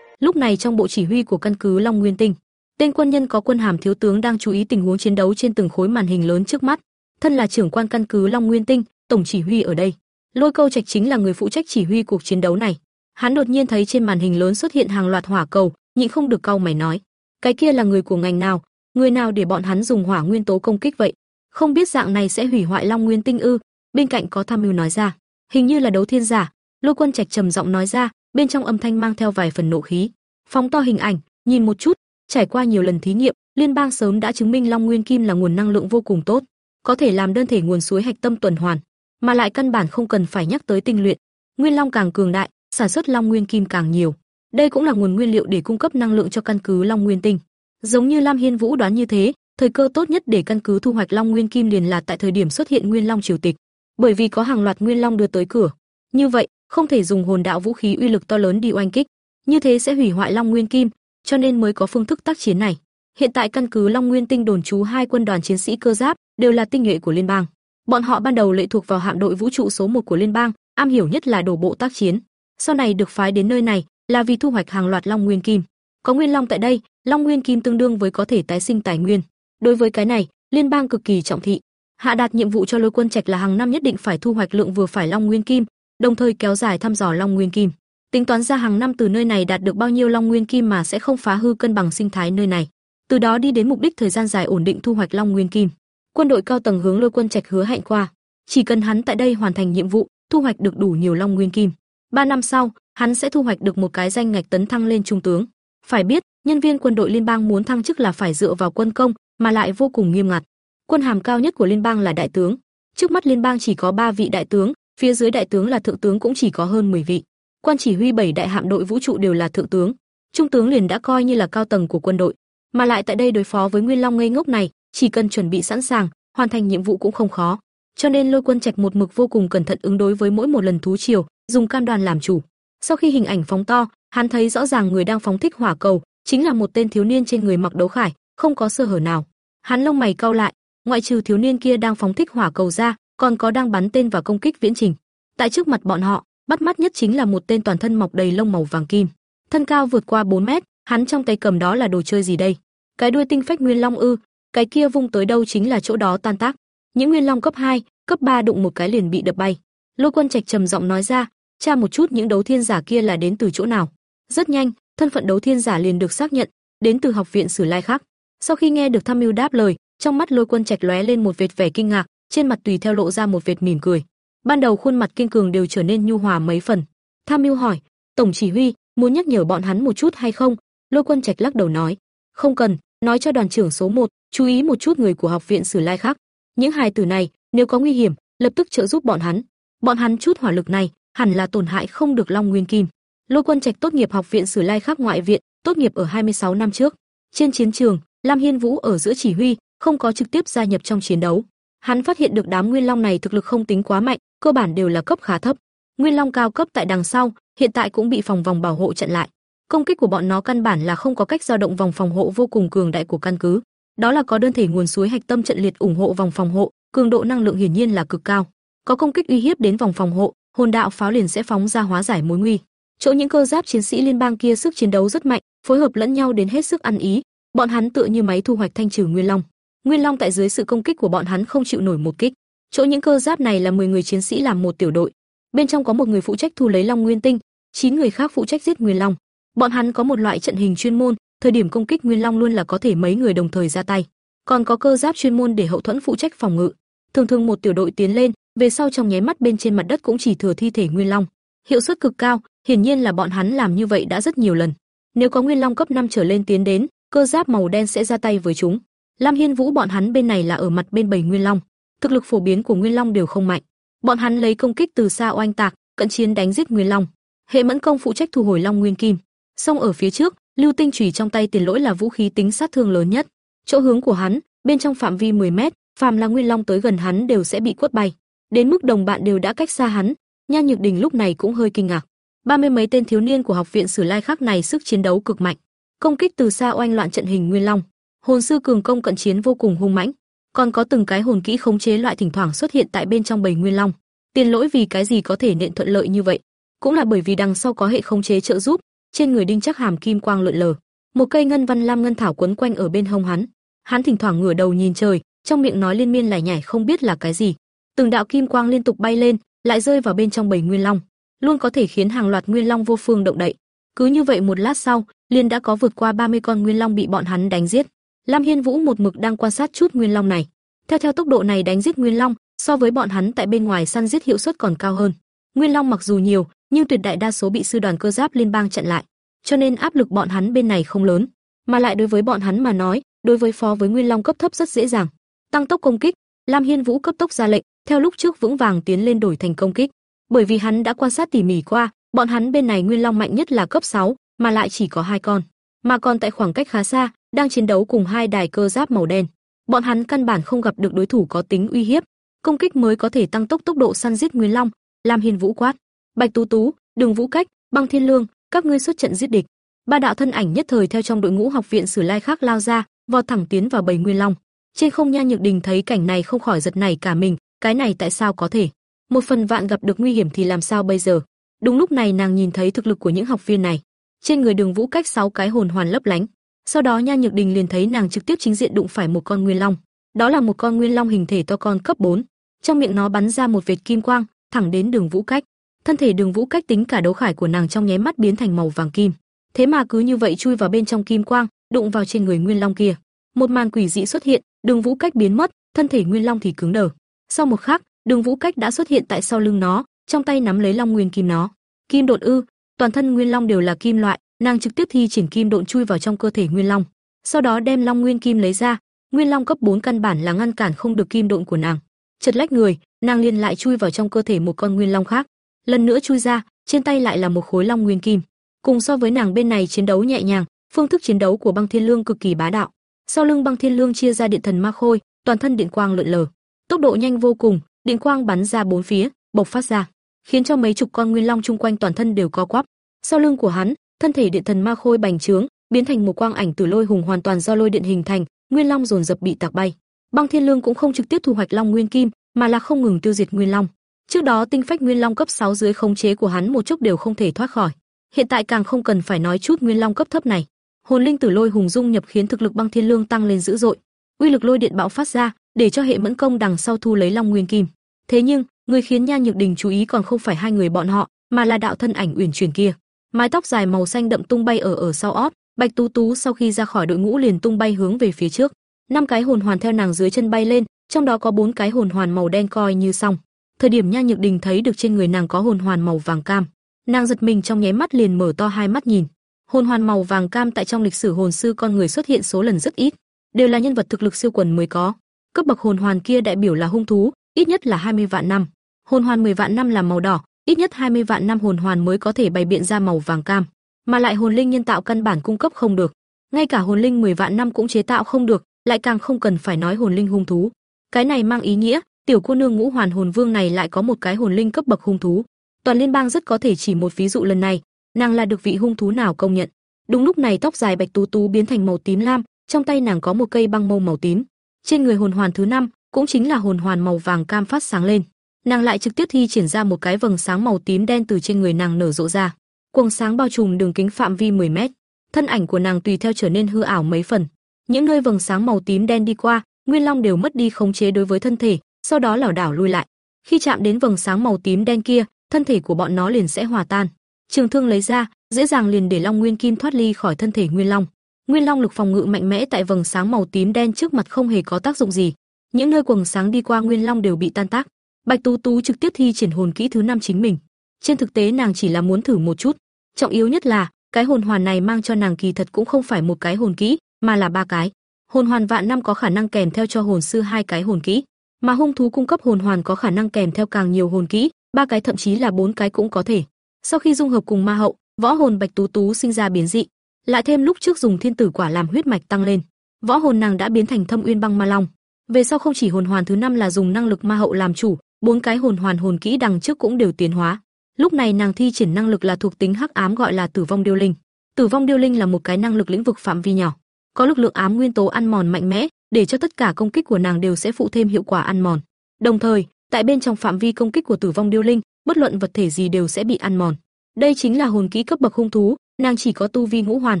Lúc này trong bộ chỉ huy của căn cứ Long Nguyên Tinh, tên quân nhân có quân hàm thiếu tướng đang chú ý tình huống chiến đấu trên từng khối màn hình lớn trước mắt. Thân là trưởng quan căn cứ Long Nguyên Tinh, tổng chỉ huy ở đây. Lôi Câu Trạch chính là người phụ trách chỉ huy cuộc chiến đấu này. Hắn đột nhiên thấy trên màn hình lớn xuất hiện hàng loạt hỏa cầu, nhịn không được cau mày nói: "Cái kia là người của ngành nào? Người nào để bọn hắn dùng hỏa nguyên tố công kích vậy? Không biết dạng này sẽ hủy hoại Long Nguyên Tinh ư?" Bên cạnh có tham mưu nói ra: "Hình như là đấu thiên giả." Lôi Quân Trạch trầm giọng nói ra, bên trong âm thanh mang theo vài phần nộ khí. Phóng to hình ảnh, nhìn một chút, trải qua nhiều lần thí nghiệm, liên bang sớm đã chứng minh Long Nguyên Kim là nguồn năng lượng vô cùng tốt, có thể làm đơn thể nguồn suối hạch tâm tuần hoàn, mà lại căn bản không cần phải nhắc tới tinh luyện. Nguyên Long càng cường đại, sản xuất Long Nguyên Kim càng nhiều. Đây cũng là nguồn nguyên liệu để cung cấp năng lượng cho căn cứ Long Nguyên Tinh. Giống như Lam Hiên Vũ đoán như thế, thời cơ tốt nhất để căn cứ thu hoạch Long Nguyên Kim liền là tại thời điểm xuất hiện Nguyên Long triều tịch, bởi vì có hàng loạt Nguyên Long đưa tới cửa. Như vậy, không thể dùng hồn đạo vũ khí uy lực to lớn đi oanh kích, như thế sẽ hủy hoại Long Nguyên Kim, cho nên mới có phương thức tác chiến này. Hiện tại căn cứ Long Nguyên Tinh đồn trú hai quân đoàn chiến sĩ cơ giáp, đều là tinh nhuệ của liên bang. Bọn họ ban đầu lệ thuộc vào hạm đội vũ trụ số 1 của liên bang, am hiểu nhất là đổ bộ tác chiến. Sau này được phái đến nơi này là vì thu hoạch hàng loạt Long Nguyên Kim. Có Nguyên Long tại đây, Long Nguyên Kim tương đương với có thể tái sinh tài nguyên. Đối với cái này, liên bang cực kỳ trọng thị. Hạ đạt nhiệm vụ cho Lôi Quân Trạch là hàng năm nhất định phải thu hoạch lượng vừa phải Long Nguyên Kim, đồng thời kéo dài thăm dò Long Nguyên Kim. Tính toán ra hàng năm từ nơi này đạt được bao nhiêu Long Nguyên Kim mà sẽ không phá hư cân bằng sinh thái nơi này. từ đó đi đến mục đích thời gian dài ổn định thu hoạch Long Nguyên Kim. Quân đội cao tầng hướng Lôi Quân Trạch hứa hẹn qua, chỉ cần hắn tại đây hoàn thành nhiệm vụ, thu hoạch được đủ nhiều Long Nguyên Kim. Ba năm sau, hắn sẽ thu hoạch được một cái danh ngạch tấn thăng lên trung tướng. Phải biết, nhân viên quân đội liên bang muốn thăng chức là phải dựa vào quân công, mà lại vô cùng nghiêm ngặt. Quân hàm cao nhất của liên bang là đại tướng. Trước mắt liên bang chỉ có 3 vị đại tướng, phía dưới đại tướng là thượng tướng cũng chỉ có hơn 10 vị. Quan chỉ huy 7 đại hạm đội vũ trụ đều là thượng tướng. Trung tướng liền đã coi như là cao tầng của quân đội, mà lại tại đây đối phó với Nguyên Long ngây ngốc này, chỉ cần chuẩn bị sẵn sàng, hoàn thành nhiệm vụ cũng không khó. Cho nên Lôi Quân Trạch một mực vô cùng cẩn thận ứng đối với mỗi một lần thú triều, dùng cam đoàn làm chủ. Sau khi hình ảnh phóng to, hắn thấy rõ ràng người đang phóng thích hỏa cầu, chính là một tên thiếu niên trên người mặc đấu khải, không có sơ hở nào. Hắn lông mày cau lại, ngoại trừ thiếu niên kia đang phóng thích hỏa cầu ra, còn có đang bắn tên và công kích viễn trình. Tại trước mặt bọn họ, bắt mắt nhất chính là một tên toàn thân mọc đầy lông màu vàng kim, thân cao vượt qua 4 mét, hắn trong tay cầm đó là đồ chơi gì đây? Cái đuôi tinh phách nguyên long ư? Cái kia vung tới đâu chính là chỗ đó tan tác. Những nguyên long cấp 2, cấp 3 đụng một cái liền bị đập bay. Lôi Quân Trạch trầm giọng nói ra, tra một chút những đấu thiên giả kia là đến từ chỗ nào. Rất nhanh, thân phận đấu thiên giả liền được xác nhận, đến từ học viện Sử Lai khác. Sau khi nghe được Tham Mưu đáp lời, trong mắt Lôi Quân Trạch lóe lên một vệt vẻ kinh ngạc, trên mặt tùy theo lộ ra một vệt mỉm cười. Ban đầu khuôn mặt kiên cường đều trở nên nhu hòa mấy phần. Tham Mưu hỏi, "Tổng chỉ huy, muốn nhắc nhở bọn hắn một chút hay không?" Lôi Quân Trạch lắc đầu nói, "Không cần, nói cho đoàn trưởng số 1, chú ý một chút người của học viện Sử Lai khác. Những hài tử này, nếu có nguy hiểm, lập tức trợ giúp bọn hắn. Bọn hắn chút hỏa lực này, hẳn là tổn hại không được Long Nguyên Kim." Lôi Quân Trạch tốt nghiệp học viện Sử Lai khác ngoại viện, tốt nghiệp ở 26 năm trước. Trên chiến trường, Lam Hiên Vũ ở giữa chỉ huy, không có trực tiếp gia nhập trong chiến đấu. Hắn phát hiện được đám Nguyên Long này thực lực không tính quá mạnh, cơ bản đều là cấp khá thấp. Nguyên Long cao cấp tại đằng sau, hiện tại cũng bị phòng vòng bảo hộ chặn lại. Công kích của bọn nó căn bản là không có cách dao động vòng phòng hộ vô cùng cường đại của căn cứ. Đó là có đơn thể nguồn suối hạch tâm trận liệt ủng hộ vòng phòng hộ, cường độ năng lượng hiển nhiên là cực cao. Có công kích uy hiếp đến vòng phòng hộ, hồn đạo pháo liền sẽ phóng ra hóa giải mối nguy. Chỗ những cơ giáp chiến sĩ liên bang kia sức chiến đấu rất mạnh, phối hợp lẫn nhau đến hết sức ăn ý, bọn hắn tựa như máy thu hoạch thanh trừ Nguyên Long. Nguyên Long tại dưới sự công kích của bọn hắn không chịu nổi một kích. Chỗ những cơ giáp này là 10 người chiến sĩ làm một tiểu đội, bên trong có một người phụ trách thu lấy Long Nguyên Tinh, 9 người khác phụ trách giết Nguyên Long. Bọn hắn có một loại trận hình chuyên môn, thời điểm công kích Nguyên Long luôn là có thể mấy người đồng thời ra tay. Còn có cơ giáp chuyên môn để hậu thuẫn phụ trách phòng ngự. Thường thường một tiểu đội tiến lên, về sau trong nháy mắt bên trên mặt đất cũng chỉ thừa thi thể Nguyên Long. Hiệu suất cực cao, hiển nhiên là bọn hắn làm như vậy đã rất nhiều lần. Nếu có Nguyên Long cấp 5 trở lên tiến đến, cơ giáp màu đen sẽ ra tay với chúng. Lam Hiên Vũ bọn hắn bên này là ở mặt bên bảy Nguyên Long, thực lực phổ biến của Nguyên Long đều không mạnh. Bọn hắn lấy công kích từ xa oanh tạc, cận chiến đánh giết Nguyên Long. Hệ Mẫn Công phụ trách thu hồi Long Nguyên Kim. Song ở phía trước, Lưu Tinh chủy trong tay Tiền Lỗi là vũ khí tính sát thương lớn nhất. Chỗ hướng của hắn, bên trong phạm vi 10 mét, phàm là Nguyên Long tới gần hắn đều sẽ bị quất bay. Đến mức đồng bạn đều đã cách xa hắn, Nha Nhược Đình lúc này cũng hơi kinh ngạc. Ba mươi mấy tên thiếu niên của học viện Sử Lai khác này sức chiến đấu cực mạnh, công kích từ xa oanh loạn trận hình Nguyên Long. Hồn sư cường công cận chiến vô cùng hung mãnh, còn có từng cái hồn kỹ khống chế loại thỉnh thoảng xuất hiện tại bên trong bầy Nguyên Long. Tiền lỗi vì cái gì có thể nện thuận lợi như vậy, cũng là bởi vì đằng sau có hệ khống chế trợ giúp, trên người đinh chắc hàm kim quang lượn lờ, một cây ngân văn lam ngân thảo quấn quanh ở bên hông hắn. Hắn thỉnh thoảng ngửa đầu nhìn trời, trong miệng nói liên miên lải nhải không biết là cái gì. Từng đạo kim quang liên tục bay lên, lại rơi vào bên trong bảy Nguyên Long, luôn có thể khiến hàng loạt Nguyên Long vô phương động đậy. Cứ như vậy một lát sau, liền đã có vượt qua 30 con Nguyên Long bị bọn hắn đánh giết. Lam Hiên Vũ một mực đang quan sát chút Nguyên Long này. Theo theo tốc độ này đánh giết Nguyên Long, so với bọn hắn tại bên ngoài săn giết hiệu suất còn cao hơn. Nguyên Long mặc dù nhiều, nhưng tuyệt đại đa số bị sư đoàn cơ giáp liên bang chặn lại, cho nên áp lực bọn hắn bên này không lớn, mà lại đối với bọn hắn mà nói, đối với phó với Nguyên Long cấp thấp rất dễ dàng. Tăng tốc công kích, Lam Hiên Vũ cấp tốc ra lệnh, theo lúc trước vững vàng tiến lên đổi thành công kích, bởi vì hắn đã quan sát tỉ mỉ qua, bọn hắn bên này Nguyên Long mạnh nhất là cấp 6, mà lại chỉ có hai con, mà còn tại khoảng cách khá xa, đang chiến đấu cùng hai đài cơ giáp màu đen. Bọn hắn căn bản không gặp được đối thủ có tính uy hiếp, công kích mới có thể tăng tốc tốc độ săn giết Nguyên Long, Lam Hiên Vũ quát, Bạch Tú Tú, Đường Vũ Cách, Băng Thiên Lương, các ngươi xuất trận giết địch. Ba đạo thân ảnh nhất thời theo trong đội ngũ học viện Sử Lai khác lao ra, vọt thẳng tiến vào bầy Nguyên Long. Trên không Nha Nhược Đình thấy cảnh này không khỏi giật nảy cả mình, cái này tại sao có thể? Một phần vạn gặp được nguy hiểm thì làm sao bây giờ? Đúng lúc này nàng nhìn thấy thực lực của những học viên này. Trên người Đường Vũ Cách sáu cái hồn hoàn lấp lánh. Sau đó Nha Nhược Đình liền thấy nàng trực tiếp chính diện đụng phải một con Nguyên Long. Đó là một con Nguyên Long hình thể to con cấp 4. Trong miệng nó bắn ra một vệt kim quang, thẳng đến Đường Vũ Cách. Thân thể Đường Vũ Cách tính cả đấu khải của nàng trong nháy mắt biến thành màu vàng kim. Thế mà cứ như vậy chui vào bên trong kim quang, đụng vào trên người Nguyên Long kia. Một màn quỷ dị xuất hiện, Đường Vũ Cách biến mất, thân thể Nguyên Long thì cứng đờ. Sau một khắc, Đường Vũ Cách đã xuất hiện tại sau lưng nó, trong tay nắm lấy Long Nguyên Kim nó. Kim độn ư? Toàn thân Nguyên Long đều là kim loại, nàng trực tiếp thi triển kim độn chui vào trong cơ thể Nguyên Long. Sau đó đem Long Nguyên Kim lấy ra, Nguyên Long cấp 4 căn bản là ngăn cản không được kim độn của nàng. Chật lách người, nàng liền lại chui vào trong cơ thể một con Nguyên Long khác. Lần nữa chui ra, trên tay lại là một khối Long Nguyên Kim. Cùng so với nàng bên này chiến đấu nhẹ nhàng, phương thức chiến đấu của Băng Thiên Lương cực kỳ bá đạo. Sau lưng Băng Thiên Lương chia ra điện thần ma khôi, toàn thân điện quang lượn lờ, tốc độ nhanh vô cùng, điện quang bắn ra bốn phía, bộc phát ra, khiến cho mấy chục con nguyên long chung quanh toàn thân đều co quắp. Sau lưng của hắn, thân thể điện thần ma khôi bành trướng, biến thành một quang ảnh tử lôi hùng hoàn toàn do lôi điện hình thành, nguyên long dồn dập bị tạc bay. Băng Thiên Lương cũng không trực tiếp thu hoạch long nguyên kim, mà là không ngừng tiêu diệt nguyên long. Trước đó tinh phách nguyên long cấp 6 dưới khống chế của hắn một chút đều không thể thoát khỏi. Hiện tại càng không cần phải nói chút nguyên long cấp thấp này. Hồn linh tử lôi hùng dung nhập khiến thực lực Băng Thiên Lương tăng lên dữ dội. Uy lực lôi điện bạo phát ra, để cho hệ mẫn công đằng sau thu lấy long nguyên kim. Thế nhưng, người khiến Nha Nhược Đình chú ý còn không phải hai người bọn họ, mà là đạo thân ảnh uyển chuyển kia. Mái tóc dài màu xanh đậm tung bay ở ở sau ót, Bạch Tú Tú sau khi ra khỏi đội ngũ liền tung bay hướng về phía trước. Năm cái hồn hoàn theo nàng dưới chân bay lên, trong đó có bốn cái hồn hoàn màu đen coi như xong. Thời điểm Nha Nhược Đình thấy được trên người nàng có hồn hoàn màu vàng cam, nàng giật mình trong nháy mắt liền mở to hai mắt nhìn. Hồn hoàn màu vàng cam tại trong lịch sử hồn sư con người xuất hiện số lần rất ít, đều là nhân vật thực lực siêu quần mới có. Cấp bậc hồn hoàn kia đại biểu là hung thú, ít nhất là 20 vạn năm. Hồn hoàn 10 vạn năm là màu đỏ, ít nhất 20 vạn năm hồn hoàn mới có thể bày biện ra màu vàng cam, mà lại hồn linh nhân tạo căn bản cung cấp không được. Ngay cả hồn linh 10 vạn năm cũng chế tạo không được, lại càng không cần phải nói hồn linh hung thú. Cái này mang ý nghĩa, tiểu cô nương ngũ hoàn hồn vương này lại có một cái hồn linh cấp bậc hung thú. Toàn liên bang rất có thể chỉ một ví dụ lần này, nàng là được vị hung thú nào công nhận. Đúng lúc này tóc dài bạch tú tú biến thành màu tím lam, trong tay nàng có một cây băng mâu màu tím. Trên người hồn hoàn thứ năm, cũng chính là hồn hoàn màu vàng cam phát sáng lên. Nàng lại trực tiếp thi triển ra một cái vầng sáng màu tím đen từ trên người nàng nở rộ ra. Quầng sáng bao trùm đường kính phạm vi 10 mét. Thân ảnh của nàng tùy theo trở nên hư ảo mấy phần. Những nơi vầng sáng màu tím đen đi qua, Nguyên Long đều mất đi khống chế đối với thân thể, sau đó lảo đảo lui lại. Khi chạm đến vầng sáng màu tím đen kia, thân thể của bọn nó liền sẽ hòa tan. Trường thương lấy ra, dễ dàng liền để Long Nguyên Kim thoát ly khỏi thân thể Nguyên Long. Nguyên Long lực phòng ngự mạnh mẽ tại vầng sáng màu tím đen trước mặt không hề có tác dụng gì. Những nơi quầng sáng đi qua Nguyên Long đều bị tan tác. Bạch Tú Tú trực tiếp thi triển hồn kỹ thứ năm chính mình. Trên thực tế nàng chỉ là muốn thử một chút, trọng yếu nhất là cái hồn hoàn này mang cho nàng kỳ thật cũng không phải một cái hồn kỹ, mà là ba cái. Hồn hoàn vạn năm có khả năng kèm theo cho hồn sư hai cái hồn kỹ, mà hung thú cung cấp hồn hoàn có khả năng kèm theo càng nhiều hồn kỹ, ba cái thậm chí là bốn cái cũng có thể. Sau khi dung hợp cùng ma hậu, võ hồn Bạch Tú Tú sinh ra biến dị, lại thêm lúc trước dùng thiên tử quả làm huyết mạch tăng lên, võ hồn nàng đã biến thành Thâm Uyên Băng Ma Long. Về sau không chỉ hồn hoàn thứ năm là dùng năng lực ma hậu làm chủ, bốn cái hồn hoàn hồn kỹ đằng trước cũng đều tiến hóa. Lúc này nàng thi triển năng lực là thuộc tính hắc ám gọi là Tử vong điêu linh. Tử vong điêu linh là một cái năng lực lĩnh vực phạm vi nhỏ, có lực lượng ám nguyên tố ăn mòn mạnh mẽ, để cho tất cả công kích của nàng đều sẽ phụ thêm hiệu quả ăn mòn. Đồng thời, tại bên trong phạm vi công kích của Tử vong điêu linh, bất luận vật thể gì đều sẽ bị ăn mòn. Đây chính là hồn kỹ cấp bậc hung thú, nàng chỉ có tu vi ngũ hoàn,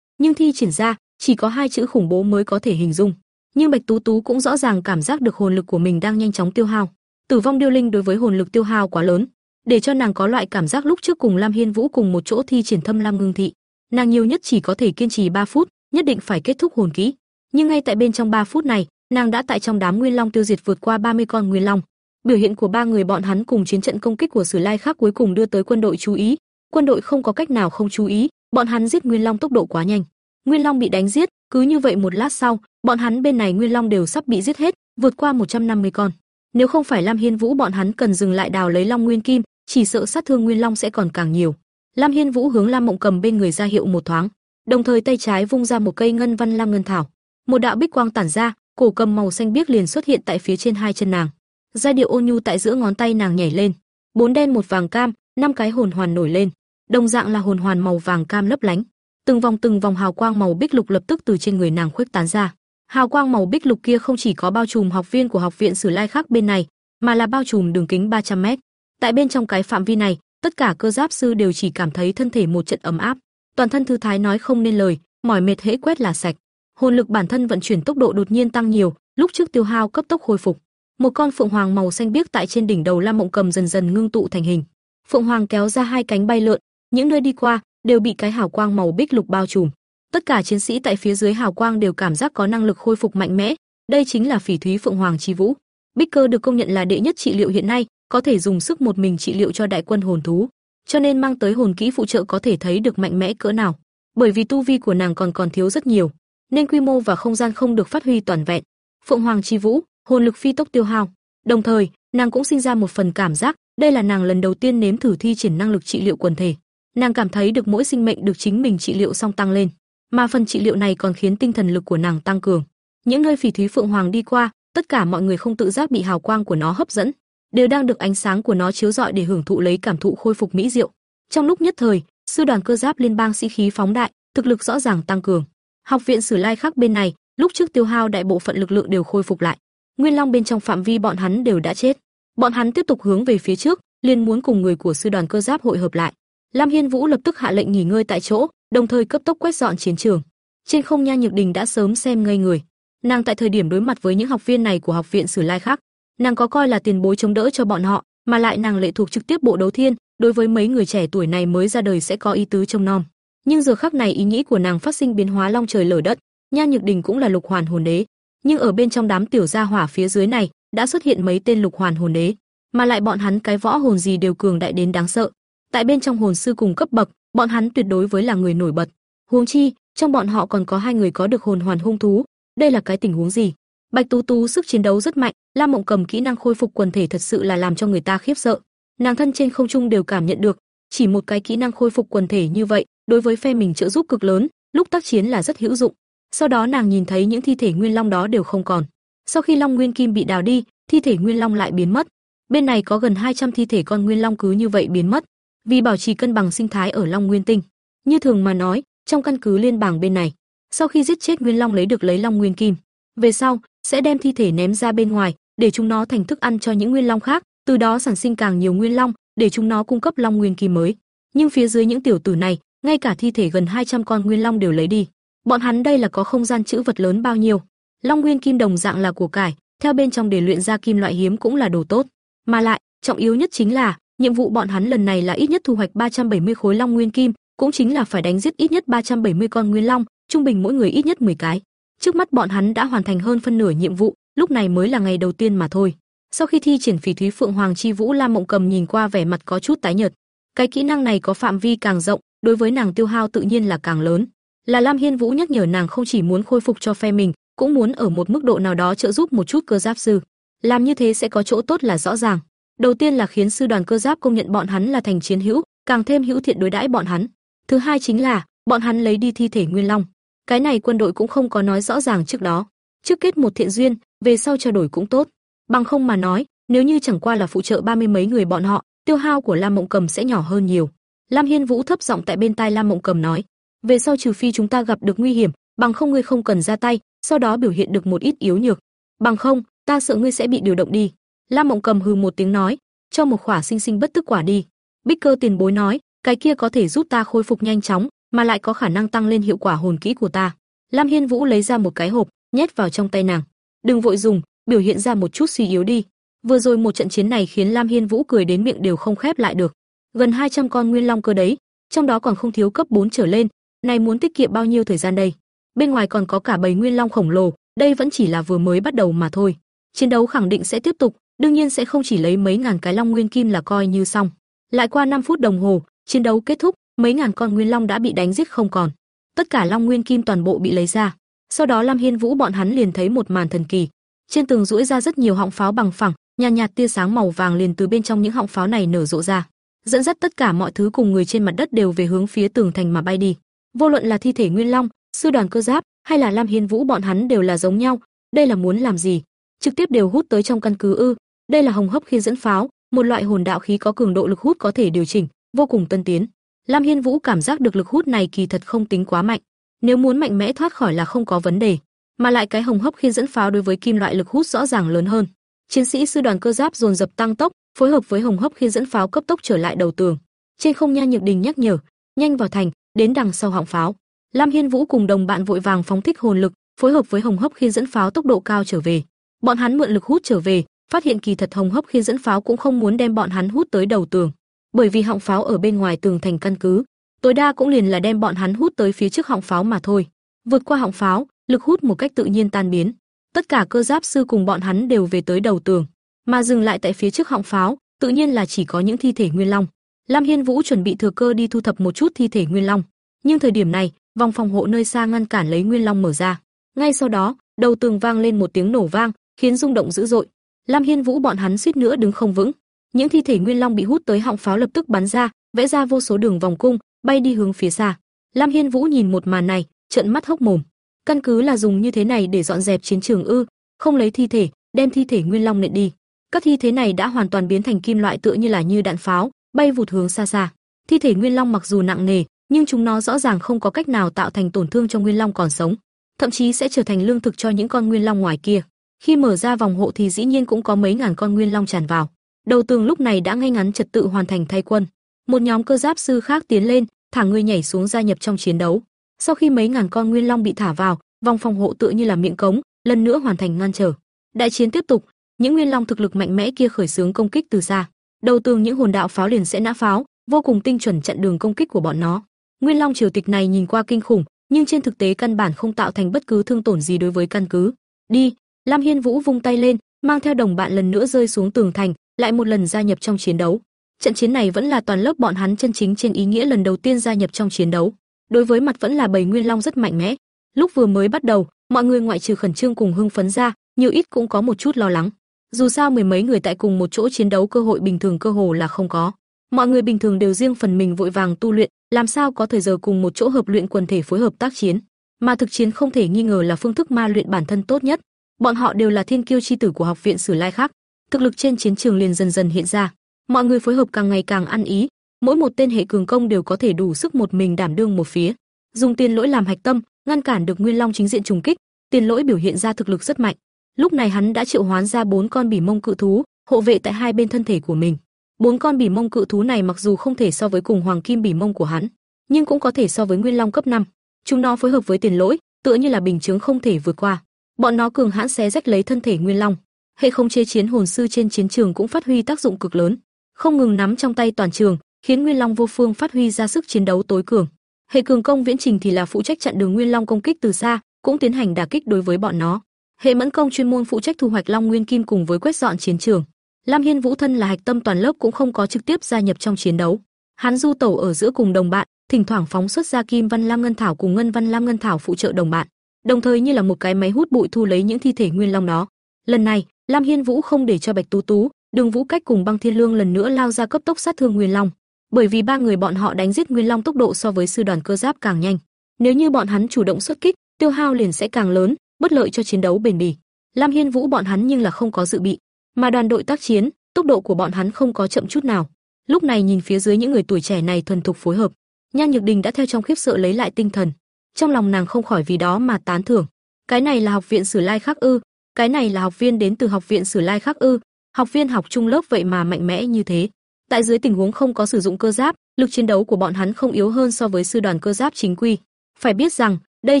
nhưng thi triển ra, chỉ có hai chữ khủng bố mới có thể hình dung. Nhưng Bạch Tú Tú cũng rõ ràng cảm giác được hồn lực của mình đang nhanh chóng tiêu hao. Tử vong điêu linh đối với hồn lực tiêu hao quá lớn, để cho nàng có loại cảm giác lúc trước cùng Lam Hiên Vũ cùng một chỗ thi triển Thâm Lam Ngưng Thị, nàng nhiều nhất chỉ có thể kiên trì 3 phút, nhất định phải kết thúc hồn kỹ. Nhưng ngay tại bên trong 3 phút này, nàng đã tại trong đám Nguyên Long tiêu diệt vượt qua 30 con Nguyên Long. Biểu hiện của ba người bọn hắn cùng chiến trận công kích của Sử Lai khác cuối cùng đưa tới quân đội chú ý. Quân đội không có cách nào không chú ý, bọn hắn giết Nguyên Long tốc độ quá nhanh. Nguyên Long bị đánh giết, cứ như vậy một lát sau, bọn hắn bên này Nguyên Long đều sắp bị giết hết, vượt qua 150 con. Nếu không phải Lam Hiên Vũ bọn hắn cần dừng lại đào lấy Long Nguyên Kim, chỉ sợ sát thương Nguyên Long sẽ còn càng nhiều. Lam Hiên Vũ hướng Lam Mộng Cầm bên người ra hiệu một thoáng, đồng thời tay trái vung ra một cây ngân văn lam ngân thảo. Một đạo bích quang tản ra, cổ cầm màu xanh biếc liền xuất hiện tại phía trên hai chân nàng. Giai điệu ôn nhu tại giữa ngón tay nàng nhảy lên, bốn đen một vàng cam, năm cái hồn hoàn nổi lên, đồng dạng là hồn hoàn màu vàng cam lấp lánh. Từng vòng từng vòng hào quang màu bích lục lập tức từ trên người nàng khuếch tán ra. Hào quang màu bích lục kia không chỉ có bao trùm học viên của học viện Sử Lai khác bên này, mà là bao trùm đường kính 300 mét. Tại bên trong cái phạm vi này, tất cả cơ giáp sư đều chỉ cảm thấy thân thể một trận ấm áp, toàn thân thư thái nói không nên lời, mỏi mệt hễ quét là sạch. Hồn lực bản thân vận chuyển tốc độ đột nhiên tăng nhiều, lúc trước tiêu hao cấp tốc hồi phục. Một con phượng hoàng màu xanh biếc tại trên đỉnh đầu Lam Mộng Cầm dần dần ngưng tụ thành hình. Phượng hoàng kéo ra hai cánh bay lượn, những nơi đi qua đều bị cái hào quang màu bích lục bao trùm. Tất cả chiến sĩ tại phía dưới hào quang đều cảm giác có năng lực khôi phục mạnh mẽ, đây chính là Phỉ Thúy Phượng Hoàng chi vũ. Bích Cơ được công nhận là đệ nhất trị liệu hiện nay, có thể dùng sức một mình trị liệu cho đại quân hồn thú, cho nên mang tới hồn kỹ phụ trợ có thể thấy được mạnh mẽ cỡ nào. Bởi vì tu vi của nàng còn còn thiếu rất nhiều, nên quy mô và không gian không được phát huy toàn vẹn. Phượng Hoàng chi vũ, hồn lực phi tốc tiêu hao. Đồng thời, nàng cũng sinh ra một phần cảm giác, đây là nàng lần đầu tiên nếm thử thi triển năng lực trị liệu quần thể. Nàng cảm thấy được mỗi sinh mệnh được chính mình trị liệu xong tăng lên, mà phần trị liệu này còn khiến tinh thần lực của nàng tăng cường. Những nơi phỉ thúy phượng hoàng đi qua, tất cả mọi người không tự giác bị hào quang của nó hấp dẫn, đều đang được ánh sáng của nó chiếu rọi để hưởng thụ lấy cảm thụ khôi phục mỹ diệu. Trong lúc nhất thời, sư đoàn cơ giáp liên bang sĩ khí phóng đại, thực lực rõ ràng tăng cường. Học viện Sử Lai khác bên này, lúc trước tiêu hao đại bộ phận lực lượng đều khôi phục lại. Nguyên Long bên trong phạm vi bọn hắn đều đã chết. Bọn hắn tiếp tục hướng về phía trước, liền muốn cùng người của sư đoàn cơ giáp hội hợp lại. Lam Hiên Vũ lập tức hạ lệnh nghỉ ngơi tại chỗ, đồng thời cấp tốc quét dọn chiến trường. Trên không Nha Nhược Đình đã sớm xem ngây người. Nàng tại thời điểm đối mặt với những học viên này của học viện Sử Lai khác, nàng có coi là tiền bối chống đỡ cho bọn họ, mà lại nàng lệ thuộc trực tiếp bộ đấu thiên, đối với mấy người trẻ tuổi này mới ra đời sẽ có ý tứ trông nom. Nhưng giờ khắc này ý nghĩ của nàng phát sinh biến hóa long trời lở đất, Nha Nhược Đình cũng là lục hoàn hồn đế, nhưng ở bên trong đám tiểu gia hỏa phía dưới này đã xuất hiện mấy tên lục hoàn hồn đế, mà lại bọn hắn cái võ hồn gì đều cường đại đến đáng sợ. Tại bên trong hồn sư cùng cấp bậc, bọn hắn tuyệt đối với là người nổi bật. Huống chi, trong bọn họ còn có hai người có được hồn hoàn hung thú, đây là cái tình huống gì? Bạch Tú Tú sức chiến đấu rất mạnh, Lam Mộng Cầm kỹ năng khôi phục quần thể thật sự là làm cho người ta khiếp sợ. Nàng thân trên không trung đều cảm nhận được, chỉ một cái kỹ năng khôi phục quần thể như vậy, đối với phe mình trợ giúp cực lớn, lúc tác chiến là rất hữu dụng. Sau đó nàng nhìn thấy những thi thể nguyên long đó đều không còn. Sau khi long nguyên kim bị đào đi, thi thể nguyên long lại biến mất. Bên này có gần 200 thi thể con nguyên long cứ như vậy biến mất, vì bảo trì cân bằng sinh thái ở Long Nguyên Tinh. Như thường mà nói, trong căn cứ liên bang bên này, sau khi giết chết Nguyên Long lấy được lấy Long Nguyên Kim, về sau sẽ đem thi thể ném ra bên ngoài, để chúng nó thành thức ăn cho những Nguyên Long khác, từ đó sản sinh càng nhiều Nguyên Long, để chúng nó cung cấp Long Nguyên Kim mới. Nhưng phía dưới những tiểu tử này, ngay cả thi thể gần 200 con Nguyên Long đều lấy đi. Bọn hắn đây là có không gian trữ vật lớn bao nhiêu? Long Nguyên Kim đồng dạng là của cải, theo bên trong để luyện ra kim loại hiếm cũng là đồ tốt, mà lại, trọng yếu nhất chính là nhiệm vụ bọn hắn lần này là ít nhất thu hoạch 370 khối long nguyên kim, cũng chính là phải đánh giết ít nhất 370 con nguyên long, trung bình mỗi người ít nhất 10 cái. Trước mắt bọn hắn đã hoàn thành hơn phân nửa nhiệm vụ, lúc này mới là ngày đầu tiên mà thôi. Sau khi thi triển Phỉ Thúy Phượng Hoàng Chi Vũ Lam Mộng Cầm nhìn qua vẻ mặt có chút tái nhợt. Cái kỹ năng này có phạm vi càng rộng, đối với nàng tiêu hao tự nhiên là càng lớn. Là Lam Hiên Vũ nhắc nhở nàng không chỉ muốn khôi phục cho phe mình, cũng muốn ở một mức độ nào đó trợ giúp một chút cơ giáp sư. Làm như thế sẽ có chỗ tốt là rõ ràng. Đầu tiên là khiến sư đoàn cơ giáp công nhận bọn hắn là thành chiến hữu, càng thêm hữu thiện đối đãi bọn hắn. Thứ hai chính là, bọn hắn lấy đi thi thể Nguyên Long. Cái này quân đội cũng không có nói rõ ràng trước đó. Trước kết một thiện duyên, về sau trao đổi cũng tốt. Bằng không mà nói, nếu như chẳng qua là phụ trợ ba mươi mấy người bọn họ, tiêu hao của Lam Mộng Cầm sẽ nhỏ hơn nhiều. Lam Hiên Vũ thấp giọng tại bên tai Lam Mộng Cầm nói, về sau trừ phi chúng ta gặp được nguy hiểm, bằng không ngươi không cần ra tay, sau đó biểu hiện được một ít yếu nhược. Bằng không, ta sợ ngươi sẽ bị điều động đi. Lam Mộng Cầm hừ một tiếng nói, cho một khỏa sinh sinh bất tức quả đi. Bích Cơ tiền bối nói, cái kia có thể giúp ta khôi phục nhanh chóng, mà lại có khả năng tăng lên hiệu quả hồn kỹ của ta. Lam Hiên Vũ lấy ra một cái hộp, nhét vào trong tay nàng. Đừng vội dùng, biểu hiện ra một chút suy yếu đi. Vừa rồi một trận chiến này khiến Lam Hiên Vũ cười đến miệng đều không khép lại được. Gần 200 con nguyên long cơ đấy, trong đó còn không thiếu cấp 4 trở lên, này muốn tiết kiệm bao nhiêu thời gian đây? Bên ngoài còn có cả bầy nguyên long khổng lồ, đây vẫn chỉ là vừa mới bắt đầu mà thôi. Chiến đấu khẳng định sẽ tiếp tục, đương nhiên sẽ không chỉ lấy mấy ngàn cái long nguyên kim là coi như xong. Lại qua 5 phút đồng hồ, chiến đấu kết thúc, mấy ngàn con nguyên long đã bị đánh giết không còn. Tất cả long nguyên kim toàn bộ bị lấy ra. Sau đó Lam Hiên Vũ bọn hắn liền thấy một màn thần kỳ. Trên tường rũi ra rất nhiều họng pháo bằng phẳng, nhàn nhạt, nhạt tia sáng màu vàng liền từ bên trong những họng pháo này nở rộ ra, dẫn dắt tất cả mọi thứ cùng người trên mặt đất đều về hướng phía tường thành mà bay đi. Vô luận là thi thể Nguyên Long, sư đoàn cơ giáp hay là Lam Hiên Vũ bọn hắn đều là giống nhau, đây là muốn làm gì? Trực tiếp đều hút tới trong căn cứ ư? Đây là hồng hấp khi dẫn pháo, một loại hồn đạo khí có cường độ lực hút có thể điều chỉnh, vô cùng tân tiến. Lam Hiên Vũ cảm giác được lực hút này kỳ thật không tính quá mạnh, nếu muốn mạnh mẽ thoát khỏi là không có vấn đề, mà lại cái hồng hấp khi dẫn pháo đối với kim loại lực hút rõ ràng lớn hơn. Chiến sĩ sư đoàn cơ giáp dồn dập tăng tốc, phối hợp với hồng hấp khi dẫn pháo cấp tốc trở lại đầu tường. Trên không nha nhược đình nhắc nhở, nhanh vào thành, đến đằng sau họng pháo. Lam Hiên Vũ cùng đồng bạn vội vàng phóng thích hồn lực, phối hợp với hồng hấp khi dẫn pháo tốc độ cao trở về. Bọn hắn mượn lực hút trở về, phát hiện kỳ thật hồng hấp khi dẫn pháo cũng không muốn đem bọn hắn hút tới đầu tường, bởi vì họng pháo ở bên ngoài tường thành căn cứ, tối đa cũng liền là đem bọn hắn hút tới phía trước họng pháo mà thôi. Vượt qua họng pháo, lực hút một cách tự nhiên tan biến. Tất cả cơ giáp sư cùng bọn hắn đều về tới đầu tường, mà dừng lại tại phía trước họng pháo, tự nhiên là chỉ có những thi thể nguyên long. Lam Hiên Vũ chuẩn bị thừa cơ đi thu thập một chút thi thể nguyên long, nhưng thời điểm này, vòng phòng hộ nơi xa ngăn cản lấy nguyên long mở ra. Ngay sau đó, đầu tường vang lên một tiếng nổ vang, khiến rung động dữ dội. Lam Hiên Vũ bọn hắn suýt nữa đứng không vững. Những thi thể nguyên long bị hút tới họng pháo lập tức bắn ra, vẽ ra vô số đường vòng cung, bay đi hướng phía xa. Lam Hiên Vũ nhìn một màn này, trợn mắt hốc mồm. Căn cứ là dùng như thế này để dọn dẹp chiến trường ư? Không lấy thi thể, đem thi thể nguyên long nện đi. Các thi thế này đã hoàn toàn biến thành kim loại tựa như là như đạn pháo, bay vụt hướng xa xa. Thi thể nguyên long mặc dù nặng nề, nhưng chúng nó rõ ràng không có cách nào tạo thành tổn thương cho nguyên long còn sống, thậm chí sẽ trở thành lương thực cho những con nguyên long ngoài kia. Khi mở ra vòng hộ thì dĩ nhiên cũng có mấy ngàn con nguyên long tràn vào. Đầu tường lúc này đã ngay ngắn trật tự hoàn thành thay quân. Một nhóm cơ giáp sư khác tiến lên, thả người nhảy xuống gia nhập trong chiến đấu. Sau khi mấy ngàn con nguyên long bị thả vào, vòng phòng hộ tựa như là miệng cống, lần nữa hoàn thành ngăn trở. Đại chiến tiếp tục, những nguyên long thực lực mạnh mẽ kia khởi xướng công kích từ xa. Đầu tường những hồn đạo pháo liền sẽ nã pháo, vô cùng tinh chuẩn chặn đường công kích của bọn nó. Nguyên long triều tịch này nhìn qua kinh khủng, nhưng trên thực tế căn bản không tạo thành bất cứ thương tổn gì đối với căn cứ. Đi, Lam Hiên Vũ vung tay lên, mang theo đồng bạn lần nữa rơi xuống tường thành, lại một lần gia nhập trong chiến đấu. Trận chiến này vẫn là toàn lớp bọn hắn chân chính trên ý nghĩa lần đầu tiên gia nhập trong chiến đấu. Đối với mặt vẫn là bầy Nguyên Long rất mạnh mẽ. Lúc vừa mới bắt đầu, mọi người ngoại trừ khẩn trương cùng hưng phấn ra, nhiều ít cũng có một chút lo lắng. Dù sao mười mấy người tại cùng một chỗ chiến đấu cơ hội bình thường cơ hồ là không có. Mọi người bình thường đều riêng phần mình vội vàng tu luyện, làm sao có thời giờ cùng một chỗ hợp luyện quần thể phối hợp tác chiến. Mà thực chiến không thể nghi ngờ là phương thức ma luyện bản thân tốt nhất. Bọn họ đều là thiên kiêu chi tử của học viện Sử Lai khác, thực lực trên chiến trường liền dần dần hiện ra. Mọi người phối hợp càng ngày càng ăn ý, mỗi một tên hệ cường công đều có thể đủ sức một mình đảm đương một phía. Dùng tiền lỗi làm hạch tâm, ngăn cản được Nguyên Long chính diện trùng kích, tiền lỗi biểu hiện ra thực lực rất mạnh. Lúc này hắn đã triệu hoán ra bốn con bỉ mông cự thú, hộ vệ tại hai bên thân thể của mình. Bốn con bỉ mông cự thú này mặc dù không thể so với cùng hoàng kim bỉ mông của hắn, nhưng cũng có thể so với Nguyên Long cấp 5. Chúng nó phối hợp với tiền lỗi, tựa như là bình chứng không thể vượt qua. Bọn nó cường hãn xé rách lấy thân thể Nguyên Long. Hệ không chế chiến hồn sư trên chiến trường cũng phát huy tác dụng cực lớn, không ngừng nắm trong tay toàn trường, khiến Nguyên Long vô phương phát huy ra sức chiến đấu tối cường. Hệ cường công viễn trình thì là phụ trách chặn đường Nguyên Long công kích từ xa, cũng tiến hành đả kích đối với bọn nó. Hệ mẫn công chuyên môn phụ trách thu hoạch Long Nguyên Kim cùng với quét dọn chiến trường. Lam Hiên Vũ thân là hạch tâm toàn lớp cũng không có trực tiếp gia nhập trong chiến đấu. Hắn du tẩu ở giữa cùng đồng bạn, thỉnh thoảng phóng xuất ra Kim Văn Lam Ngân Thảo cùng Ngân Văn Lam Ngân Thảo phụ trợ đồng bạn, đồng thời như là một cái máy hút bụi thu lấy những thi thể nguyên long đó. Lần này, Lam Hiên Vũ không để cho Bạch Tú Tú, Đường Vũ Cách cùng Băng Thiên Lương lần nữa lao ra cấp tốc sát thương Nguyên Long, bởi vì ba người bọn họ đánh giết Nguyên Long tốc độ so với sư đoàn cơ giáp càng nhanh. Nếu như bọn hắn chủ động xuất kích, tiêu hao liền sẽ càng lớn, bất lợi cho chiến đấu bền bỉ. Lam Hiên Vũ bọn hắn nhưng là không có dự bị, mà đoàn đội tác chiến, tốc độ của bọn hắn không có chậm chút nào. Lúc này nhìn phía dưới những người tuổi trẻ này thuần thục phối hợp, Nhan Nhược Đình đã theo trong khiếp sợ lấy lại tinh thần. Trong lòng nàng không khỏi vì đó mà tán thưởng. Cái này là học viện Sử Lai Khắc ư? Cái này là học viên đến từ học viện Sử Lai Khắc ư? Học viên học trung lớp vậy mà mạnh mẽ như thế. Tại dưới tình huống không có sử dụng cơ giáp, lực chiến đấu của bọn hắn không yếu hơn so với sư đoàn cơ giáp chính quy. Phải biết rằng, đây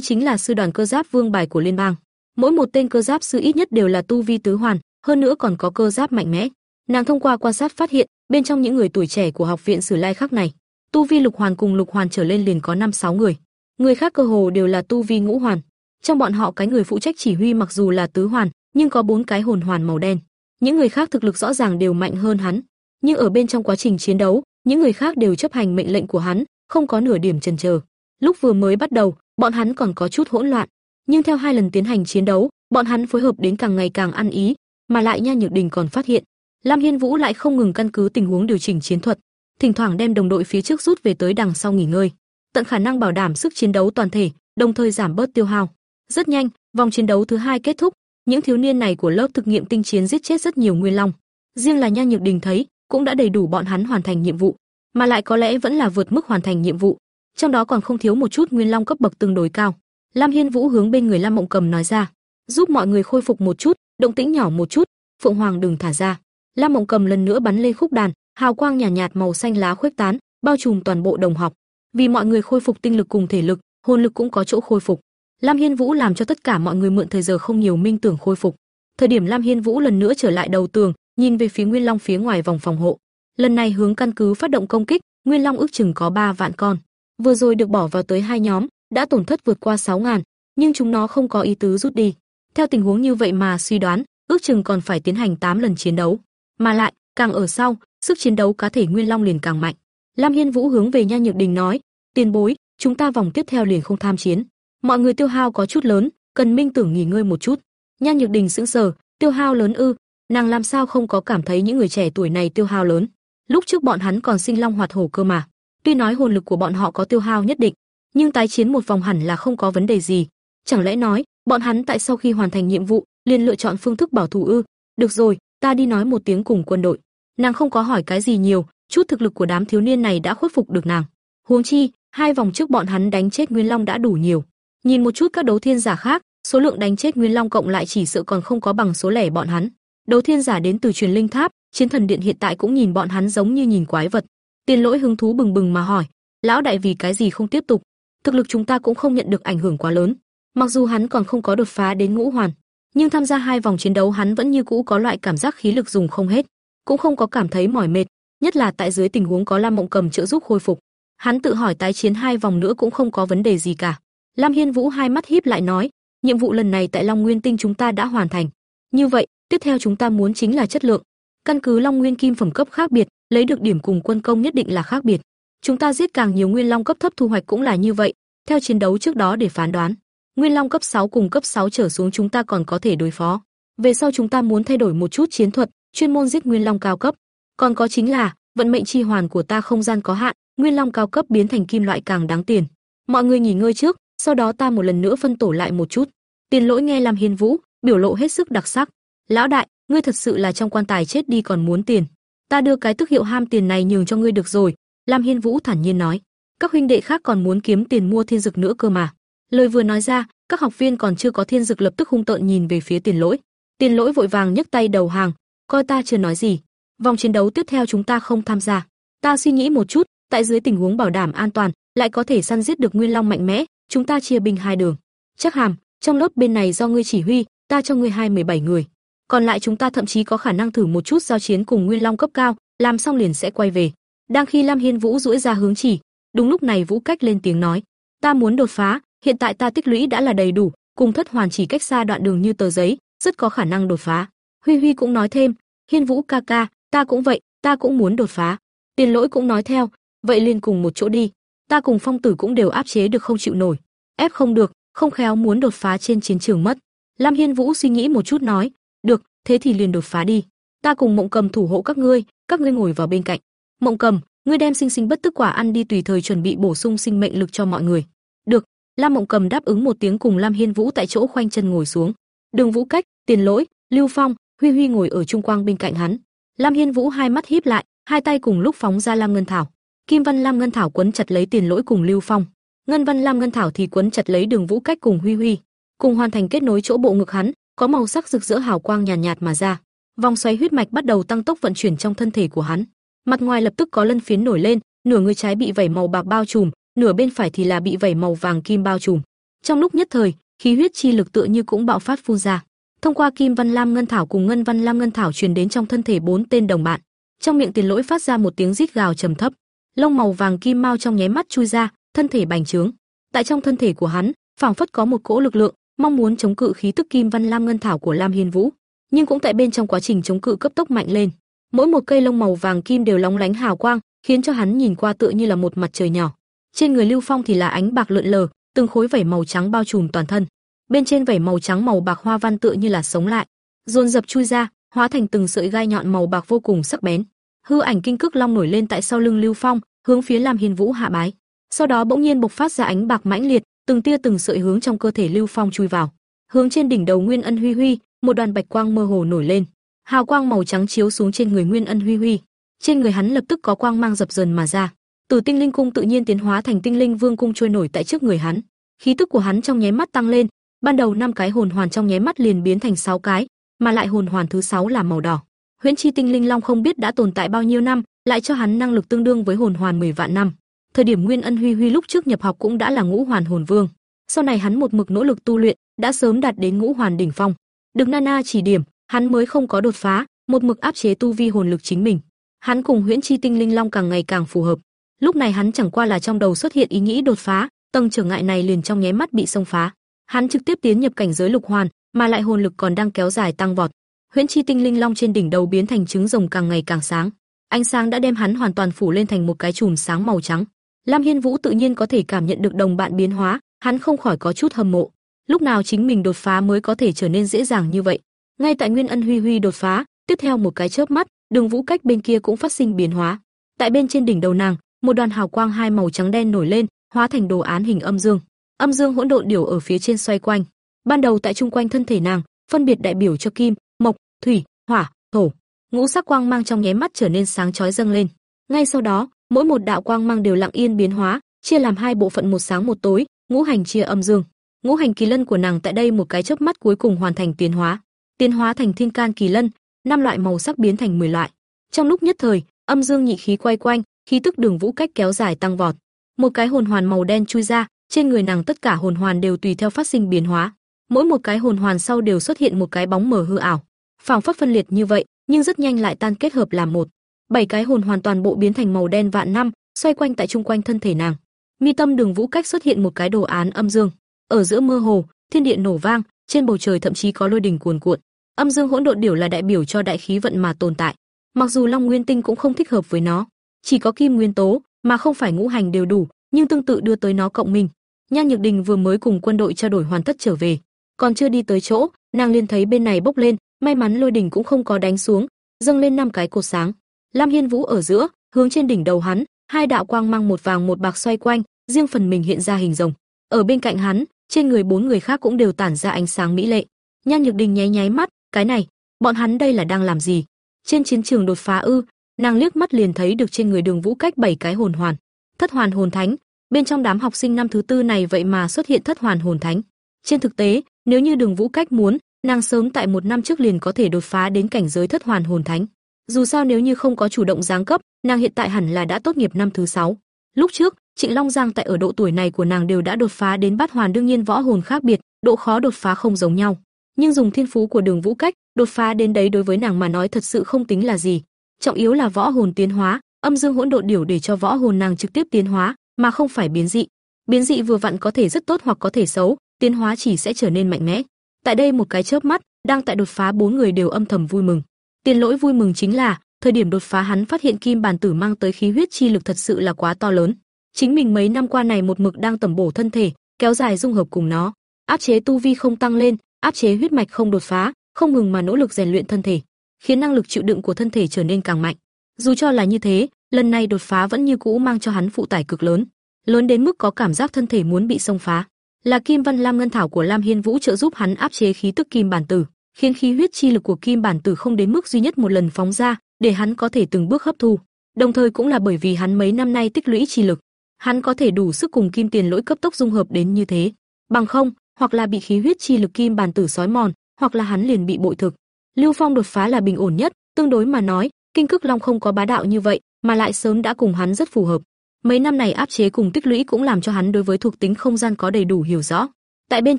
chính là sư đoàn cơ giáp vương bài của liên bang. Mỗi một tên cơ giáp sư ít nhất đều là tu vi tứ hoàn, hơn nữa còn có cơ giáp mạnh mẽ. Nàng thông qua quan sát phát hiện, bên trong những người tuổi trẻ của học viện Sử Lai Khắc này, tu vi lục hoàn cùng lục hoàn trở lên liền có 5 6 người. Người khác cơ hồ đều là tu vi ngũ hoàn. Trong bọn họ cái người phụ trách chỉ huy mặc dù là tứ hoàn, nhưng có bốn cái hồn hoàn màu đen. Những người khác thực lực rõ ràng đều mạnh hơn hắn, nhưng ở bên trong quá trình chiến đấu, những người khác đều chấp hành mệnh lệnh của hắn, không có nửa điểm chần chờ. Lúc vừa mới bắt đầu, bọn hắn còn có chút hỗn loạn, nhưng theo hai lần tiến hành chiến đấu, bọn hắn phối hợp đến càng ngày càng ăn ý, mà lại Nha Nhược Đình còn phát hiện, Lam Hiên Vũ lại không ngừng căn cứ tình huống điều chỉnh chiến thuật, thỉnh thoảng đem đồng đội phía trước rút về tới đằng sau nghỉ ngơi, tận khả năng bảo đảm sức chiến đấu toàn thể, đồng thời giảm bớt tiêu hao. Rất nhanh, vòng chiến đấu thứ hai kết thúc, những thiếu niên này của lớp thực nghiệm tinh chiến giết chết rất nhiều nguyên long. Riêng là Nha Nhược Đình thấy, cũng đã đầy đủ bọn hắn hoàn thành nhiệm vụ, mà lại có lẽ vẫn là vượt mức hoàn thành nhiệm vụ, trong đó còn không thiếu một chút nguyên long cấp bậc tương đối cao. Lam Hiên Vũ hướng bên người Lam Mộng Cầm nói ra, giúp mọi người khôi phục một chút, động tĩnh nhỏ một chút, Phượng Hoàng đừng thả ra. Lam Mộng Cầm lần nữa bắn lên khúc đàn, hào quang nhàn nhạt, nhạt màu xanh lá khuếch tán, bao trùm toàn bộ đồng học. Vì mọi người khôi phục tinh lực cùng thể lực, hồn lực cũng có chỗ khôi phục. Lam Hiên Vũ làm cho tất cả mọi người mượn thời giờ không nhiều minh tưởng khôi phục. Thời điểm Lam Hiên Vũ lần nữa trở lại đầu tường, nhìn về phía Nguyên Long phía ngoài vòng phòng hộ. Lần này hướng căn cứ phát động công kích, Nguyên Long ước chừng có 3 vạn con. Vừa rồi được bỏ vào tới hai nhóm, đã tổn thất vượt qua 6000, nhưng chúng nó không có ý tứ rút đi. Theo tình huống như vậy mà suy đoán, ước chừng còn phải tiến hành 8 lần chiến đấu, mà lại, càng ở sau, sức chiến đấu cá thể Nguyên Long liền càng mạnh. Lam Hiên Vũ hướng về Nha Nhược Đình nói, "Tiền bối, chúng ta vòng tiếp theo liền không tham chiến. Mọi người tiêu hao có chút lớn, cần minh tưởng nghỉ ngơi một chút." Nha Nhược Đình sững sờ, tiêu hao lớn ư? Nàng làm sao không có cảm thấy những người trẻ tuổi này tiêu hao lớn? Lúc trước bọn hắn còn sinh long hoạt hổ cơ mà. Tuy nói hồn lực của bọn họ có tiêu hao nhất định, nhưng tái chiến một vòng hẳn là không có vấn đề gì. Chẳng lẽ nói, bọn hắn tại sau khi hoàn thành nhiệm vụ, liền lựa chọn phương thức bảo thủ ư? Được rồi, ta đi nói một tiếng cùng quân đội. Nàng không có hỏi cái gì nhiều, chút thực lực của đám thiếu niên này đã khuất phục được nàng. Huống chi, hai vòng trước bọn hắn đánh chết Nguyên Long đã đủ nhiều. Nhìn một chút các đấu thiên giả khác, số lượng đánh chết Nguyên Long cộng lại chỉ sợ còn không có bằng số lẻ bọn hắn. Đấu thiên giả đến từ truyền linh tháp, chiến thần điện hiện tại cũng nhìn bọn hắn giống như nhìn quái vật. Tiền lỗi hứng thú bừng bừng mà hỏi, lão đại vì cái gì không tiếp tục? Thực lực chúng ta cũng không nhận được ảnh hưởng quá lớn. Mặc dù hắn còn không có đột phá đến ngũ hoàn, nhưng tham gia hai vòng chiến đấu hắn vẫn như cũ có loại cảm giác khí lực dùng không hết, cũng không có cảm thấy mỏi mệt, nhất là tại dưới tình huống có Lam Mộng Cầm trợ giúp khôi phục. Hắn tự hỏi tái chiến hai vòng nữa cũng không có vấn đề gì cả. Lam Hiên Vũ hai mắt híp lại nói, nhiệm vụ lần này tại Long Nguyên Tinh chúng ta đã hoàn thành. Như vậy, tiếp theo chúng ta muốn chính là chất lượng. Căn cứ Long Nguyên Kim phẩm cấp khác biệt, lấy được điểm cùng quân công nhất định là khác biệt. Chúng ta giết càng nhiều Nguyên Long cấp thấp thu hoạch cũng là như vậy, theo chiến đấu trước đó để phán đoán. Nguyên Long cấp 6 cùng cấp 6 trở xuống chúng ta còn có thể đối phó. Về sau chúng ta muốn thay đổi một chút chiến thuật, chuyên môn giết Nguyên Long cao cấp. Còn có chính là, vận mệnh chi hoàn của ta không gian có hạn, Nguyên Long cao cấp biến thành kim loại càng đáng tiền. Mọi người nghỉ ngơi trước, sau đó ta một lần nữa phân tổ lại một chút. Tiền Lỗi nghe làm Hiên Vũ, biểu lộ hết sức đặc sắc. "Lão đại, ngươi thật sự là trong quan tài chết đi còn muốn tiền. Ta đưa cái tức hiệu ham tiền này nhường cho ngươi được rồi." Lam Hiên Vũ thản nhiên nói. "Các huynh đệ khác còn muốn kiếm tiền mua thiên dược nữa cơ mà." Lời vừa nói ra, các học viên còn chưa có thiên dược lập tức hung tợn nhìn về phía Tiền Lỗi. Tiền Lỗi vội vàng nhấc tay đầu hàng, coi ta chưa nói gì. Vòng chiến đấu tiếp theo chúng ta không tham gia. Ta suy nghĩ một chút, tại dưới tình huống bảo đảm an toàn, lại có thể săn giết được Nguyên Long mạnh mẽ, chúng ta chia binh hai đường. Chắc hàm, trong lớp bên này do ngươi chỉ huy, ta cho ngươi hai mười bảy người. Còn lại chúng ta thậm chí có khả năng thử một chút giao chiến cùng Nguyên Long cấp cao, làm xong liền sẽ quay về. Đang khi Lam Hiên Vũ duỗi ra hướng chỉ, đúng lúc này Vũ Cách lên tiếng nói, ta muốn đột phá, hiện tại ta tích lũy đã là đầy đủ, cùng thất hoàn chỉ cách xa đoạn đường như tờ giấy, rất có khả năng đột phá. Huy Huy cũng nói thêm, Hiên Vũ ca ca, ta cũng vậy, ta cũng muốn đột phá. Tiền Lỗi cũng nói theo, vậy liền cùng một chỗ đi. Ta cùng Phong Tử cũng đều áp chế được không chịu nổi. Ép không được, không khéo muốn đột phá trên chiến trường mất. Lam Hiên Vũ suy nghĩ một chút nói, được, thế thì liền đột phá đi. Ta cùng Mộng Cầm thủ hộ các ngươi, các ngươi ngồi vào bên cạnh. Mộng Cầm, ngươi đem sinh sinh bất tức quả ăn đi tùy thời chuẩn bị bổ sung sinh mệnh lực cho mọi người. Được, Lam Mộng Cầm đáp ứng một tiếng cùng Lam Hiên Vũ tại chỗ khoanh chân ngồi xuống. Đường Vũ Cách, Tiền Lỗi, Lưu Phong, Huy Huy ngồi ở trung quang bên cạnh hắn. Lam Hiên Vũ hai mắt híp lại, hai tay cùng lúc phóng ra Lam Ngân Thảo. Kim Văn Lam Ngân Thảo quấn chặt lấy Tiền Lỗi cùng Lưu Phong. Ngân Văn Lam Ngân Thảo thì quấn chặt lấy Đường Vũ Cách cùng Huy Huy, cùng hoàn thành kết nối chỗ bộ ngực hắn, có màu sắc rực rỡ hào quang nhàn nhạt, nhạt mà ra. Vòng xoáy huyết mạch bắt đầu tăng tốc vận chuyển trong thân thể của hắn. Mặt ngoài lập tức có lân phiến nổi lên, nửa người trái bị vảy màu bạc bao trùm, nửa bên phải thì là bị vảy màu vàng kim bao trùm. Trong lúc nhất thời, khí huyết chi lực tựa như cũng bạo phát phun ra. Thông qua Kim Văn Lam Ngân Thảo cùng Ngân Văn Lam Ngân Thảo truyền đến trong thân thể bốn tên đồng bạn. Trong miệng Tiền Lỗi phát ra một tiếng rít gào trầm thấp, lông màu vàng kim mau trong nháy mắt chui ra, thân thể bành trướng. Tại trong thân thể của hắn, phảng phất có một cỗ lực lượng, mong muốn chống cự khí tức Kim Văn Lam Ngân Thảo của Lam Hiên Vũ, nhưng cũng tại bên trong quá trình chống cự cấp tốc mạnh lên. Mỗi một cây lông màu vàng kim đều lóng lánh hào quang, khiến cho hắn nhìn qua tựa như là một mặt trời nhỏ. Trên người Lưu Phong thì là ánh bạc lượn lờ, từng khối vảy màu trắng bao trùm toàn thân. Bên trên vảy màu trắng màu bạc hoa văn tựa như là sống lại, dồn dập chui ra, hóa thành từng sợi gai nhọn màu bạc vô cùng sắc bén. Hư ảnh kinh cực long nổi lên tại sau lưng Lưu Phong, hướng phía Lam Hiên Vũ hạ bái. Sau đó bỗng nhiên bộc phát ra ánh bạc mãnh liệt, từng tia từng sợi hướng trong cơ thể Lưu Phong chui vào. Hướng trên đỉnh đầu Nguyên Ân Huy Huy, một đoàn bạch quang mơ hồ nổi lên. Hào quang màu trắng chiếu xuống trên người Nguyên Ân Huy Huy. Trên người hắn lập tức có quang mang dập dần mà ra. Từ Tinh Linh cung tự nhiên tiến hóa thành Tinh Linh Vương cung trôi nổi tại trước người hắn. Khí tức của hắn trong nháy mắt tăng lên, ban đầu năm cái hồn hoàn trong nháy mắt liền biến thành sáu cái, mà lại hồn hoàn thứ sáu là màu đỏ. Huyễn Chi Tinh Linh Long không biết đã tồn tại bao nhiêu năm, lại cho hắn năng lực tương đương với hồn hoàn 10 vạn năm. Thời điểm Nguyên Ân Huy Huy lúc trước nhập học cũng đã là ngũ hoàn hồn vương. Sau này hắn một mực nỗ lực tu luyện, đã sớm đạt đến ngũ hoàn đỉnh phong. Được Nana chỉ điểm, hắn mới không có đột phá, một mực áp chế tu vi hồn lực chính mình. Hắn cùng Huyễn Chi Tinh Linh Long càng ngày càng phù hợp. Lúc này hắn chẳng qua là trong đầu xuất hiện ý nghĩ đột phá, tầng trở ngại này liền trong nháy mắt bị xông phá. Hắn trực tiếp tiến nhập cảnh giới lục hoàn, mà lại hồn lực còn đang kéo dài tăng vọt. Huyễn chi tinh linh long trên đỉnh đầu biến thành trứng rồng càng ngày càng sáng. Ánh sáng đã đem hắn hoàn toàn phủ lên thành một cái chùm sáng màu trắng. Lam Hiên Vũ tự nhiên có thể cảm nhận được đồng bạn biến hóa, hắn không khỏi có chút hâm mộ. Lúc nào chính mình đột phá mới có thể trở nên dễ dàng như vậy? Ngay tại Nguyên Ân Huy Huy đột phá, tiếp theo một cái chớp mắt, Đường Vũ Cách bên kia cũng phát sinh biến hóa. Tại bên trên đỉnh đầu nàng, một đoàn hào quang hai màu trắng đen nổi lên, hóa thành đồ án hình âm dương. Âm dương hỗn độn điều ở phía trên xoay quanh. Ban đầu tại trung quanh thân thể nàng, phân biệt đại biểu cho kim, mộc, thủy, hỏa, thổ. Ngũ sắc quang mang trong nháy mắt trở nên sáng chói dâng lên. Ngay sau đó, mỗi một đạo quang mang đều lặng yên biến hóa, chia làm hai bộ phận một sáng một tối, ngũ hành chia âm dương. Ngũ hành kỳ lân của nàng tại đây một cái chớp mắt cuối cùng hoàn thành tiến hóa. Tiến hóa thành thiên can kỳ lân, năm loại màu sắc biến thành 10 loại. Trong lúc nhất thời, âm dương nhị khí quay quanh, khí tức đường vũ cách kéo dài tăng vọt. Một cái hồn hoàn màu đen chui ra, trên người nàng tất cả hồn hoàn đều tùy theo phát sinh biến hóa. Mỗi một cái hồn hoàn sau đều xuất hiện một cái bóng mờ hư ảo, phảng phất phân liệt như vậy, nhưng rất nhanh lại tan kết hợp làm một. Bảy cái hồn hoàn toàn bộ biến thành màu đen vạn năm, xoay quanh tại trung quanh thân thể nàng. Mi tâm Đường Vũ Cách xuất hiện một cái đồ án âm dương. Ở giữa mơ hồ, thiên địa nổ vang, trên bầu trời thậm chí có lôi đình cuồn cuộn. Âm dương hỗn độn điểu là đại biểu cho đại khí vận mà tồn tại. Mặc dù Long Nguyên Tinh cũng không thích hợp với nó, chỉ có kim nguyên tố mà không phải ngũ hành đều đủ, nhưng tương tự đưa tới nó cộng mình Nhan Nhược Đình vừa mới cùng quân đội trao đổi hoàn tất trở về, còn chưa đi tới chỗ, nàng liền thấy bên này bốc lên, may mắn lôi đỉnh cũng không có đánh xuống, dâng lên năm cái cột sáng. Lam Hiên Vũ ở giữa, hướng trên đỉnh đầu hắn, hai đạo quang mang một vàng một bạc xoay quanh, riêng phần mình hiện ra hình rồng. Ở bên cạnh hắn, trên người bốn người khác cũng đều tản ra ánh sáng mỹ lệ. Nhan Nhược Đình nháy nháy mắt, cái này, bọn hắn đây là đang làm gì? Trên chiến trường đột phá ư? Nàng liếc mắt liền thấy được trên người Đường Vũ cách bảy cái hồn hoàn. Thất hoàn hồn thánh, bên trong đám học sinh năm thứ tư này vậy mà xuất hiện thất hoàn hồn thánh. Trên thực tế, nếu như Đường Vũ cách muốn, nàng sớm tại một năm trước liền có thể đột phá đến cảnh giới thất hoàn hồn thánh. Dù sao nếu như không có chủ động giáng cấp, nàng hiện tại hẳn là đã tốt nghiệp năm thứ sáu. Lúc trước, Trịnh Long Giang tại ở độ tuổi này của nàng đều đã đột phá đến bát hoàn đương nhiên võ hồn khác biệt, độ khó đột phá không giống nhau. Nhưng dùng thiên phú của Đường Vũ Cách, đột phá đến đấy đối với nàng mà nói thật sự không tính là gì. Trọng yếu là võ hồn tiến hóa, âm dương hỗn độn điểu để cho võ hồn nàng trực tiếp tiến hóa, mà không phải biến dị. Biến dị vừa vặn có thể rất tốt hoặc có thể xấu, tiến hóa chỉ sẽ trở nên mạnh mẽ. Tại đây một cái chớp mắt, đang tại đột phá bốn người đều âm thầm vui mừng. Tiền lỗi vui mừng chính là, thời điểm đột phá hắn phát hiện kim bản tử mang tới khí huyết chi lực thật sự là quá to lớn. Chính mình mấy năm qua này một mực đang tẩm bổ thân thể, kéo dài dung hợp cùng nó, áp chế tu vi không tăng lên, áp chế huyết mạch không đột phá, không ngừng mà nỗ lực rèn luyện thân thể, khiến năng lực chịu đựng của thân thể trở nên càng mạnh. Dù cho là như thế, lần này đột phá vẫn như cũ mang cho hắn phụ tải cực lớn, lớn đến mức có cảm giác thân thể muốn bị xông phá. Là Kim Văn Lam Ngân Thảo của Lam Hiên Vũ trợ giúp hắn áp chế khí tức kim bản tử, khiến khí huyết chi lực của kim bản tử không đến mức duy nhất một lần phóng ra, để hắn có thể từng bước hấp thu. Đồng thời cũng là bởi vì hắn mấy năm nay tích lũy chi lực, hắn có thể đủ sức cùng kim tiền lỗi cấp tốc dung hợp đến như thế. Bằng không, hoặc là bị khí huyết chi lực kim bản tử sói mòn, hoặc là hắn liền bị bội thực. Lưu Phong đột phá là bình ổn nhất, tương đối mà nói, Kinh Cực Long không có bá đạo như vậy, mà lại sớm đã cùng hắn rất phù hợp. Mấy năm này áp chế cùng tích lũy cũng làm cho hắn đối với thuộc tính không gian có đầy đủ hiểu rõ. Tại bên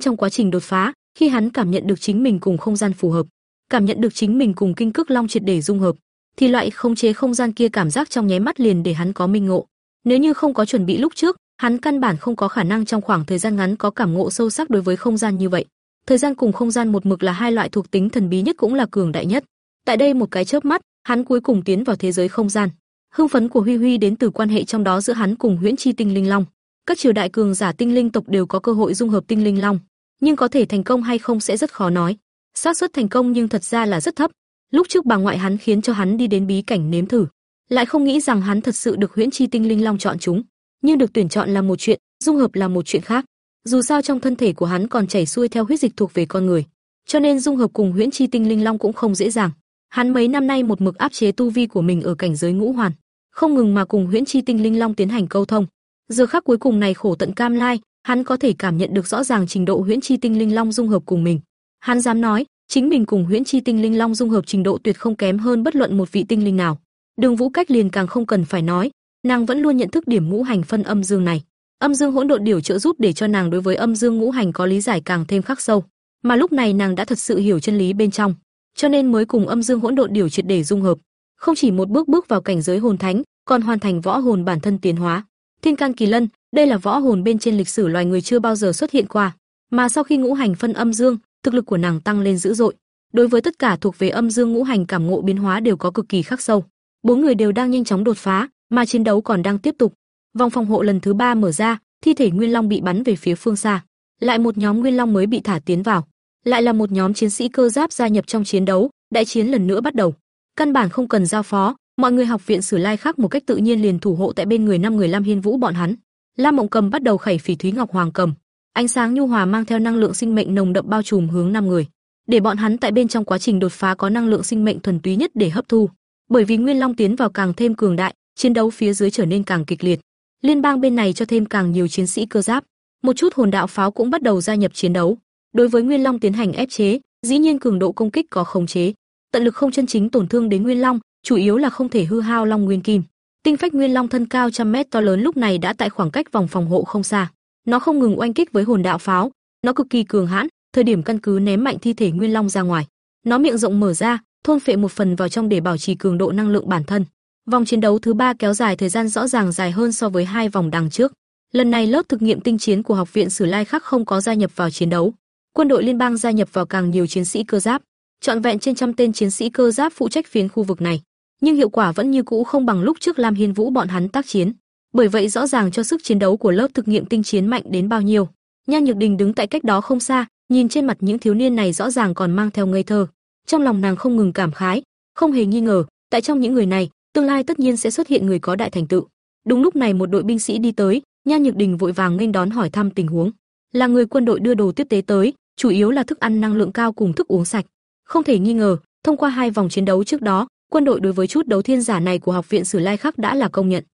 trong quá trình đột phá, khi hắn cảm nhận được chính mình cùng không gian phù hợp, cảm nhận được chính mình cùng Kinh Cực Long triệt để dung hợp, thì loại không chế không gian kia cảm giác trong nháy mắt liền để hắn có minh ngộ. Nếu như không có chuẩn bị lúc trước, hắn căn bản không có khả năng trong khoảng thời gian ngắn có cảm ngộ sâu sắc đối với không gian như vậy. Thời gian cùng không gian một mực là hai loại thuộc tính thần bí nhất cũng là cường đại nhất. Tại đây một cái chớp mắt, hắn cuối cùng tiến vào thế giới không gian. Hưng phấn của Huy Huy đến từ quan hệ trong đó giữa hắn cùng Huyễn Chi Tinh Linh Long. Các triều đại cường giả tinh linh tộc đều có cơ hội dung hợp tinh linh long, nhưng có thể thành công hay không sẽ rất khó nói. xác suất thành công nhưng thật ra là rất thấp. Lúc trước bà ngoại hắn khiến cho hắn đi đến bí cảnh nếm thử, lại không nghĩ rằng hắn thật sự được Huyễn Chi Tinh Linh Long chọn chúng, nhưng được tuyển chọn là một chuyện, dung hợp là một chuyện khác. Dù sao trong thân thể của hắn còn chảy xuôi theo huyết dịch thuộc về con người, cho nên dung hợp cùng Huyễn Chi Tinh Linh Long cũng không dễ dàng. Hắn mấy năm nay một mực áp chế tu vi của mình ở cảnh giới ngũ hoàn, không ngừng mà cùng Huyễn Chi Tinh Linh Long tiến hành câu thông. Giờ khắc cuối cùng này khổ tận cam lai, hắn có thể cảm nhận được rõ ràng trình độ Huyễn Chi Tinh Linh Long dung hợp cùng mình. Hắn dám nói, chính mình cùng Huyễn Chi Tinh Linh Long dung hợp trình độ tuyệt không kém hơn bất luận một vị tinh linh nào. Đường Vũ Cách liền càng không cần phải nói, nàng vẫn luôn nhận thức điểm ngũ hành phân âm dương này. Âm dương hỗn độn điều trợ giúp để cho nàng đối với âm dương ngũ hành có lý giải càng thêm khắc sâu, mà lúc này nàng đã thật sự hiểu chân lý bên trong, cho nên mới cùng âm dương hỗn độn điều triệt để dung hợp. Không chỉ một bước bước vào cảnh giới hồn thánh, còn hoàn thành võ hồn bản thân tiến hóa. Thiên can kỳ lân, đây là võ hồn bên trên lịch sử loài người chưa bao giờ xuất hiện qua, mà sau khi ngũ hành phân âm dương, thực lực của nàng tăng lên dữ dội. Đối với tất cả thuộc về âm dương ngũ hành cảm ngộ biến hóa đều có cực kỳ khắc sâu. Bốn người đều đang nhanh chóng đột phá, mà chiến đấu còn đang tiếp tục. Vòng phòng hộ lần thứ ba mở ra, thi thể Nguyên Long bị bắn về phía phương xa. Lại một nhóm Nguyên Long mới bị thả tiến vào. Lại là một nhóm chiến sĩ cơ giáp gia nhập trong chiến đấu, đại chiến lần nữa bắt đầu. Căn bản không cần giao phó, mọi người học viện Sử Lai khác một cách tự nhiên liền thủ hộ tại bên người năm người Lam Hiên Vũ bọn hắn. Lam Mộng Cầm bắt đầu khẩy phỉ Thúy Ngọc Hoàng cầm, ánh sáng nhu hòa mang theo năng lượng sinh mệnh nồng đậm bao trùm hướng năm người, để bọn hắn tại bên trong quá trình đột phá có năng lượng sinh mệnh thuần túy nhất để hấp thu. Bởi vì Nguyên Long tiến vào càng thêm cường đại, chiến đấu phía dưới trở nên càng kịch liệt. Liên bang bên này cho thêm càng nhiều chiến sĩ cơ giáp, một chút hồn đạo pháo cũng bắt đầu gia nhập chiến đấu. Đối với Nguyên Long tiến hành ép chế, dĩ nhiên cường độ công kích có khống chế, tận lực không chân chính tổn thương đến Nguyên Long, chủ yếu là không thể hư hao Long Nguyên Kim. Tinh phách Nguyên Long thân cao trăm mét to lớn lúc này đã tại khoảng cách vòng phòng hộ không xa. Nó không ngừng oanh kích với hồn đạo pháo, nó cực kỳ cường hãn, thời điểm căn cứ ném mạnh thi thể Nguyên Long ra ngoài. Nó miệng rộng mở ra, thôn phệ một phần vào trong để bảo trì cường độ năng lượng bản thân. Vòng chiến đấu thứ ba kéo dài thời gian rõ ràng dài hơn so với hai vòng đằng trước. Lần này lớp thực nghiệm tinh chiến của học viện Sử Lai Khắc không có gia nhập vào chiến đấu. Quân đội liên bang gia nhập vào càng nhiều chiến sĩ cơ giáp, trọn vẹn trên trăm tên chiến sĩ cơ giáp phụ trách phiến khu vực này, nhưng hiệu quả vẫn như cũ không bằng lúc trước Lam Hiên Vũ bọn hắn tác chiến. Bởi vậy rõ ràng cho sức chiến đấu của lớp thực nghiệm tinh chiến mạnh đến bao nhiêu. Nhan Nhược Đình đứng tại cách đó không xa, nhìn trên mặt những thiếu niên này rõ ràng còn mang theo ngây thơ. Trong lòng nàng không ngừng cảm khái, không hề nghi ngờ, tại trong những người này, tương lai tất nhiên sẽ xuất hiện người có đại thành tựu. Đúng lúc này một đội binh sĩ đi tới, Nhan Nhược Đình vội vàng nghênh đón hỏi thăm tình huống. Là người quân đội đưa đồ tiếp tế tới, chủ yếu là thức ăn năng lượng cao cùng thức uống sạch. Không thể nghi ngờ, thông qua hai vòng chiến đấu trước đó, quân đội đối với chút đấu thiên giả này của học viện Sử Lai Khắc đã là công nhận.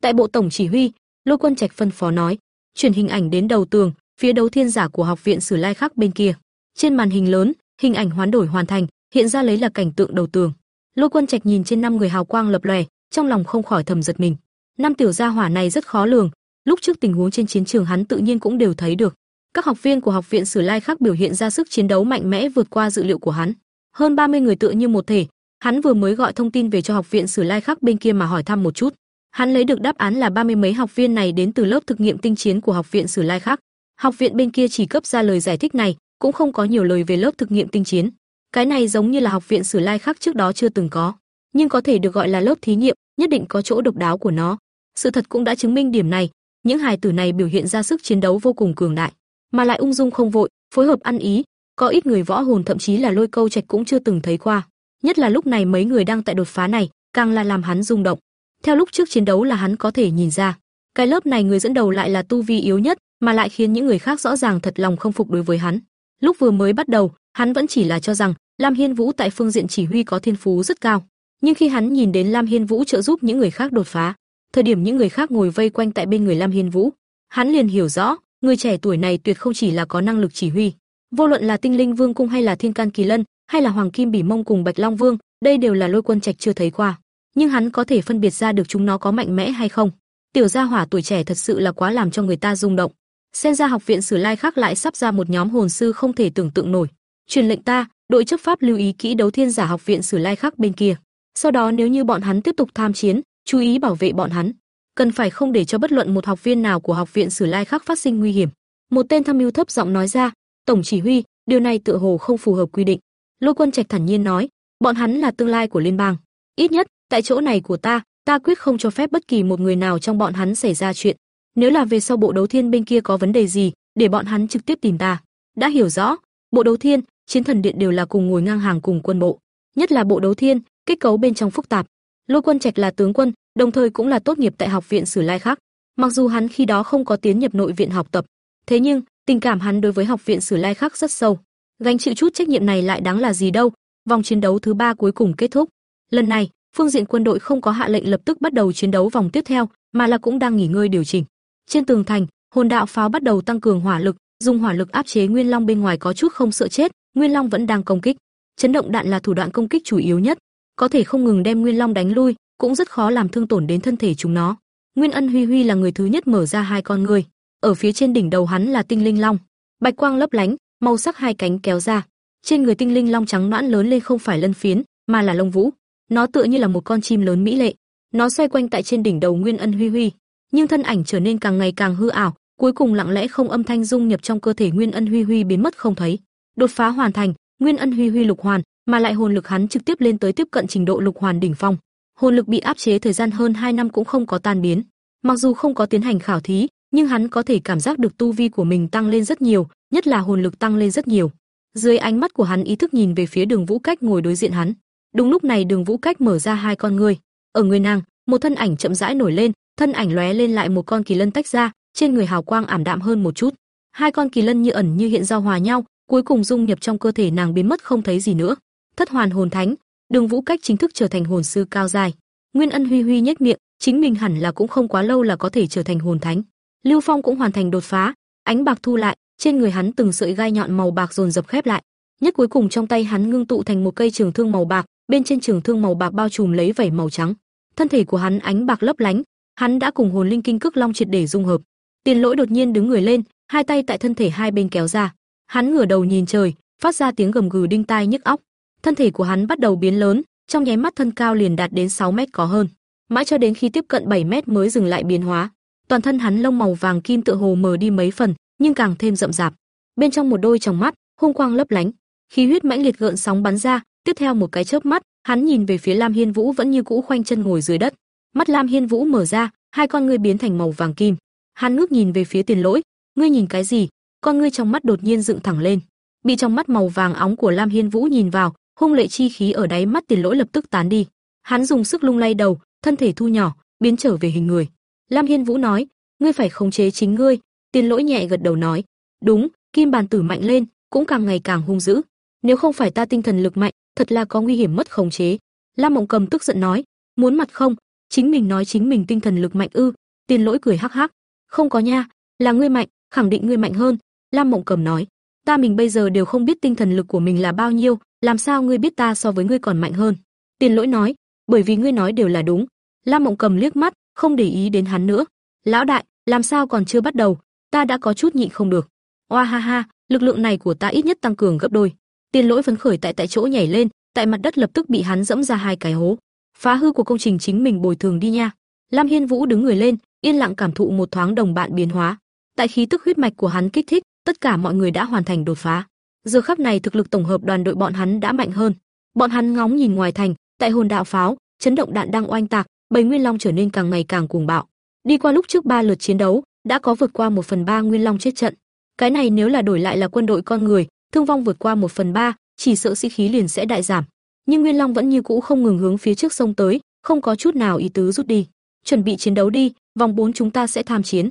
Tại bộ tổng chỉ huy, Lôi Quân Trạch phân phó nói, chuyển hình ảnh đến đầu tường, phía đấu thiên giả của học viện Sử Lai Khắc bên kia. Trên màn hình lớn, hình ảnh hoán đổi hoàn thành, hiện ra lấy là cảnh tượng đầu tường. Lôi Quân Trạch nhìn trên năm người hào quang lập lòe, trong lòng không khỏi thầm giật mình. Năm tiểu gia hỏa này rất khó lường, lúc trước tình huống trên chiến trường hắn tự nhiên cũng đều thấy được. Các học viên của học viện Sử Lai Khắc biểu hiện ra sức chiến đấu mạnh mẽ vượt qua dự liệu của hắn. Hơn 30 người tựa như một thể, hắn vừa mới gọi thông tin về cho học viện Sử Lai Khắc bên kia mà hỏi thăm một chút. Hắn lấy được đáp án là ba mươi mấy học viên này đến từ lớp thực nghiệm tinh chiến của học viện Sử Lai Khắc. Học viện bên kia chỉ cấp ra lời giải thích này, cũng không có nhiều lời về lớp thực nghiệm tinh chiến. Cái này giống như là học viện Sử Lai Khắc trước đó chưa từng có, nhưng có thể được gọi là lớp thí nghiệm, nhất định có chỗ độc đáo của nó. Sự thật cũng đã chứng minh điểm này, những hài tử này biểu hiện ra sức chiến đấu vô cùng cường đại mà lại ung dung không vội, phối hợp ăn ý, có ít người võ hồn thậm chí là lôi câu trạch cũng chưa từng thấy qua. Nhất là lúc này mấy người đang tại đột phá này, càng là làm hắn rung động. Theo lúc trước chiến đấu là hắn có thể nhìn ra, cái lớp này người dẫn đầu lại là tu vi yếu nhất, mà lại khiến những người khác rõ ràng thật lòng không phục đối với hắn. Lúc vừa mới bắt đầu, hắn vẫn chỉ là cho rằng Lam Hiên Vũ tại phương diện chỉ huy có thiên phú rất cao, nhưng khi hắn nhìn đến Lam Hiên Vũ trợ giúp những người khác đột phá, thời điểm những người khác ngồi vây quanh tại bên người Lam Hiên Vũ, hắn liền hiểu rõ, người trẻ tuổi này tuyệt không chỉ là có năng lực chỉ huy, vô luận là Tinh Linh Vương cung hay là Thiên Can Kỳ Lân, hay là Hoàng Kim Bỉ Mông cùng Bạch Long Vương, đây đều là Lôi Quân Trạch chưa thấy qua, nhưng hắn có thể phân biệt ra được chúng nó có mạnh mẽ hay không. Tiểu gia hỏa tuổi trẻ thật sự là quá làm cho người ta rung động. Xem ra học viện Sử Lai khác lại sắp ra một nhóm hồn sư không thể tưởng tượng nổi. Truyền lệnh ta, đội chấp pháp lưu ý kỹ đấu thiên giả học viện Sử Lai khác bên kia. Sau đó nếu như bọn hắn tiếp tục tham chiến, chú ý bảo vệ bọn hắn cần phải không để cho bất luận một học viên nào của học viện Sử Lai khác phát sinh nguy hiểm. Một tên tham mưu thấp giọng nói ra, "Tổng chỉ huy, điều này tựa hồ không phù hợp quy định." Lôi Quân Trạch thản nhiên nói, "Bọn hắn là tương lai của liên bang, ít nhất tại chỗ này của ta, ta quyết không cho phép bất kỳ một người nào trong bọn hắn xảy ra chuyện. Nếu là về sau bộ đấu thiên bên kia có vấn đề gì, để bọn hắn trực tiếp tìm ta." Đã hiểu rõ, bộ đấu thiên, chiến thần điện đều là cùng ngồi ngang hàng cùng quân bộ, nhất là bộ đấu thiên, kết cấu bên trong phức tạp. Lôi Quân Trạch là tướng quân, đồng thời cũng là tốt nghiệp tại học viện Sử Lai khác. Mặc dù hắn khi đó không có tiến nhập nội viện học tập, thế nhưng tình cảm hắn đối với học viện Sử Lai khác rất sâu. Gánh chịu chút trách nhiệm này lại đáng là gì đâu? Vòng chiến đấu thứ ba cuối cùng kết thúc. Lần này, phương diện quân đội không có hạ lệnh lập tức bắt đầu chiến đấu vòng tiếp theo, mà là cũng đang nghỉ ngơi điều chỉnh. Trên tường thành, hồn đạo pháo bắt đầu tăng cường hỏa lực, dùng hỏa lực áp chế Nguyên Long bên ngoài có chút không sợ chết, Nguyên Long vẫn đang công kích. Chấn động đạn là thủ đoạn công kích chủ yếu nhất, có thể không ngừng đem Nguyên Long đánh lui, cũng rất khó làm thương tổn đến thân thể chúng nó. Nguyên Ân Huy Huy là người thứ nhất mở ra hai con người, ở phía trên đỉnh đầu hắn là tinh linh long, bạch quang lấp lánh, màu sắc hai cánh kéo ra. Trên người tinh linh long trắng noãn lớn lên không phải lân phiến, mà là lông vũ. Nó tựa như là một con chim lớn mỹ lệ. Nó xoay quanh tại trên đỉnh đầu Nguyên Ân Huy Huy, nhưng thân ảnh trở nên càng ngày càng hư ảo, cuối cùng lặng lẽ không âm thanh dung nhập trong cơ thể Nguyên Ân Huy Huy biến mất không thấy. Đột phá hoàn thành, Nguyên Ân Huy Huy lục hoàn, mà lại hồn lực hắn trực tiếp lên tới tiếp cận trình độ lục hoàn đỉnh phong. Hồn lực bị áp chế thời gian hơn 2 năm cũng không có tan biến. Mặc dù không có tiến hành khảo thí, nhưng hắn có thể cảm giác được tu vi của mình tăng lên rất nhiều, nhất là hồn lực tăng lên rất nhiều. Dưới ánh mắt của hắn ý thức nhìn về phía Đường Vũ Cách ngồi đối diện hắn. Đúng lúc này Đường Vũ Cách mở ra hai con ngươi, ở người nàng, một thân ảnh chậm rãi nổi lên, thân ảnh lóe lên lại một con kỳ lân tách ra, trên người hào quang ảm đạm hơn một chút. Hai con kỳ lân như ẩn như hiện giao hòa nhau, cuối cùng dung nhập trong cơ thể nàng biến mất không thấy gì nữa. Thất hoàn hồn thánh, Đường Vũ Cách chính thức trở thành hồn sư cao dài. Nguyên Ân Huy Huy nhếch miệng, chính mình hẳn là cũng không quá lâu là có thể trở thành hồn thánh. Lưu Phong cũng hoàn thành đột phá, ánh bạc thu lại, trên người hắn từng sợi gai nhọn màu bạc dồn dập khép lại. Nhất cuối cùng trong tay hắn ngưng tụ thành một cây trường thương màu bạc, bên trên trường thương màu bạc bao trùm lấy vảy màu trắng. Thân thể của hắn ánh bạc lấp lánh, hắn đã cùng hồn linh kinh cước long triệt để dung hợp. Tiền Lỗi đột nhiên đứng người lên, hai tay tại thân thể hai bên kéo ra. Hắn ngửa đầu nhìn trời, phát ra tiếng gầm gừ đinh tai nhức óc. Thân thể của hắn bắt đầu biến lớn, trong nháy mắt thân cao liền đạt đến 6 mét có hơn. Mãi cho đến khi tiếp cận 7 mét mới dừng lại biến hóa. Toàn thân hắn lông màu vàng kim tựa hồ mờ đi mấy phần, nhưng càng thêm rậm rạp. Bên trong một đôi tròng mắt, hung quang lấp lánh, khí huyết mãnh liệt gợn sóng bắn ra, tiếp theo một cái chớp mắt, hắn nhìn về phía Lam Hiên Vũ vẫn như cũ khoanh chân ngồi dưới đất. Mắt Lam Hiên Vũ mở ra, hai con ngươi biến thành màu vàng kim. Hắn ngước nhìn về phía Tiền Lỗi, "Ngươi nhìn cái gì?" Con ngươi trong mắt đột nhiên dựng thẳng lên. Bị trong mắt màu vàng óng của Lam Hiên Vũ nhìn vào, hung lệ chi khí ở đáy mắt Tiền Lỗi lập tức tán đi. Hắn dùng sức lung lay đầu, thân thể thu nhỏ, biến trở về hình người. Lam Hiên Vũ nói, "Ngươi phải khống chế chính ngươi." Tiền Lỗi nhẹ gật đầu nói, "Đúng." Kim bàn tử mạnh lên, cũng càng ngày càng hung dữ. Nếu không phải ta tinh thần lực mạnh, thật là có nguy hiểm mất khống chế. Lam Mộng Cầm tức giận nói, muốn mặt không? Chính mình nói chính mình tinh thần lực mạnh ư? Tiền Lỗi cười hắc hắc, không có nha, là ngươi mạnh, khẳng định ngươi mạnh hơn. Lam Mộng Cầm nói, ta mình bây giờ đều không biết tinh thần lực của mình là bao nhiêu, làm sao ngươi biết ta so với ngươi còn mạnh hơn? Tiền Lỗi nói, bởi vì ngươi nói đều là đúng. Lam Mộng Cầm liếc mắt, không để ý đến hắn nữa. Lão đại, làm sao còn chưa bắt đầu? Ta đã có chút nhịn không được. Oa ha ha, lực lượng này của ta ít nhất tăng cường gấp đôi. Tiền Lỗi phấn khởi tại tại chỗ nhảy lên, tại mặt đất lập tức bị hắn dẫm ra hai cái hố. Phá hư của công trình chính mình bồi thường đi nha. Lam Hiên Vũ đứng người lên, yên lặng cảm thụ một thoáng đồng bạn biến hóa. Tại khí tức huyết mạch của hắn kích thích, tất cả mọi người đã hoàn thành đột phá. Giờ khắc này thực lực tổng hợp đoàn đội bọn hắn đã mạnh hơn. Bọn hắn ngóng nhìn ngoài thành, tại hồn đạo pháo, chấn động đạn đang oanh tạc, bầy nguyên long trở nên càng ngày càng cuồng bạo. Đi qua lúc trước ba lượt chiến đấu, đã có vượt qua một phần ba nguyên long chết trận. Cái này nếu là đổi lại là quân đội con người, thương vong vượt qua một phần ba, chỉ sợ sĩ khí liền sẽ đại giảm. Nhưng Nguyên Long vẫn như cũ không ngừng hướng phía trước sông tới, không có chút nào ý tứ rút đi. Chuẩn bị chiến đấu đi, vòng 4 chúng ta sẽ tham chiến.